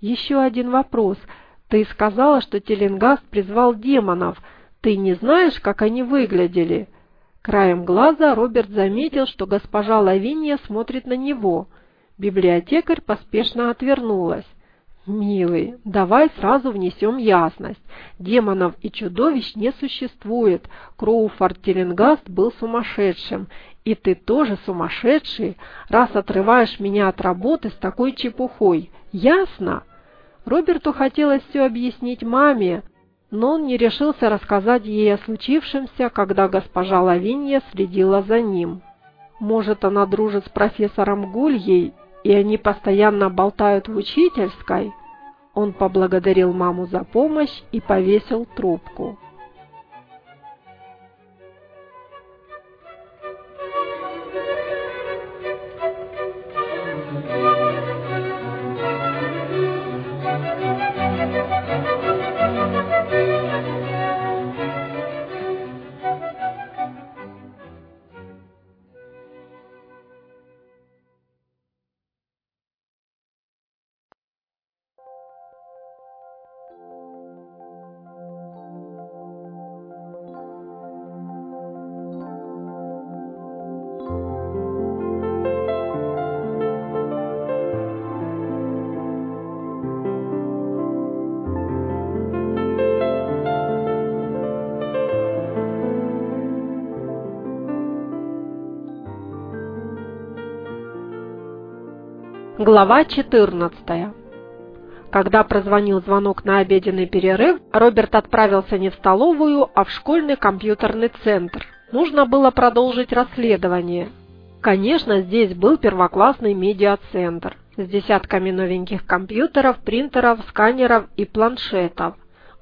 Еще один вопрос. Ты сказала, что Теленгаст призвал демонов. Ты не знаешь, как они выглядели?» Краем глаза Роберт заметил, что госпожа Лавинья смотрит на него. Библиотекарь поспешно отвернулась. «Милый, давай сразу внесем ясность. Демонов и чудовищ не существует. Кроуфорд Теленгаст был сумасшедшим. И ты тоже сумасшедший, раз отрываешь меня от работы с такой чепухой. Ясно?» Роберту хотелось все объяснить маме, но он не решился рассказать ей о случившемся, когда госпожа Лавинья следила за ним. Может, она дружит с профессором Гульей, и они постоянно болтают в учительской? Он поблагодарил маму за помощь и повесил трубку. Глава 14 Когда прозвонил звонок на обеденный перерыв, Роберт отправился не в столовую, а в школьный компьютерный центр. Нужно было продолжить расследование. Конечно, здесь был первоклассный медиацентр с десятками новеньких компьютеров, принтеров, сканеров и планшетов.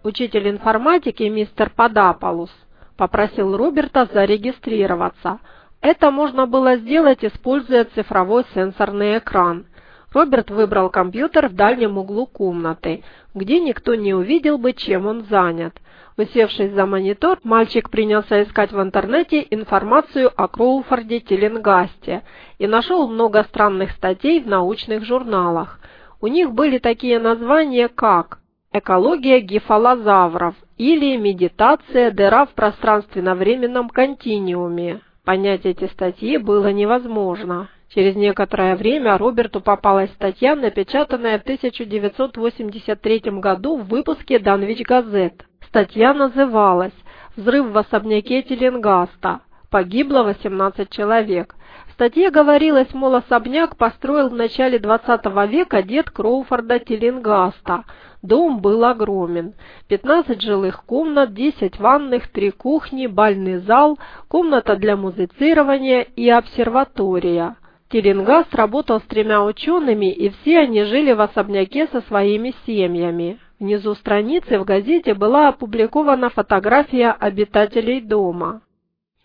Учитель информатики мистер Падаполус попросил Роберта зарегистрироваться. Это можно было сделать, используя цифровой сенсорный экран – Роберт выбрал компьютер в дальнем углу комнаты, где никто не увидел бы, чем он занят. Усевшись за монитор, мальчик принялся искать в интернете информацию о Кроуфорде Теленгасте и нашел много странных статей в научных журналах. У них были такие названия, как «Экология гефалозавров» или «Медитация дыра в пространственно-временном континууме». Понять эти статьи было невозможно. Через некоторое время Роберту попалась статья, напечатанная в 1983 году в выпуске «Данвич Газет». Статья называлась «Взрыв в особняке Теленгаста. Погибло 18 человек». В статье говорилось, мол, особняк построил в начале 20 века дед Кроуфорда Теленгаста. Дом был огромен. 15 жилых комнат, 10 ванных, 3 кухни, бальный зал, комната для музицирования и обсерватория. Теленгаз работал с тремя учеными, и все они жили в особняке со своими семьями. Внизу страницы в газете была опубликована фотография обитателей дома.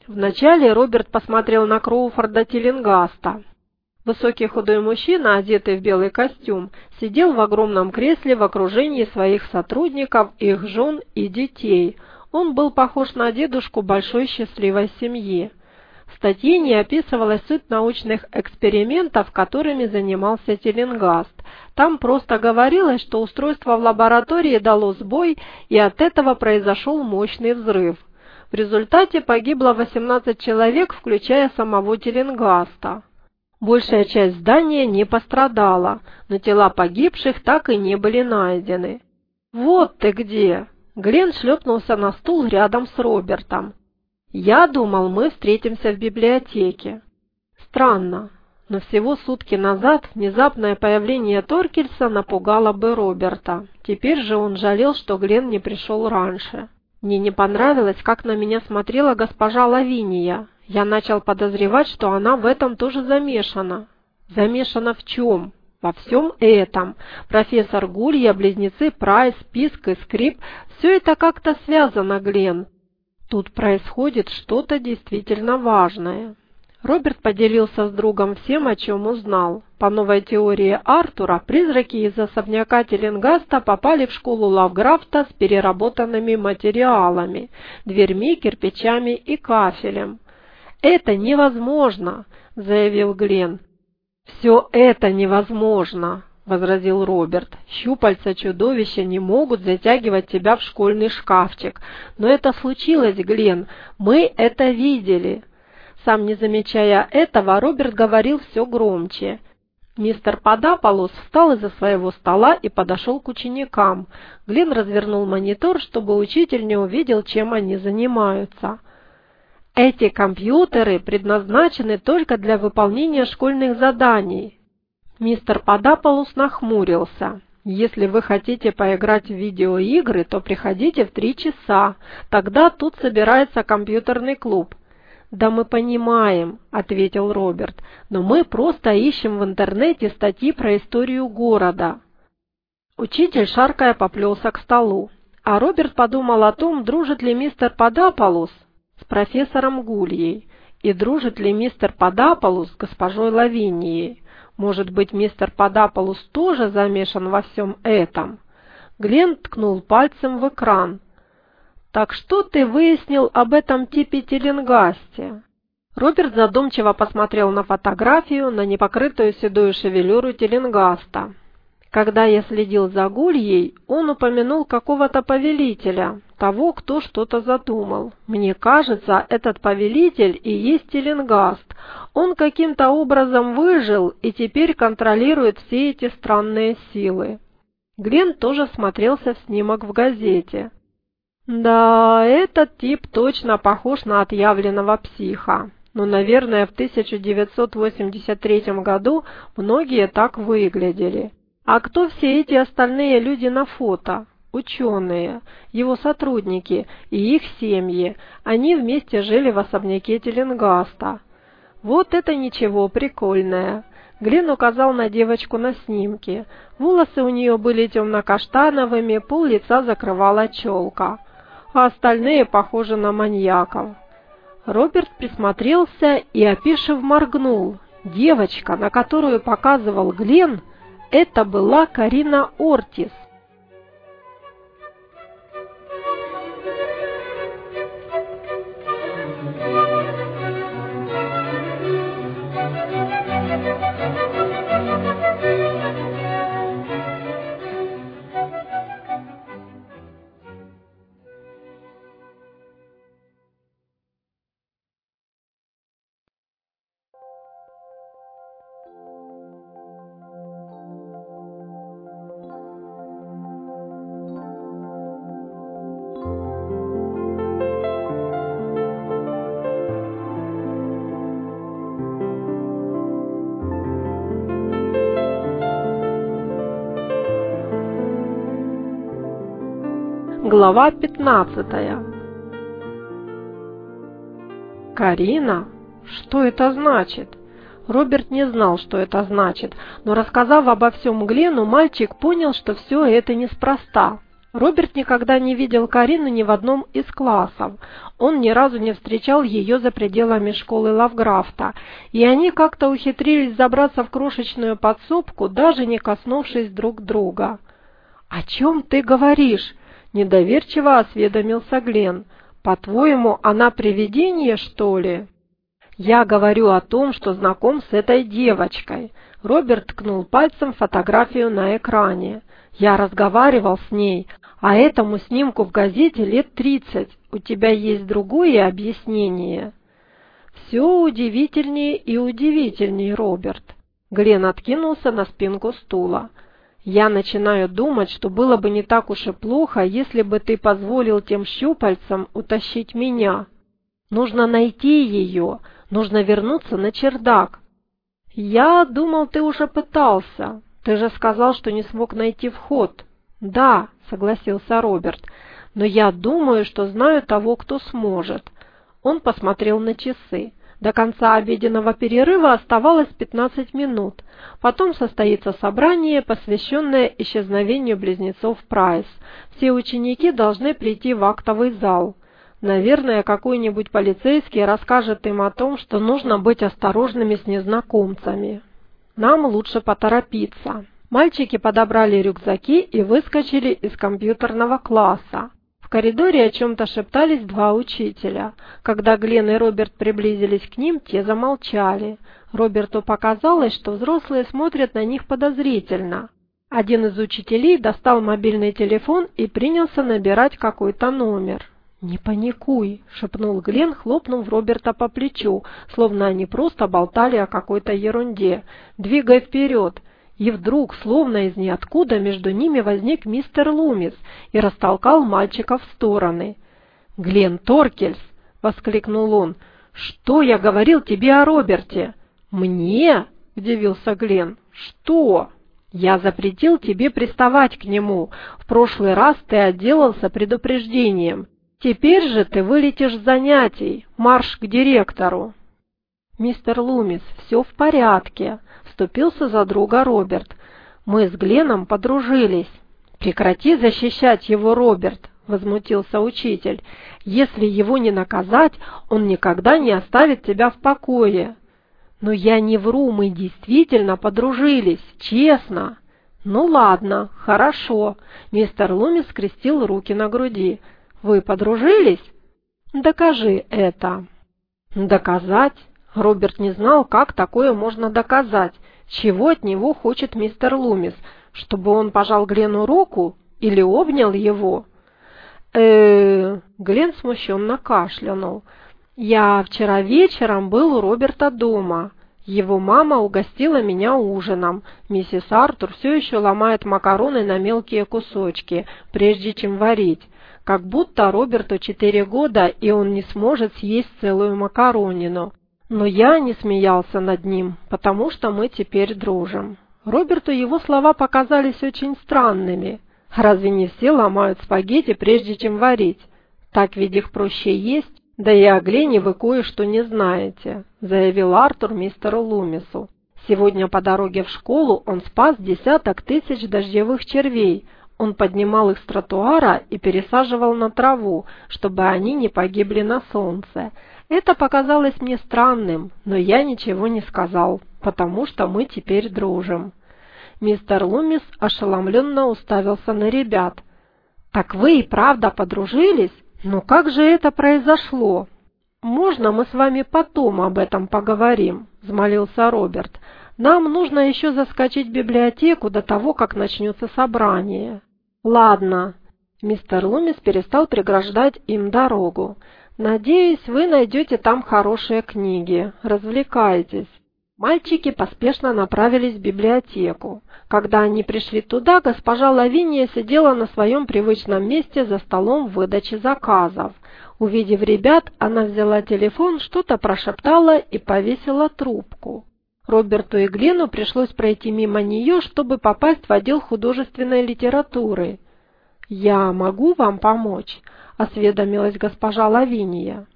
Вначале Роберт посмотрел на Кроуфорда Теленгаста. Высокий худой мужчина, одетый в белый костюм, сидел в огромном кресле в окружении своих сотрудников, их жен и детей. Он был похож на дедушку большой счастливой семьи. Статье не описывалась суть научных экспериментов, которыми занимался Теленгаст. Там просто говорилось, что устройство в лаборатории дало сбой, и от этого произошел мощный взрыв. В результате погибло 18 человек, включая самого Теленгаста. Большая часть здания не пострадала, но тела погибших так и не были найдены. «Вот ты где!» Глен шлепнулся на стул рядом с Робертом. Я думал, мы встретимся в библиотеке. Странно, но всего сутки назад внезапное появление Торкельса напугало бы Роберта. Теперь же он жалел, что Глен не пришел раньше. Мне не понравилось, как на меня смотрела госпожа Лавиния. Я начал подозревать, что она в этом тоже замешана. Замешана в чем? Во всем этом. Профессор Гулья, близнецы Прайс, Писк и Скрип – все это как-то связано, Глен. Тут происходит что-то действительно важное. Роберт поделился с другом всем, о чем узнал. По новой теории Артура, призраки из особняка Теленгаста попали в школу Лавграфта с переработанными материалами, дверьми, кирпичами и кафелем. «Это невозможно!» – заявил Глен. «Все это невозможно!» — возразил Роберт. «Щупальца чудовища не могут затягивать тебя в школьный шкафчик. Но это случилось, Глен. Мы это видели». Сам не замечая этого, Роберт говорил все громче. Мистер Подаполос встал из-за своего стола и подошел к ученикам. Глен развернул монитор, чтобы учитель не увидел, чем они занимаются. Эти компьютеры предназначены только для выполнения школьных заданий. Мистер Подаполус нахмурился. Если вы хотите поиграть в видеоигры, то приходите в три часа. Тогда тут собирается компьютерный клуб. «Да мы понимаем», — ответил Роберт, «но мы просто ищем в интернете статьи про историю города». Учитель, шаркая, поплелся к столу, а Роберт подумал о том, дружит ли мистер Падаполус с профессором Гульей и дружит ли мистер Падаполус с госпожой Лавинией. Может быть, мистер Падаполус тоже замешан во всем этом? Глен ткнул пальцем в экран. «Так что ты выяснил об этом типе Теленгасте?» Роберт задумчиво посмотрел на фотографию, на непокрытую седую шевелюру Теленгаста. Когда я следил за Гульей, он упомянул какого-то повелителя, того, кто что-то задумал. Мне кажется, этот повелитель и есть Теленгаст. Он каким-то образом выжил и теперь контролирует все эти странные силы. Глен тоже смотрелся в снимок в газете. Да, этот тип точно похож на отъявленного психа. Но, наверное, в 1983 году многие так выглядели. А кто все эти остальные люди на фото? Ученые, его сотрудники и их семьи. Они вместе жили в особняке Теленгаста. Вот это ничего, прикольное. Глен указал на девочку на снимке. Волосы у нее были темно-каштановыми, пол лица закрывала челка. А остальные похожи на маньяков. Роберт присмотрелся и, опешив, моргнул. Девочка, на которую показывал Глен, это была Карина Ортис. Глава 15 Карина? Что это значит? Роберт не знал, что это значит, но рассказав обо всем Глену, мальчик понял, что все это неспроста. Роберт никогда не видел Карину ни в одном из классов. Он ни разу не встречал ее за пределами школы Лавграфта, и они как-то ухитрились забраться в крошечную подсобку, даже не коснувшись друг друга. «О чем ты говоришь?» Недоверчиво осведомился Глен. «По-твоему, она привидение, что ли?» «Я говорю о том, что знаком с этой девочкой». Роберт ткнул пальцем фотографию на экране. «Я разговаривал с ней, а этому снимку в газете лет тридцать. У тебя есть другое объяснение?» «Все удивительнее и удивительнее, Роберт». Глен откинулся на спинку стула. Я начинаю думать, что было бы не так уж и плохо, если бы ты позволил тем щупальцам утащить меня. Нужно найти ее, нужно вернуться на чердак. Я думал, ты уже пытался. Ты же сказал, что не смог найти вход. Да, согласился Роберт, но я думаю, что знаю того, кто сможет. Он посмотрел на часы. До конца обеденного перерыва оставалось 15 минут. Потом состоится собрание, посвященное исчезновению близнецов Прайс. Все ученики должны прийти в актовый зал. Наверное, какой-нибудь полицейский расскажет им о том, что нужно быть осторожными с незнакомцами. Нам лучше поторопиться. Мальчики подобрали рюкзаки и выскочили из компьютерного класса. В коридоре о чем-то шептались два учителя. Когда Глен и Роберт приблизились к ним, те замолчали. Роберту показалось, что взрослые смотрят на них подозрительно. Один из учителей достал мобильный телефон и принялся набирать какой-то номер. «Не паникуй», — шепнул Глен, хлопнув Роберта по плечу, словно они просто болтали о какой-то ерунде. «Двигай вперед!» И вдруг, словно из ниоткуда, между ними возник мистер Лумис и растолкал мальчиков в стороны. «Глен Торкельс!» — воскликнул он. «Что я говорил тебе о Роберте?» «Мне?» — удивился Глен. «Что?» Я запретил тебе приставать к нему. В прошлый раз ты отделался предупреждением. Теперь же ты вылетишь с занятий. Марш к директору. Мистер Лумис, все в порядке, вступился за друга Роберт. Мы с Гленом подружились. Прекрати защищать его, Роберт, возмутился учитель. Если его не наказать, он никогда не оставит тебя в покое. Но я не вру, мы действительно подружились, честно. Ну ладно, хорошо. Мистер Лумис скрестил руки на груди. Вы подружились? Докажи это. Доказать? Роберт не знал, как такое можно доказать. Чего от него хочет мистер Лумис? Чтобы он пожал Глену руку или обнял его? э Глен смущенно кашлянул. «Я вчера вечером был у Роберта дома. Его мама угостила меня ужином. Миссис Артур все еще ломает макароны на мелкие кусочки, прежде чем варить. Как будто Роберту четыре года, и он не сможет съесть целую макаронину. Но я не смеялся над ним, потому что мы теперь дружим. Роберту его слова показались очень странными. Разве не все ломают спагетти, прежде чем варить? Так ведь их проще есть. Да и о Глене вы кое-что не знаете, заявил Артур мистеру Лумису. Сегодня по дороге в школу он спас десяток тысяч дождевых червей. Он поднимал их с тротуара и пересаживал на траву, чтобы они не погибли на солнце. Это показалось мне странным, но я ничего не сказал, потому что мы теперь дружим. Мистер Лумис ошеломленно уставился на ребят. «Так вы и правда подружились? Но как же это произошло?» «Можно мы с вами потом об этом поговорим?» – взмолился Роберт. «Нам нужно еще заскочить в библиотеку до того, как начнется собрание». «Ладно». Мистер Лумис перестал преграждать им дорогу. «Надеюсь, вы найдете там хорошие книги. Развлекайтесь». Мальчики поспешно направились в библиотеку. Когда они пришли туда, госпожа Лавиния сидела на своем привычном месте за столом выдачи заказов. Увидев ребят, она взяла телефон, что-то прошептала и повесила трубку. Роберту и Глену пришлось пройти мимо нее, чтобы попасть в отдел художественной литературы. «Я могу вам помочь?» – осведомилась госпожа Лавиния.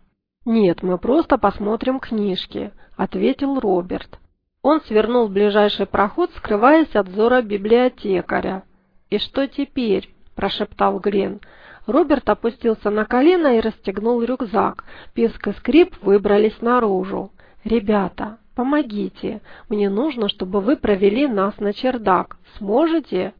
«Нет, мы просто посмотрим книжки», — ответил Роберт. Он свернул в ближайший проход, скрываясь от взора библиотекаря. «И что теперь?» – прошептал Грен. Роберт опустился на колено и расстегнул рюкзак. Писк и скрип выбрались наружу. «Ребята, помогите. Мне нужно, чтобы вы провели нас на чердак. Сможете?»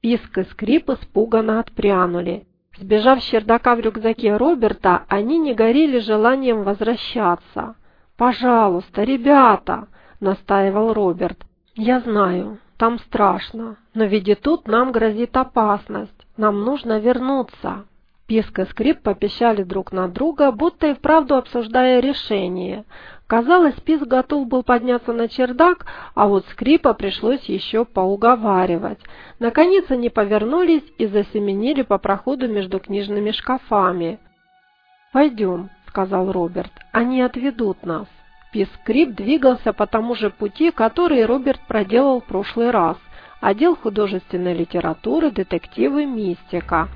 Писк и скрип испуганно отпрянули. Сбежав с чердака в рюкзаке Роберта, они не горели желанием возвращаться. «Пожалуйста, ребята!» — настаивал Роберт. «Я знаю, там страшно, но ведь и тут нам грозит опасность. Нам нужно вернуться». Писк и скрип попищали друг на друга, будто и вправду обсуждая решение. Казалось, Писк готов был подняться на чердак, а вот скрипа пришлось еще поуговаривать. Наконец они повернулись и засеменили по проходу между книжными шкафами. «Пойдем», — сказал Роберт, — «они отведут нас». Пискрип двигался по тому же пути, который Роберт проделал в прошлый раз. Отдел художественной литературы, детективы, мистика.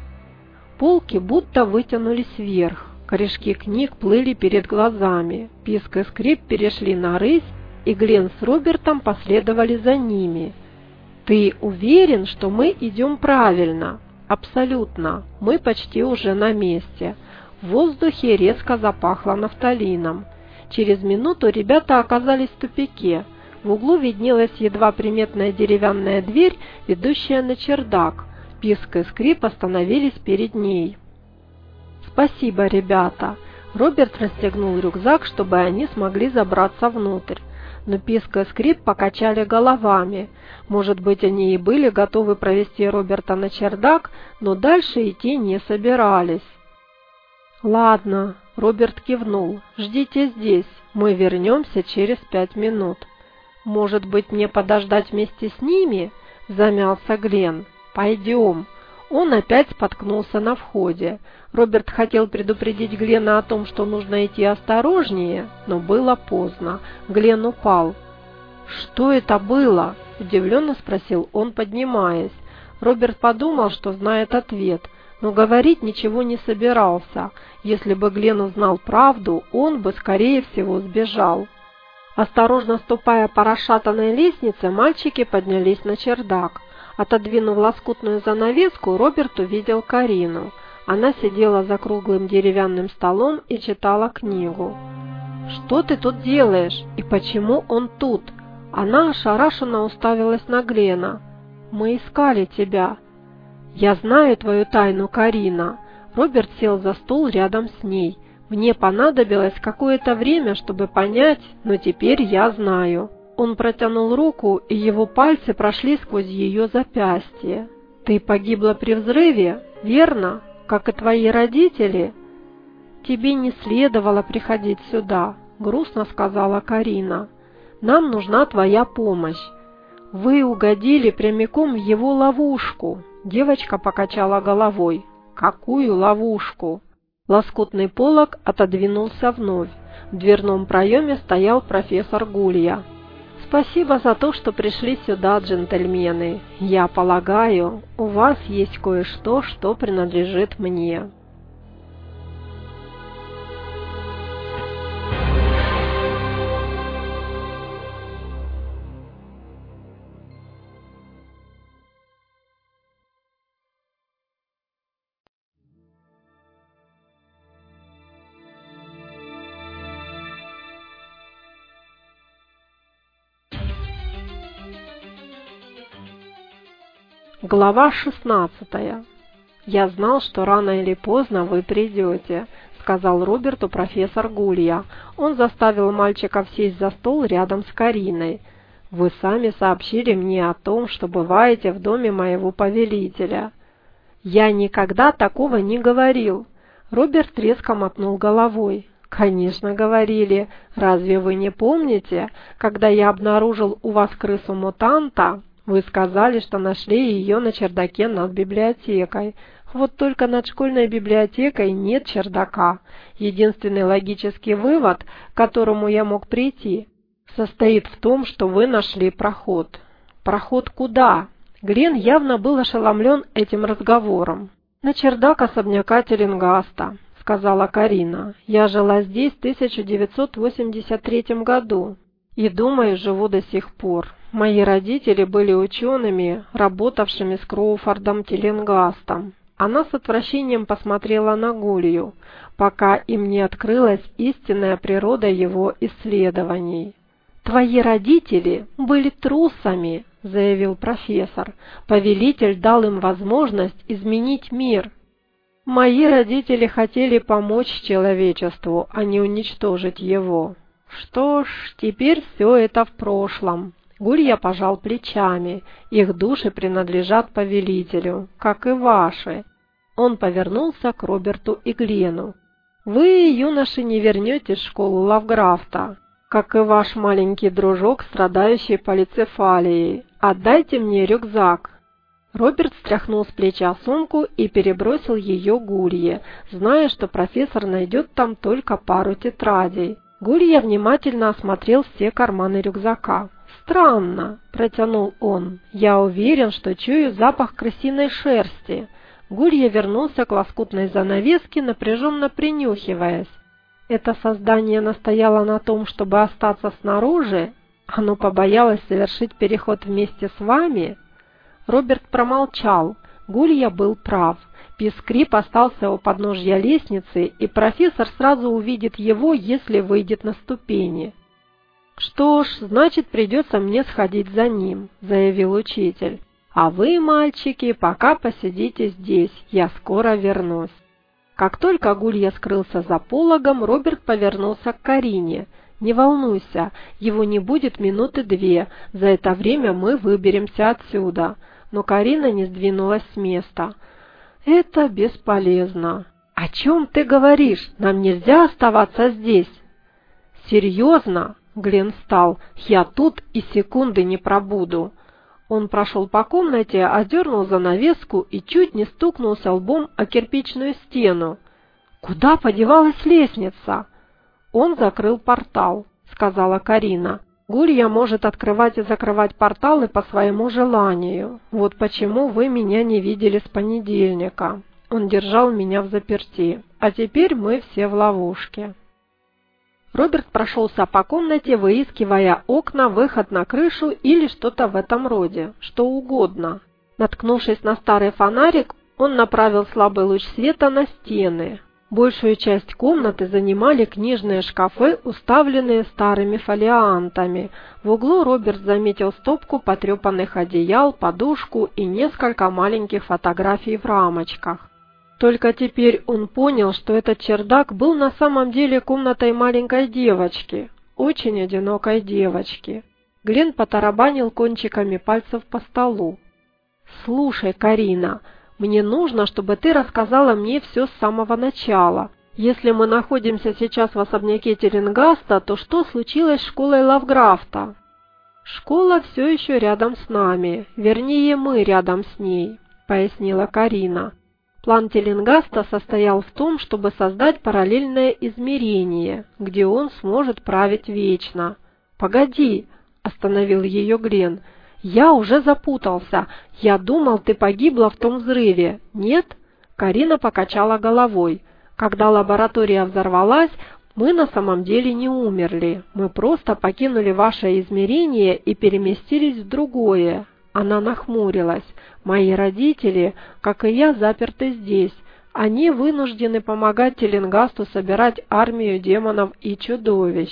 Полки будто вытянулись вверх. Корешки книг плыли перед глазами. Писк и скрип перешли на рысь, и Глен с Робертом последовали за ними. «Ты уверен, что мы идем правильно?» «Абсолютно. Мы почти уже на месте». В воздухе резко запахло нафталином. Через минуту ребята оказались в тупике. В углу виднелась едва приметная деревянная дверь, ведущая на чердак. Писк и скрип остановились перед ней. «Спасибо, ребята!» Роберт расстегнул рюкзак, чтобы они смогли забраться внутрь. Но Писк и Скрип покачали головами. Может быть, они и были готовы провести Роберта на чердак, но дальше идти не собирались. «Ладно», — Роберт кивнул, — «ждите здесь, мы вернемся через пять минут». «Может быть, мне подождать вместе с ними?» — замялся Глен. «Пойдем». Он опять споткнулся на входе. Роберт хотел предупредить Глена о том, что нужно идти осторожнее, но было поздно. Глен упал. «Что это было?» – удивленно спросил он, поднимаясь. Роберт подумал, что знает ответ, но говорить ничего не собирался. Если бы Глен узнал правду, он бы, скорее всего, сбежал. Осторожно ступая по расшатанной лестнице, мальчики поднялись на чердак. Отодвинув лоскутную занавеску, Роберт увидел Карину. Она сидела за круглым деревянным столом и читала книгу. «Что ты тут делаешь? И почему он тут?» Она ошарашенно уставилась на Глена. «Мы искали тебя». «Я знаю твою тайну, Карина». Роберт сел за стол рядом с ней. «Мне понадобилось какое-то время, чтобы понять, но теперь я знаю». Он протянул руку, и его пальцы прошли сквозь ее запястье. «Ты погибла при взрыве, верно? Как и твои родители?» «Тебе не следовало приходить сюда», — грустно сказала Карина. «Нам нужна твоя помощь. Вы угодили прямиком в его ловушку». Девочка покачала головой. «Какую ловушку?» Лоскутный полог отодвинулся вновь. В дверном проеме стоял профессор Гулья. «Спасибо за то, что пришли сюда, джентльмены. Я полагаю, у вас есть кое-что, что принадлежит мне». Глава 16 «Я знал, что рано или поздно вы придете», — сказал Роберту профессор Гулья. Он заставил мальчиков сесть за стол рядом с Кариной. «Вы сами сообщили мне о том, что бываете в доме моего повелителя». «Я никогда такого не говорил». Роберт резко мотнул головой. «Конечно, говорили. Разве вы не помните, когда я обнаружил у вас крысу-мутанта, вы сказали, что нашли ее на чердаке над библиотекой. Вот только над школьной библиотекой нет чердака. Единственный логический вывод, к которому я мог прийти, состоит в том, что вы нашли проход. Проход куда? Глен явно был ошеломлен этим разговором. «На чердак особняка Теленгаста», — сказала Карина. «Я жила здесь в 1983 году и, думаю, живу до сих пор. Мои родители были учеными, работавшими с Кроуфордом Теленгастом. Она с отвращением посмотрела на Гулью, пока им не открылась истинная природа его исследований. «Твои родители были трусами», — заявил профессор. «Повелитель дал им возможность изменить мир». «Мои родители хотели помочь человечеству, а не уничтожить его». «Что ж, теперь все это в прошлом». Гулья пожал плечами. Их души принадлежат повелителю, как и ваши. Он повернулся к Роберту и Глену. Вы, юноши, не вернетесь в школу Лавграфта, как и ваш маленький дружок, страдающий полицефалией. Отдайте мне рюкзак. Роберт стряхнул с плеча сумку и перебросил ее Гулье, зная, что профессор найдет там только пару тетрадей. Гулья внимательно осмотрел все карманы рюкзака. «Странно», – протянул он. «Я уверен, что чую запах крысиной шерсти». Гулья вернулся к лоскутной занавеске, напряженно принюхиваясь. Это создание настояло на том, чтобы остаться снаружи? Оно побоялось совершить переход вместе с вами? Роберт промолчал. Гулья был прав. Пискрип остался у подножья лестницы, и профессор сразу увидит его, если выйдет на ступени. «Что ж, значит, придется мне сходить за ним», — заявил учитель. «А вы, мальчики, пока посидите здесь, я скоро вернусь». Как только Гулья скрылся за пологом, Роберт повернулся к Карине. «Не волнуйся, его не будет минуты две, за это время мы выберемся отсюда». Но Карина не сдвинулась с места. «Это бесполезно». «О чем ты говоришь? Нам нельзя оставаться здесь». «Серьезно? Глен встал. «Я тут и секунды не пробуду». Он прошел по комнате, одернул занавеску и чуть не стукнулся лбом о кирпичную стену. «Куда подевалась лестница?» «Он закрыл портал», — сказала Карина. Гулья может открывать и закрывать порталы по своему желанию. Вот почему вы меня не видели с понедельника. Он держал меня в заперти. А теперь мы все в ловушке. Роберт прошелся по комнате, выискивая окна, выход на крышу или что-то в этом роде, что угодно. Наткнувшись на старый фонарик, он направил слабый луч света на стены. Большую часть комнаты занимали книжные шкафы, уставленные старыми фолиантами. В углу Роберт заметил стопку потрепанных одеял, подушку и несколько маленьких фотографий в рамочках. Только теперь он понял, что этот чердак был на самом деле комнатой маленькой девочки, очень одинокой девочки. Глен потарабанил кончиками пальцев по столу. «Слушай, Карина, мне нужно, чтобы ты рассказала мне все с самого начала. Если мы находимся сейчас в особняке Теленгаста, то что случилось с школой Лавграфта?» «Школа все еще рядом с нами, вернее, мы рядом с ней», — пояснила Карина. План Теленгаста состоял в том, чтобы создать параллельное измерение, где он сможет править вечно. «Погоди!» – остановил ее Глен – «Я уже запутался. Я думал, ты погибла в том взрыве. Нет?» Карина покачала головой. «Когда лаборатория взорвалась, мы на самом деле не умерли. Мы просто покинули ваше измерение и переместились в другое». Она нахмурилась. «Мои родители, как и я, заперты здесь. Они вынуждены помогать Теленгасту собирать армию демонов и чудовищ.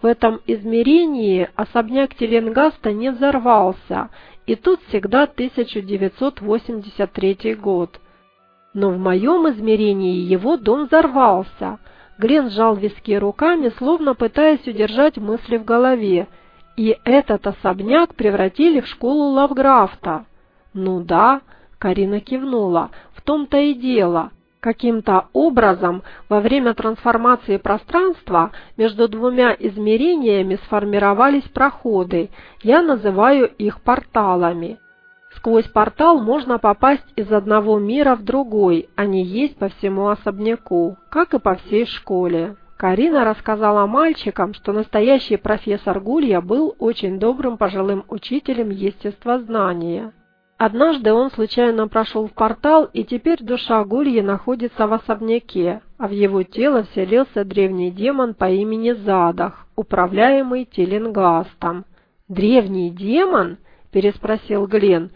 В этом измерении особняк Теленгаста не взорвался, и тут всегда 1983 год. Но в моем измерении его дом взорвался. Глен сжал виски руками, словно пытаясь удержать мысли в голове. И этот особняк превратили в школу Лавграфта. Ну да, Карина кивнула, в том-то и дело. Каким-то образом во время трансформации пространства между двумя измерениями сформировались проходы, я называю их порталами. Сквозь портал можно попасть из одного мира в другой, они есть по всему особняку, как и по всей школе. Карина рассказала мальчикам, что настоящий профессор Гулья был очень добрым пожилым учителем естествознания. Однажды он случайно прошел в портал, и теперь душа Гульи находится в особняке, а в его тело вселился древний демон по имени Задах, управляемый Теленгастом. «Древний демон?» – переспросил Глен.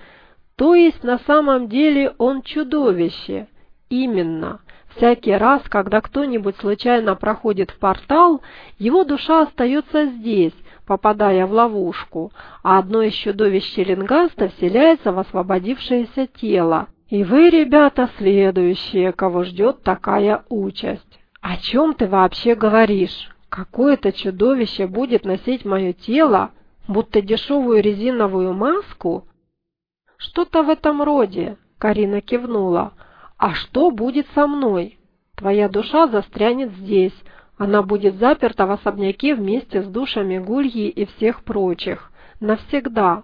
«То есть на самом деле он чудовище?» «Именно. Всякий раз, когда кто-нибудь случайно проходит в портал, его душа остается здесь, попадая в ловушку, а одно из чудовищ Челенгаста вселяется в освободившееся тело. И вы, ребята, следующие, кого ждет такая участь. О чем ты вообще говоришь? Какое-то чудовище будет носить мое тело, будто дешевую резиновую маску? Что-то в этом роде, Карина кивнула. А что будет со мной? Твоя душа застрянет здесь, она будет заперта в особняке вместе с душами Гульи и всех прочих. Навсегда.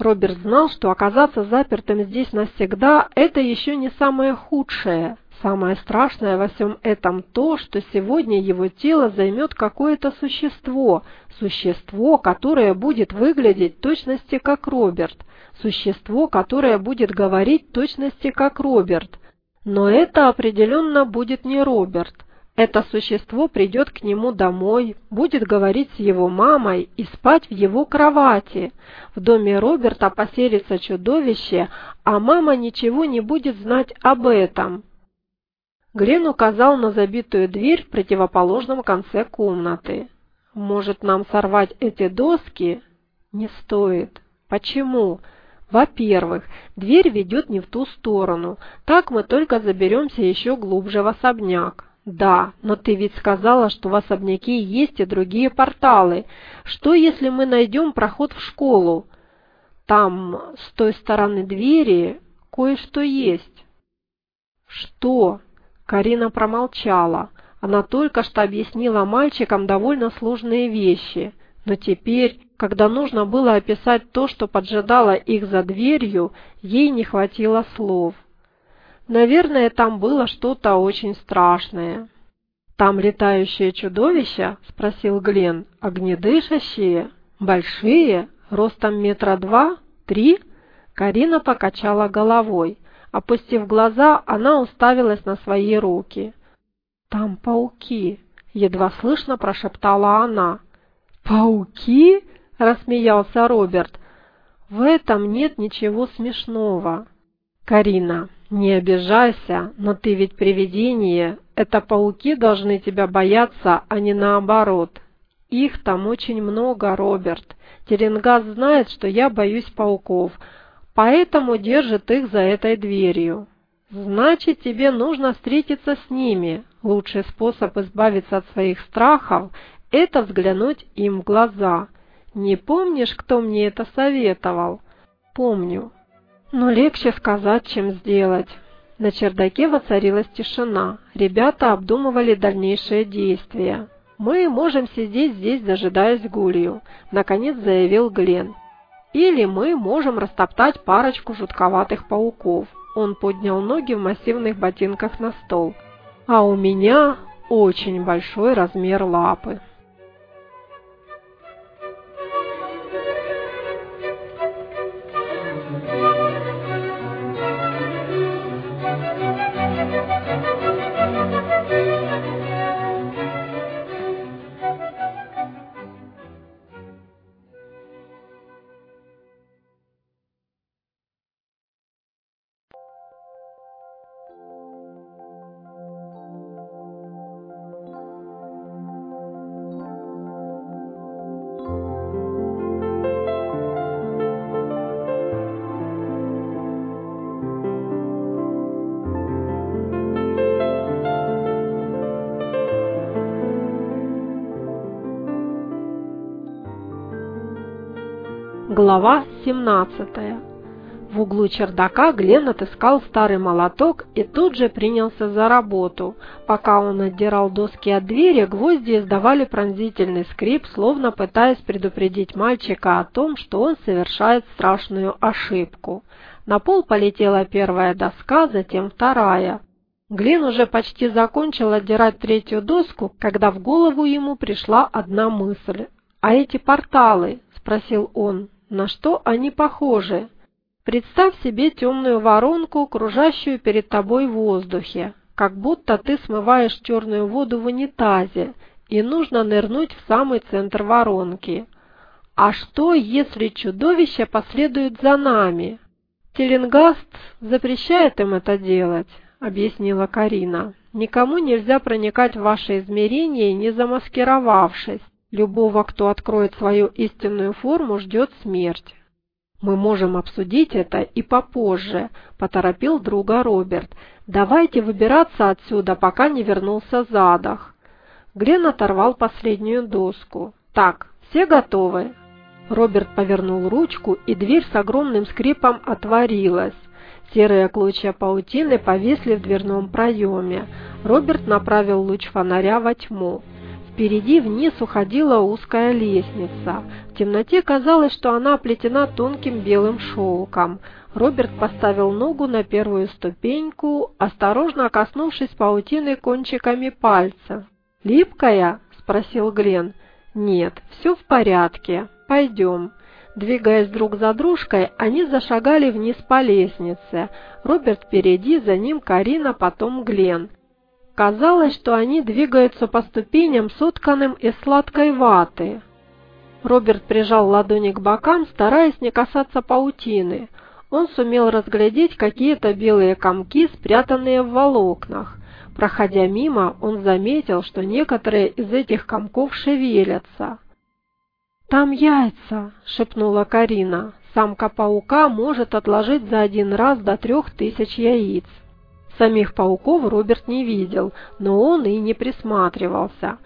Роберт знал, что оказаться запертым здесь навсегда – это еще не самое худшее. Самое страшное во всем этом то, что сегодня его тело займет какое-то существо, существо, которое будет выглядеть точности как Роберт, существо, которое будет говорить точности как Роберт. Но это определенно будет не Роберт. Это существо придет к нему домой, будет говорить с его мамой и спать в его кровати. В доме Роберта поселится чудовище, а мама ничего не будет знать об этом. Глен указал на забитую дверь в противоположном конце комнаты. «Может, нам сорвать эти доски?» «Не стоит». «Почему?» Во-первых, дверь ведет не в ту сторону. Так мы только заберемся еще глубже в особняк. Да, но ты ведь сказала, что в особняке есть и другие порталы. Что, если мы найдем проход в школу? Там, с той стороны двери, кое-что есть. Что? Карина промолчала. Она только что объяснила мальчикам довольно сложные вещи. Но теперь, когда нужно было описать то, что поджидало их за дверью, ей не хватило слов. Наверное, там было что-то очень страшное. «Там летающие чудовища?» – спросил Глен. «Огнедышащие?» Большие? Ростом метра два? Три? Карина покачала головой. Опустив глаза, она уставилась на свои руки. «Там пауки!» — едва слышно прошептала она. «Пауки?» — рассмеялся Роберт. «В этом нет ничего смешного». «Карина, не обижайся, но ты ведь привидение. Это пауки должны тебя бояться, а не наоборот. Их там очень много, Роберт. Теренгаз знает, что я боюсь пауков, поэтому держит их за этой дверью. Значит, тебе нужно встретиться с ними. Лучший способ избавиться от своих страхов – это взглянуть им в глаза. Не помнишь, кто мне это советовал? Помню. Но легче сказать, чем сделать. На чердаке воцарилась тишина. Ребята обдумывали дальнейшие действия. «Мы можем сидеть здесь, дожидаясь Гулью», — наконец заявил Глен. «Или мы можем растоптать парочку жутковатых пауков». Он поднял ноги в массивных ботинках на стол. «А у меня очень большой размер лапы». Глава 17 В углу чердака Глен отыскал старый молоток и тут же принялся за работу. Пока он отдирал доски от двери, гвозди издавали пронзительный скрип, словно пытаясь предупредить мальчика о том, что он совершает страшную ошибку. На пол полетела первая доска, затем вторая. Глен уже почти закончил отдирать третью доску, когда в голову ему пришла одна мысль. «А эти порталы?» – спросил он. На что они похожи? Представь себе темную воронку, кружащую перед тобой в воздухе, как будто ты смываешь черную воду в унитазе, и нужно нырнуть в самый центр воронки. А что, если чудовище последует за нами? Теленгаст запрещает им это делать, объяснила Карина. Никому нельзя проникать в ваше измерение, не замаскировавшись. Любого, кто откроет свою истинную форму, ждет смерть. «Мы можем обсудить это и попозже», – поторопил друга Роберт. «Давайте выбираться отсюда, пока не вернулся Задах». Глен оторвал последнюю доску. «Так, все готовы?» Роберт повернул ручку, и дверь с огромным скрипом отворилась. Серые клочья паутины повисли в дверном проеме. Роберт направил луч фонаря во тьму. Впереди вниз уходила узкая лестница. В темноте казалось, что она оплетена тонким белым шелком. Роберт поставил ногу на первую ступеньку, осторожно коснувшись паутины кончиками пальца. «Липкая?» – спросил Глен. «Нет, все в порядке. Пойдем». Двигаясь друг за дружкой, они зашагали вниз по лестнице. Роберт впереди, за ним Карина, потом Глен. Казалось, что они двигаются по ступеням, сотканным из сладкой ваты. Роберт прижал ладони к бокам, стараясь не касаться паутины. Он сумел разглядеть какие-то белые комки, спрятанные в волокнах. Проходя мимо, он заметил, что некоторые из этих комков шевелятся. «Там яйца!» – шепнула Карина. «Самка паука может отложить за один раз до трех тысяч яиц». Самих пауков Роберт не видел, но он и не присматривался.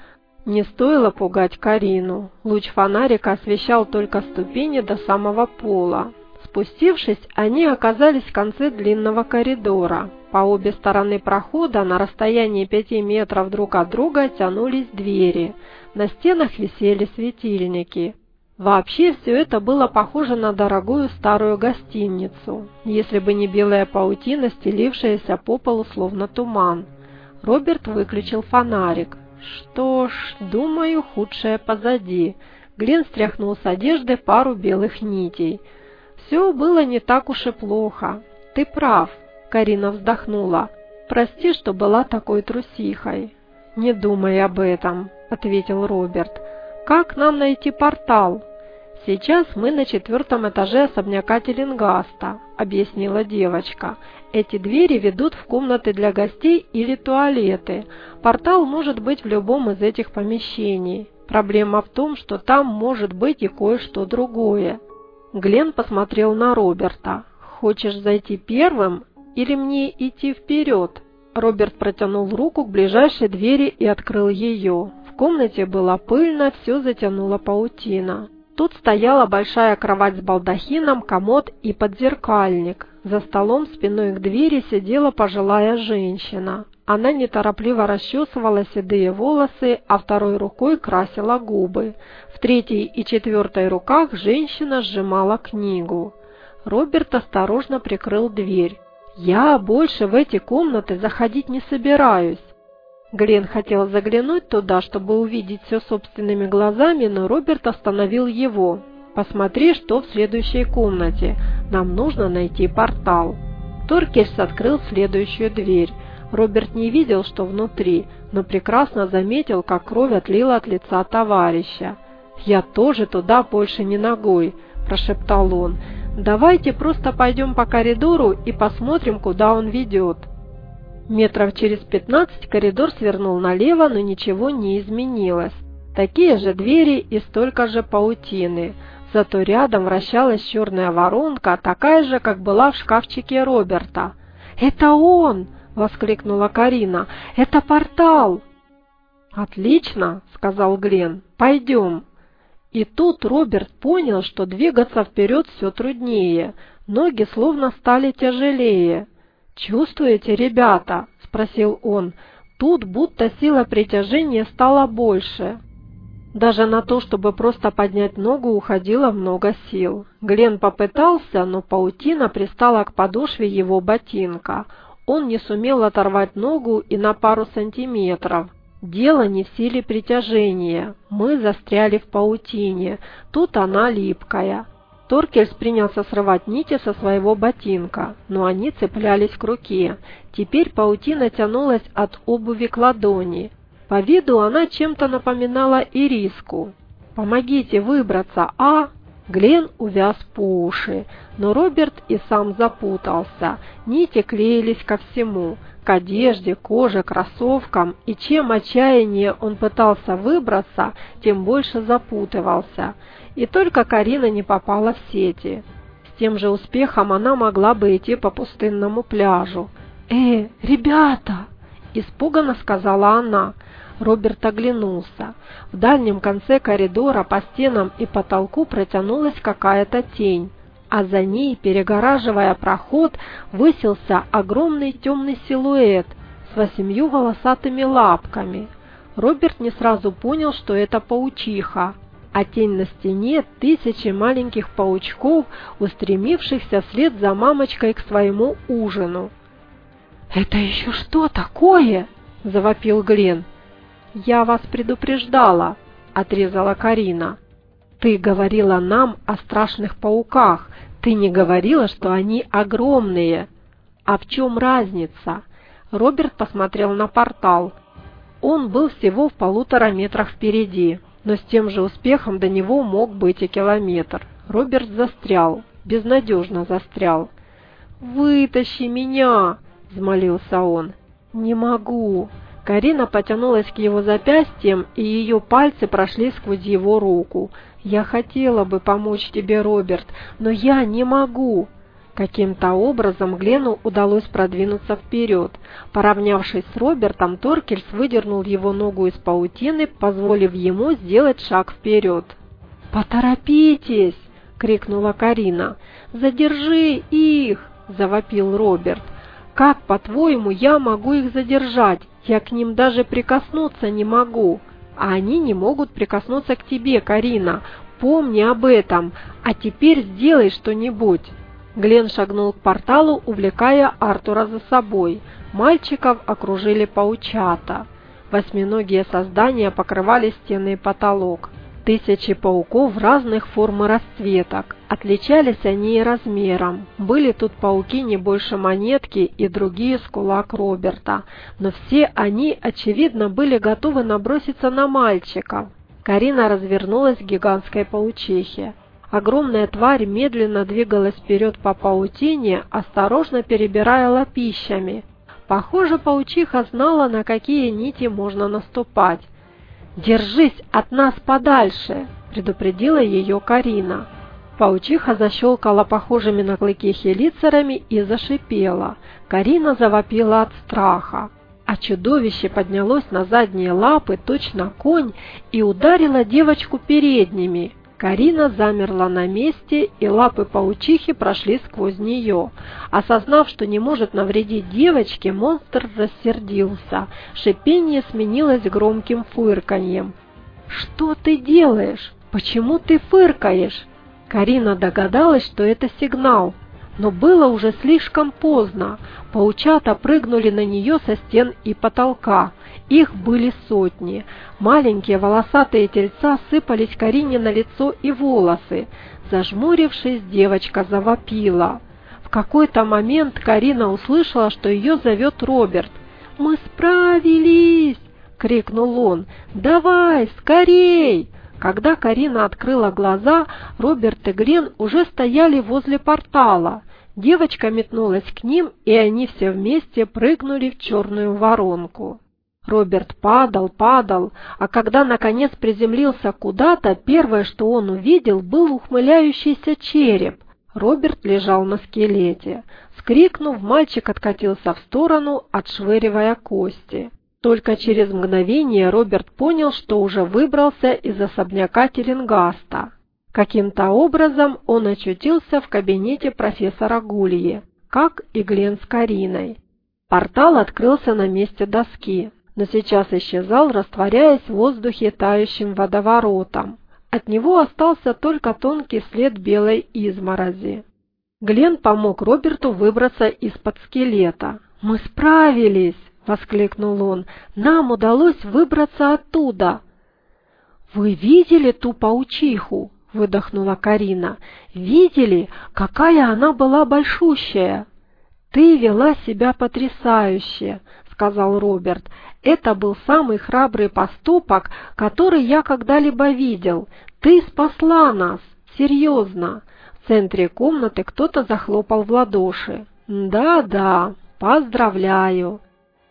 Не стоило пугать Карину. Луч фонарика освещал только ступени до самого пола. Спустившись, они оказались в конце длинного коридора. По обе стороны прохода на расстоянии пяти метров друг от друга тянулись двери. На стенах висели светильники. Вообще все это было похоже на дорогую старую гостиницу, если бы не белая паутина, стелившаяся по полу словно туман. Роберт выключил фонарик. Что ж, думаю, худшее позади. Глен стряхнул с одежды пару белых нитей. «Все было не так уж и плохо. Ты прав», — Карина вздохнула. «Прости, что была такой трусихой». «Не думай об этом», — ответил Роберт. «Как нам найти портал?» «Сейчас мы на четвертом этаже особняка Теленгаста», — объяснила девочка. «Эти двери ведут в комнаты для гостей или туалеты. Портал может быть в любом из этих помещений. Проблема в том, что там может быть и кое-что другое». Глен посмотрел на Роберта. «Хочешь зайти первым или мне идти вперед?» Роберт протянул руку к ближайшей двери и открыл ее. В комнате было пыльно, все затянуло паутина. Тут стояла большая кровать с балдахином, комод и подзеркальник. За столом спиной к двери сидела пожилая женщина. Она неторопливо расчесывала седые волосы, а второй рукой красила губы. В третьей и четвертой руках женщина сжимала книгу. Роберт осторожно прикрыл дверь. «Я больше в эти комнаты заходить не собираюсь. Глен хотел заглянуть туда, чтобы увидеть все собственными глазами, но Роберт остановил его. «Посмотри, что в следующей комнате. Нам нужно найти портал». Торкельс открыл следующую дверь. Роберт не видел, что внутри, но прекрасно заметил, как кровь отлила от лица товарища. «Я тоже туда больше не ногой», – прошептал он. «Давайте просто пойдем по коридору и посмотрим, куда он ведет». Метров через пятнадцать коридор свернул налево, но ничего не изменилось. Такие же двери и столько же паутины. Зато рядом вращалась черная воронка, такая же, как была в шкафчике Роберта. «Это он!» — воскликнула Карина. «Это портал!» «Отлично!» — сказал Глен. «Пойдем!» И тут Роберт понял, что двигаться вперед все труднее. Ноги словно стали тяжелее. «Чувствуете, ребята?» – спросил он. «Тут будто сила притяжения стала больше». Даже на то, чтобы просто поднять ногу, уходило много сил. Глен попытался, но паутина пристала к подошве его ботинка. Он не сумел оторвать ногу и на пару сантиметров. Дело не в силе притяжения. Мы застряли в паутине. Тут она липкая. Торкельс принялся срывать нити со своего ботинка, но они цеплялись к руке. Теперь паутина тянулась от обуви к ладони. По виду она чем-то напоминала ириску. «Помогите выбраться, а?» Глен увяз по уши, но Роберт и сам запутался. Нити клеились ко всему – к одежде, коже, кроссовкам, и чем отчаяннее он пытался выбраться, тем больше запутывался – и только Карина не попала в сети. С тем же успехом она могла бы идти по пустынному пляжу. «Э, ребята!» – испуганно сказала она. Роберт оглянулся. В дальнем конце коридора по стенам и потолку протянулась какая-то тень, а за ней, перегораживая проход, высился огромный темный силуэт с восемью волосатыми лапками. Роберт не сразу понял, что это паучиха, а тень на стене тысячи маленьких паучков, устремившихся вслед за мамочкой к своему ужину. «Это еще что такое?» – завопил Глен. «Я вас предупреждала», – отрезала Карина. «Ты говорила нам о страшных пауках. Ты не говорила, что они огромные. А в чем разница?» Роберт посмотрел на портал. Он был всего в полутора метрах впереди но с тем же успехом до него мог быть и километр. Роберт застрял, безнадежно застрял. «Вытащи меня!» – взмолился он. «Не могу!» Карина потянулась к его запястьям, и ее пальцы прошли сквозь его руку. «Я хотела бы помочь тебе, Роберт, но я не могу!» Каким-то образом Глену удалось продвинуться вперед. Поравнявшись с Робертом, Торкельс выдернул его ногу из паутины, позволив ему сделать шаг вперед. «Поторопитесь!» — крикнула Карина. «Задержи их!» — завопил Роберт. «Как, по-твоему, я могу их задержать? Я к ним даже прикоснуться не могу. А они не могут прикоснуться к тебе, Карина. Помни об этом. А теперь сделай что-нибудь». Глен шагнул к порталу, увлекая Артура за собой. Мальчиков окружили паучата. Восьминогие создания покрывали стены и потолок. Тысячи пауков разных форм и расцветок. Отличались они и размером. Были тут пауки не больше монетки и другие с кулак Роберта. Но все они, очевидно, были готовы наброситься на мальчика. Карина развернулась к гигантской паучихе. Огромная тварь медленно двигалась вперед по паутине, осторожно перебирая лапищами. Похоже, паучиха знала, на какие нити можно наступать. «Держись от нас подальше!» – предупредила ее Карина. Паучиха защелкала похожими на клыки хелицерами и зашипела. Карина завопила от страха. А чудовище поднялось на задние лапы, точно конь, и ударило девочку передними. Карина замерла на месте, и лапы паучихи прошли сквозь нее. Осознав, что не может навредить девочке, монстр рассердился. Шипение сменилось громким фырканьем. «Что ты делаешь? Почему ты фыркаешь?» Карина догадалась, что это сигнал. Но было уже слишком поздно. Паучата прыгнули на нее со стен и потолка. Их были сотни. Маленькие волосатые тельца сыпались Карине на лицо и волосы. Зажмурившись, девочка завопила. В какой-то момент Карина услышала, что ее зовет Роберт. «Мы справились!» — крикнул он. «Давай, скорей!» Когда Карина открыла глаза, Роберт и Грен уже стояли возле портала. Девочка метнулась к ним, и они все вместе прыгнули в черную воронку. Роберт падал, падал, а когда наконец приземлился куда-то, первое, что он увидел, был ухмыляющийся череп. Роберт лежал на скелете. Скрикнув, мальчик откатился в сторону, отшвыривая кости. Только через мгновение Роберт понял, что уже выбрался из особняка Теленгаста. Каким-то образом он очутился в кабинете профессора Гульи, как и Глен с Кариной. Портал открылся на месте доски, но сейчас исчезал, растворяясь в воздухе тающим водоворотом. От него остался только тонкий след белой изморози. Глен помог Роберту выбраться из-под скелета. «Мы справились!» — воскликнул он. «Нам удалось выбраться оттуда!» «Вы видели ту паучиху?» — выдохнула Карина. «Видели, какая она была большущая?» «Ты вела себя потрясающе», — сказал Роберт. «Это был самый храбрый поступок, который я когда-либо видел. Ты спасла нас, серьезно». В центре комнаты кто-то захлопал в ладоши. «Да-да, поздравляю».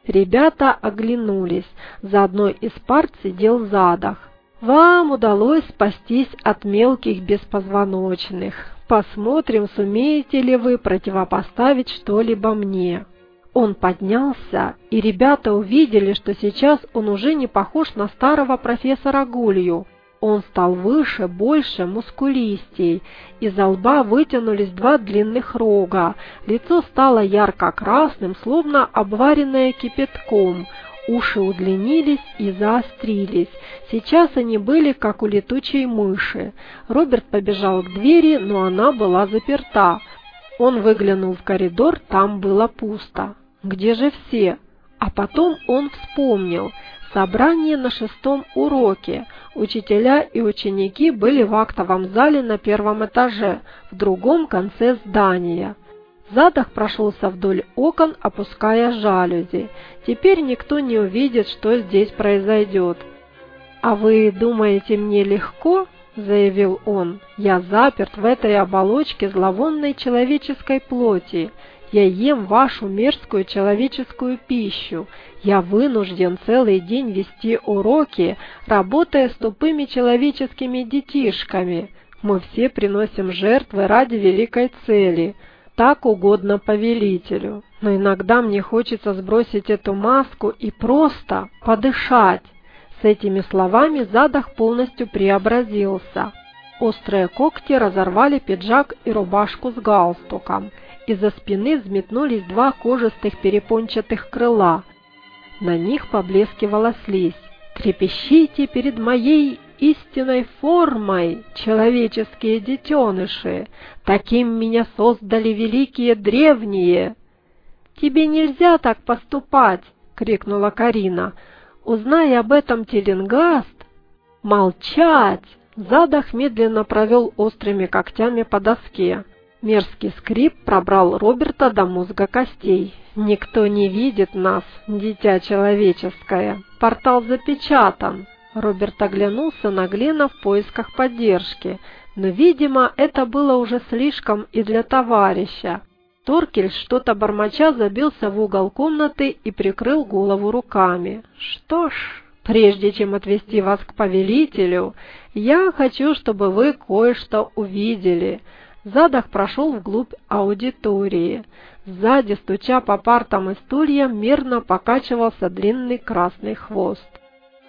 Ребята оглянулись. За одной из парт сидел задах. Вам удалось спастись от мелких беспозвоночных. Посмотрим, сумеете ли вы противопоставить что-либо мне. Он поднялся, и ребята увидели, что сейчас он уже не похож на старого профессора Гулью. Он стал выше, больше, мускулистей. Из лба вытянулись два длинных рога. Лицо стало ярко-красным, словно обваренное кипятком. Уши удлинились и заострились. Сейчас они были, как у летучей мыши. Роберт побежал к двери, но она была заперта. Он выглянул в коридор, там было пусто. Где же все? А потом он вспомнил. Собрание на шестом уроке. Учителя и ученики были в актовом зале на первом этаже, в другом конце здания. Задах прошелся вдоль окон, опуская жалюзи. Теперь никто не увидит, что здесь произойдет. «А вы думаете, мне легко?» – заявил он. «Я заперт в этой оболочке зловонной человеческой плоти. Я ем вашу мерзкую человеческую пищу. Я вынужден целый день вести уроки, работая с тупыми человеческими детишками. Мы все приносим жертвы ради великой цели – так угодно повелителю. Но иногда мне хочется сбросить эту маску и просто подышать. С этими словами задах полностью преобразился. Острые когти разорвали пиджак и рубашку с галстуком. Из-за спины взметнулись два кожистых перепончатых крыла. На них поблескивала слизь. «Трепещите перед моей истинной формой, человеческие детеныши, таким меня создали великие древние. Тебе нельзя так поступать, крикнула Карина. Узнай об этом Теленгаст. Молчать, Задах медленно провел острыми когтями по доске. Мерзкий скрип пробрал Роберта до мозга костей. «Никто не видит нас, дитя человеческое. Портал запечатан». Роберт оглянулся на Глена в поисках поддержки, но, видимо, это было уже слишком и для товарища. Торкель, что-то бормоча, забился в угол комнаты и прикрыл голову руками. «Что ж, прежде чем отвести вас к повелителю, я хочу, чтобы вы кое-что увидели». Задах прошел вглубь аудитории. Сзади, стуча по партам и стульям, мирно покачивался длинный красный хвост.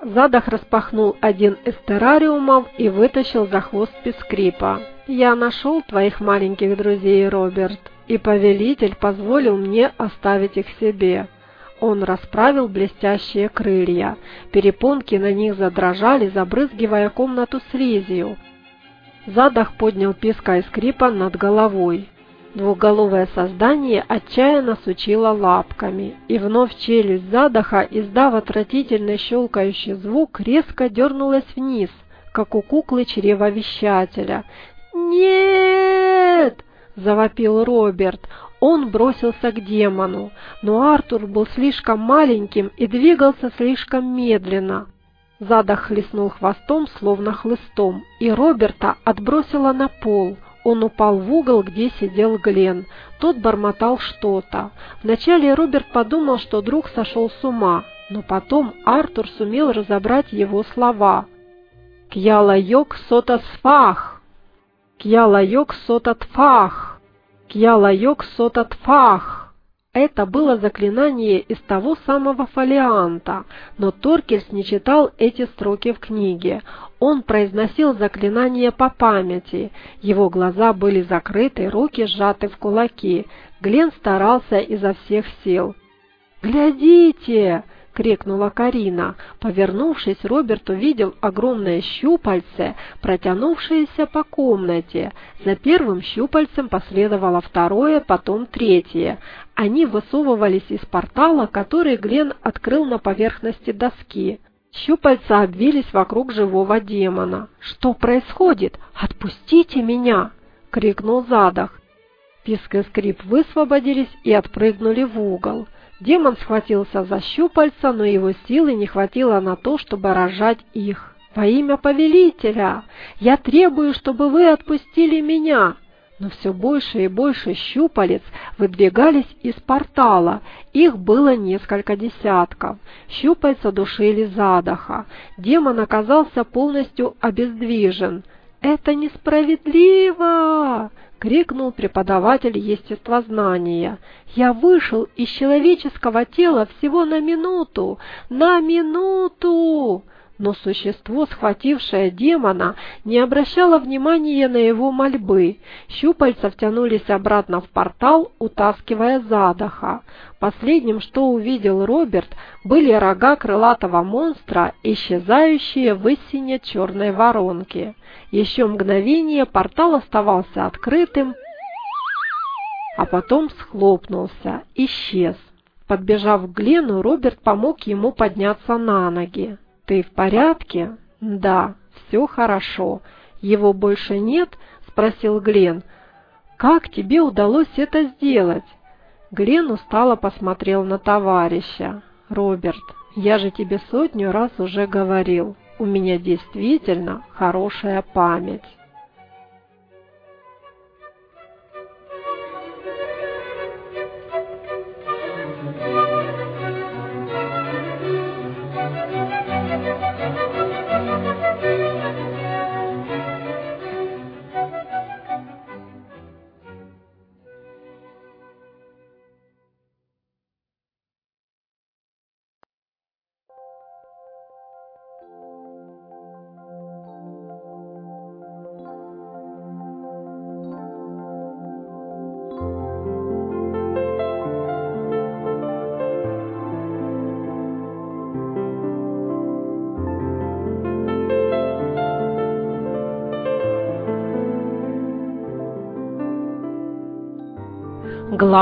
Задах распахнул один из террариумов и вытащил за хвост Пескрипа. «Я нашел твоих маленьких друзей, Роберт, и повелитель позволил мне оставить их себе». Он расправил блестящие крылья. Перепонки на них задрожали, забрызгивая комнату слизью. Задах поднял песка и скрипа над головой. Двухголовое создание отчаянно сучило лапками, и вновь челюсть Задаха, издав отвратительно щелкающий звук, резко дернулась вниз, как у куклы чревовещателя. «Нет!» – завопил Роберт. Он бросился к демону, но Артур был слишком маленьким и двигался слишком медленно. Задах хлестнул хвостом, словно хлыстом, и Роберта отбросило на пол. Он упал в угол, где сидел Глен. Тот бормотал что-то. Вначале Роберт подумал, что друг сошел с ума, но потом Артур сумел разобрать его слова. «Кьяла-йок сотасфах! Кьяла-йок сотатфах! Кьяла-йок сотатфах!» Это было заклинание из того самого фолианта, но Торкельс не читал эти строки в книге. Он произносил заклинание по памяти. Его глаза были закрыты, руки сжаты в кулаки. Глен старался изо всех сил. «Глядите!» — крикнула Карина. Повернувшись, Роберт увидел огромное щупальце, протянувшееся по комнате. За первым щупальцем последовало второе, потом третье. Они высовывались из портала, который Глен открыл на поверхности доски. Щупальца обвились вокруг живого демона. «Что происходит? Отпустите меня!» — крикнул Задах. Писк и скрип высвободились и отпрыгнули в угол. Демон схватился за щупальца, но его силы не хватило на то, чтобы рожать их. «Во имя повелителя! Я требую, чтобы вы отпустили меня!» Но все больше и больше щупалец выдвигались из портала. Их было несколько десятков. Щупальца душили задоха. Демон оказался полностью обездвижен. «Это несправедливо!» крикнул преподаватель естествознания. «Я вышел из человеческого тела всего на минуту! На минуту!» Но существо, схватившее демона, не обращало внимания на его мольбы. Щупальца втянулись обратно в портал, утаскивая задоха. Последним, что увидел Роберт, были рога крылатого монстра, исчезающие в истине черной воронки. Еще мгновение портал оставался открытым, а потом схлопнулся, исчез. Подбежав к Глену, Роберт помог ему подняться на ноги. «Ты в порядке?» «Да, все хорошо. Его больше нет?» – спросил Глен. «Как тебе удалось это сделать?» Глен устало посмотрел на товарища. «Роберт, я же тебе сотню раз уже говорил, у меня действительно хорошая память».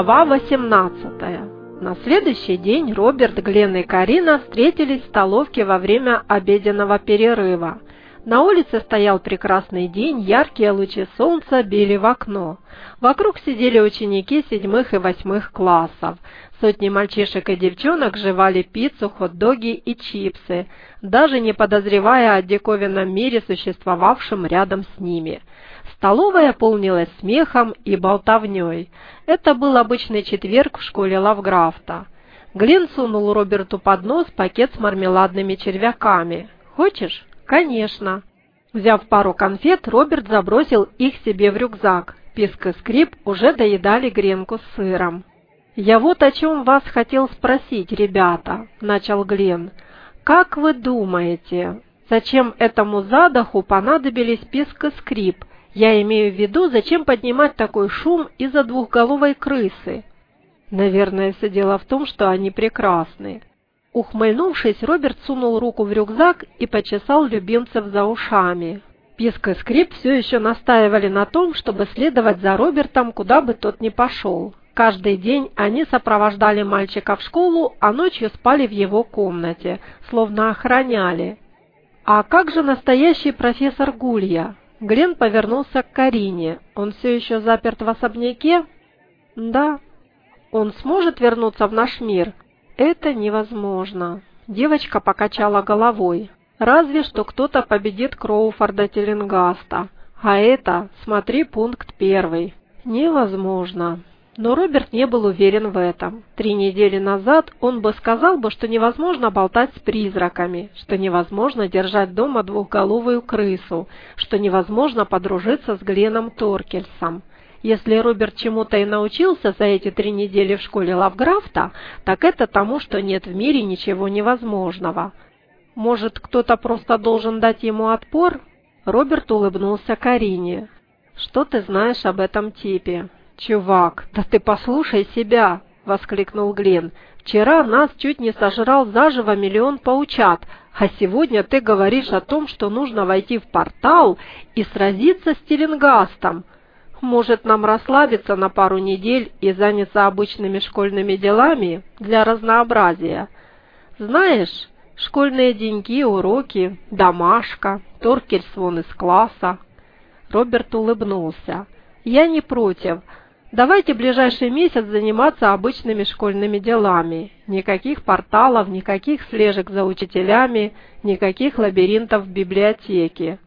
Глава 18 На следующий день Роберт, Глен и Карина встретились в столовке во время обеденного перерыва. На улице стоял прекрасный день, яркие лучи солнца били в окно. Вокруг сидели ученики седьмых и восьмых классов. Сотни мальчишек и девчонок жевали пиццу, хот-доги и чипсы, даже не подозревая о диковинном мире, существовавшем рядом с ними. Столовая полнилась смехом и болтовней. Это был обычный четверг в школе Лавграфта. Глен сунул Роберту под нос пакет с мармеладными червяками. «Хочешь?» «Конечно». Взяв пару конфет, Роберт забросил их себе в рюкзак. Писк и Скрип уже доедали гренку с сыром. «Я вот о чем вас хотел спросить, ребята», — начал Глен. «Как вы думаете, зачем этому задоху понадобились Писк и Скрип? Я имею в виду, зачем поднимать такой шум из-за двухголовой крысы?» «Наверное, все дело в том, что они прекрасны. Ухмыльнувшись, Роберт сунул руку в рюкзак и почесал любимцев за ушами. Писк и Скрип все еще настаивали на том, чтобы следовать за Робертом, куда бы тот ни пошел. Каждый день они сопровождали мальчика в школу, а ночью спали в его комнате, словно охраняли. «А как же настоящий профессор Гулья?» Глен повернулся к Карине. «Он все еще заперт в особняке?» «Да». «Он сможет вернуться в наш мир?» «Это невозможно». Девочка покачала головой. «Разве что кто-то победит Кроуфорда Теленгаста. А это, смотри пункт первый. Невозможно». Но Роберт не был уверен в этом. Три недели назад он бы сказал бы, что невозможно болтать с призраками, что невозможно держать дома двухголовую крысу, что невозможно подружиться с Гленом Торкельсом. Если Роберт чему-то и научился за эти три недели в школе Лавграфта, так это тому, что нет в мире ничего невозможного. Может, кто-то просто должен дать ему отпор? Роберт улыбнулся Карине. «Что ты знаешь об этом типе?» «Чувак, да ты послушай себя!» — воскликнул Глен. «Вчера нас чуть не сожрал заживо миллион паучат, а сегодня ты говоришь о том, что нужно войти в портал и сразиться с Теленгастом. Может, нам расслабиться на пару недель и заняться обычными школьными делами для разнообразия? Знаешь, школьные деньги, уроки, домашка, Торкельс вон из класса. Роберт улыбнулся. Я не против. Давайте ближайший месяц заниматься обычными школьными делами. Никаких порталов, никаких слежек за учителями, никаких лабиринтов в библиотеке.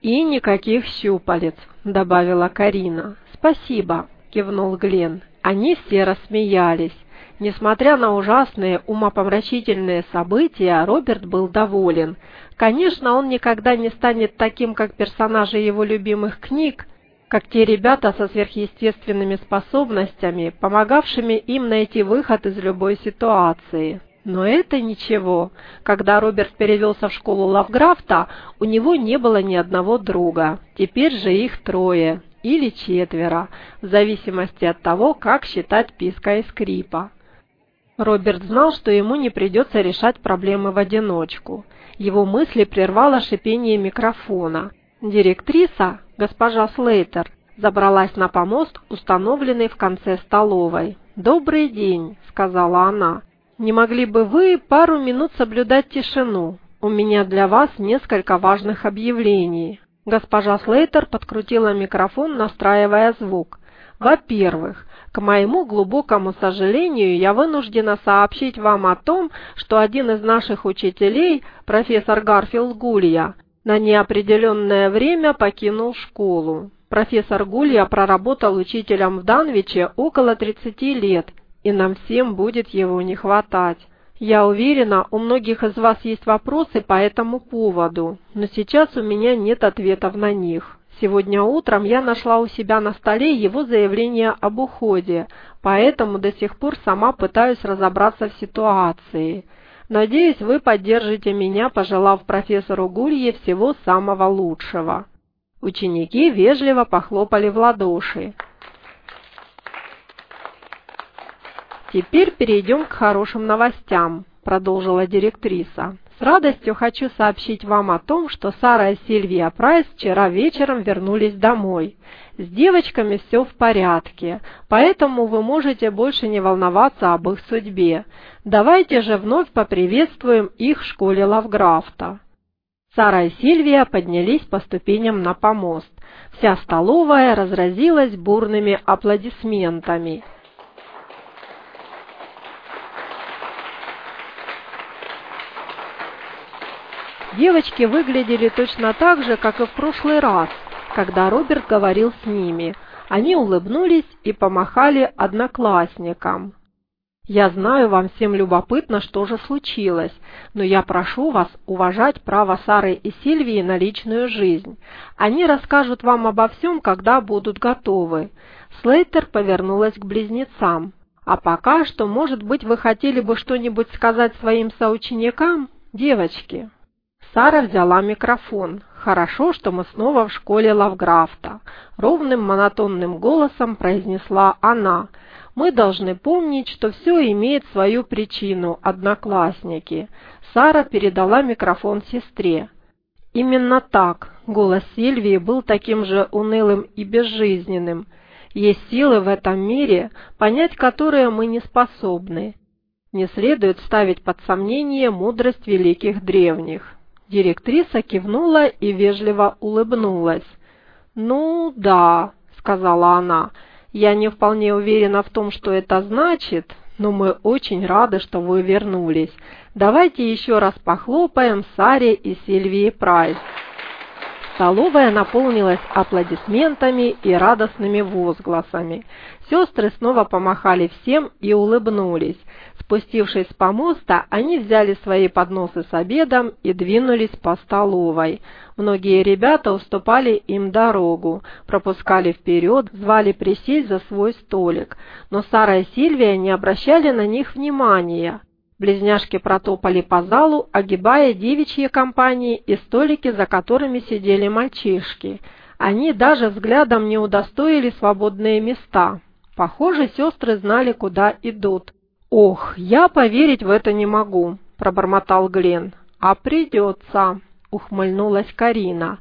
«И никаких щупалец», — добавила Карина. «Спасибо», — кивнул Глен. Они все рассмеялись. Несмотря на ужасные умопомрачительные события, Роберт был доволен. Конечно, он никогда не станет таким, как персонажи его любимых книг, как те ребята со сверхъестественными способностями, помогавшими им найти выход из любой ситуации. Но это ничего. Когда Роберт перевелся в школу Лавграфта, у него не было ни одного друга. Теперь же их трое или четверо, в зависимости от того, как считать писка и скрипа. Роберт знал, что ему не придется решать проблемы в одиночку. Его мысли прервало шипение микрофона. Директриса, госпожа Слейтер, забралась на помост, установленный в конце столовой. «Добрый день», — сказала она. Не могли бы вы пару минут соблюдать тишину? У меня для вас несколько важных объявлений. Госпожа Слейтер подкрутила микрофон, настраивая звук. Во-первых, к моему глубокому сожалению, я вынуждена сообщить вам о том, что один из наших учителей, профессор Гарфилд Гулья, на неопределенное время покинул школу. Профессор Гулья проработал учителем в Данвиче около 30 лет и нам всем будет его не хватать. Я уверена, у многих из вас есть вопросы по этому поводу, но сейчас у меня нет ответов на них. Сегодня утром я нашла у себя на столе его заявление об уходе, поэтому до сих пор сама пытаюсь разобраться в ситуации. Надеюсь, вы поддержите меня, пожелав профессору Гулье всего самого лучшего. Ученики вежливо похлопали в ладоши. «Теперь перейдем к хорошим новостям», – продолжила директриса. «С радостью хочу сообщить вам о том, что Сара и Сильвия Прайс вчера вечером вернулись домой. С девочками все в порядке, поэтому вы можете больше не волноваться об их судьбе. Давайте же вновь поприветствуем их в школе Лавграфта». Сара и Сильвия поднялись по ступеням на помост. Вся столовая разразилась бурными аплодисментами. Девочки выглядели точно так же, как и в прошлый раз, когда Роберт говорил с ними. Они улыбнулись и помахали одноклассникам. Я знаю, вам всем любопытно, что же случилось, но я прошу вас уважать право Сары и Сильвии на личную жизнь. Они расскажут вам обо всем, когда будут готовы. Слейтер повернулась к близнецам. А пока что, может быть, вы хотели бы что-нибудь сказать своим соученикам, девочки? Сара взяла микрофон. «Хорошо, что мы снова в школе Лавграфта», — ровным монотонным голосом произнесла она. Мы должны помнить, что все имеет свою причину, одноклассники. Сара передала микрофон сестре. Именно так. Голос Сильвии был таким же унылым и безжизненным. Есть силы в этом мире, понять которые мы не способны. Не следует ставить под сомнение мудрость великих древних. Директриса кивнула и вежливо улыбнулась. «Ну да», — сказала она, — я не вполне уверена в том, что это значит, но мы очень рады, что вы вернулись. Давайте еще раз похлопаем Саре и Сильвии Прайс. Столовая наполнилась аплодисментами и радостными возгласами. Сестры снова помахали всем и улыбнулись. Спустившись с помоста, они взяли свои подносы с обедом и двинулись по столовой. Многие ребята уступали им дорогу, пропускали вперед, звали присесть за свой столик, но Сара и Сильвия не обращали на них внимания. Близняшки протопали по залу, огибая девичьи компании и столики, за которыми сидели мальчишки. Они даже взглядом не удостоили свободные места. Похоже, сестры знали, куда идут. «Ох, я поверить в это не могу», – пробормотал Глен. «А придется», – ухмыльнулась Карина.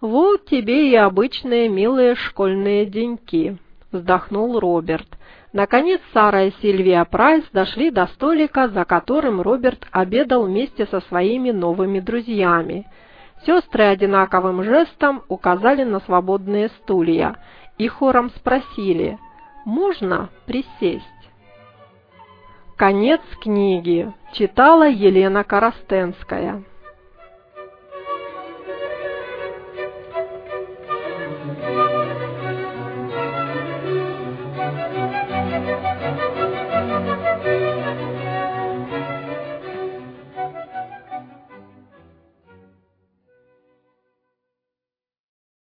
«Вот тебе и обычные милые школьные деньки», – вздохнул Роберт. Наконец Сара и Сильвия Прайс дошли до столика, за которым Роберт обедал вместе со своими новыми друзьями. Сестры одинаковым жестом указали на свободные стулья и хором спросили «Можно присесть?». Конец книги. Читала Елена Коростенская.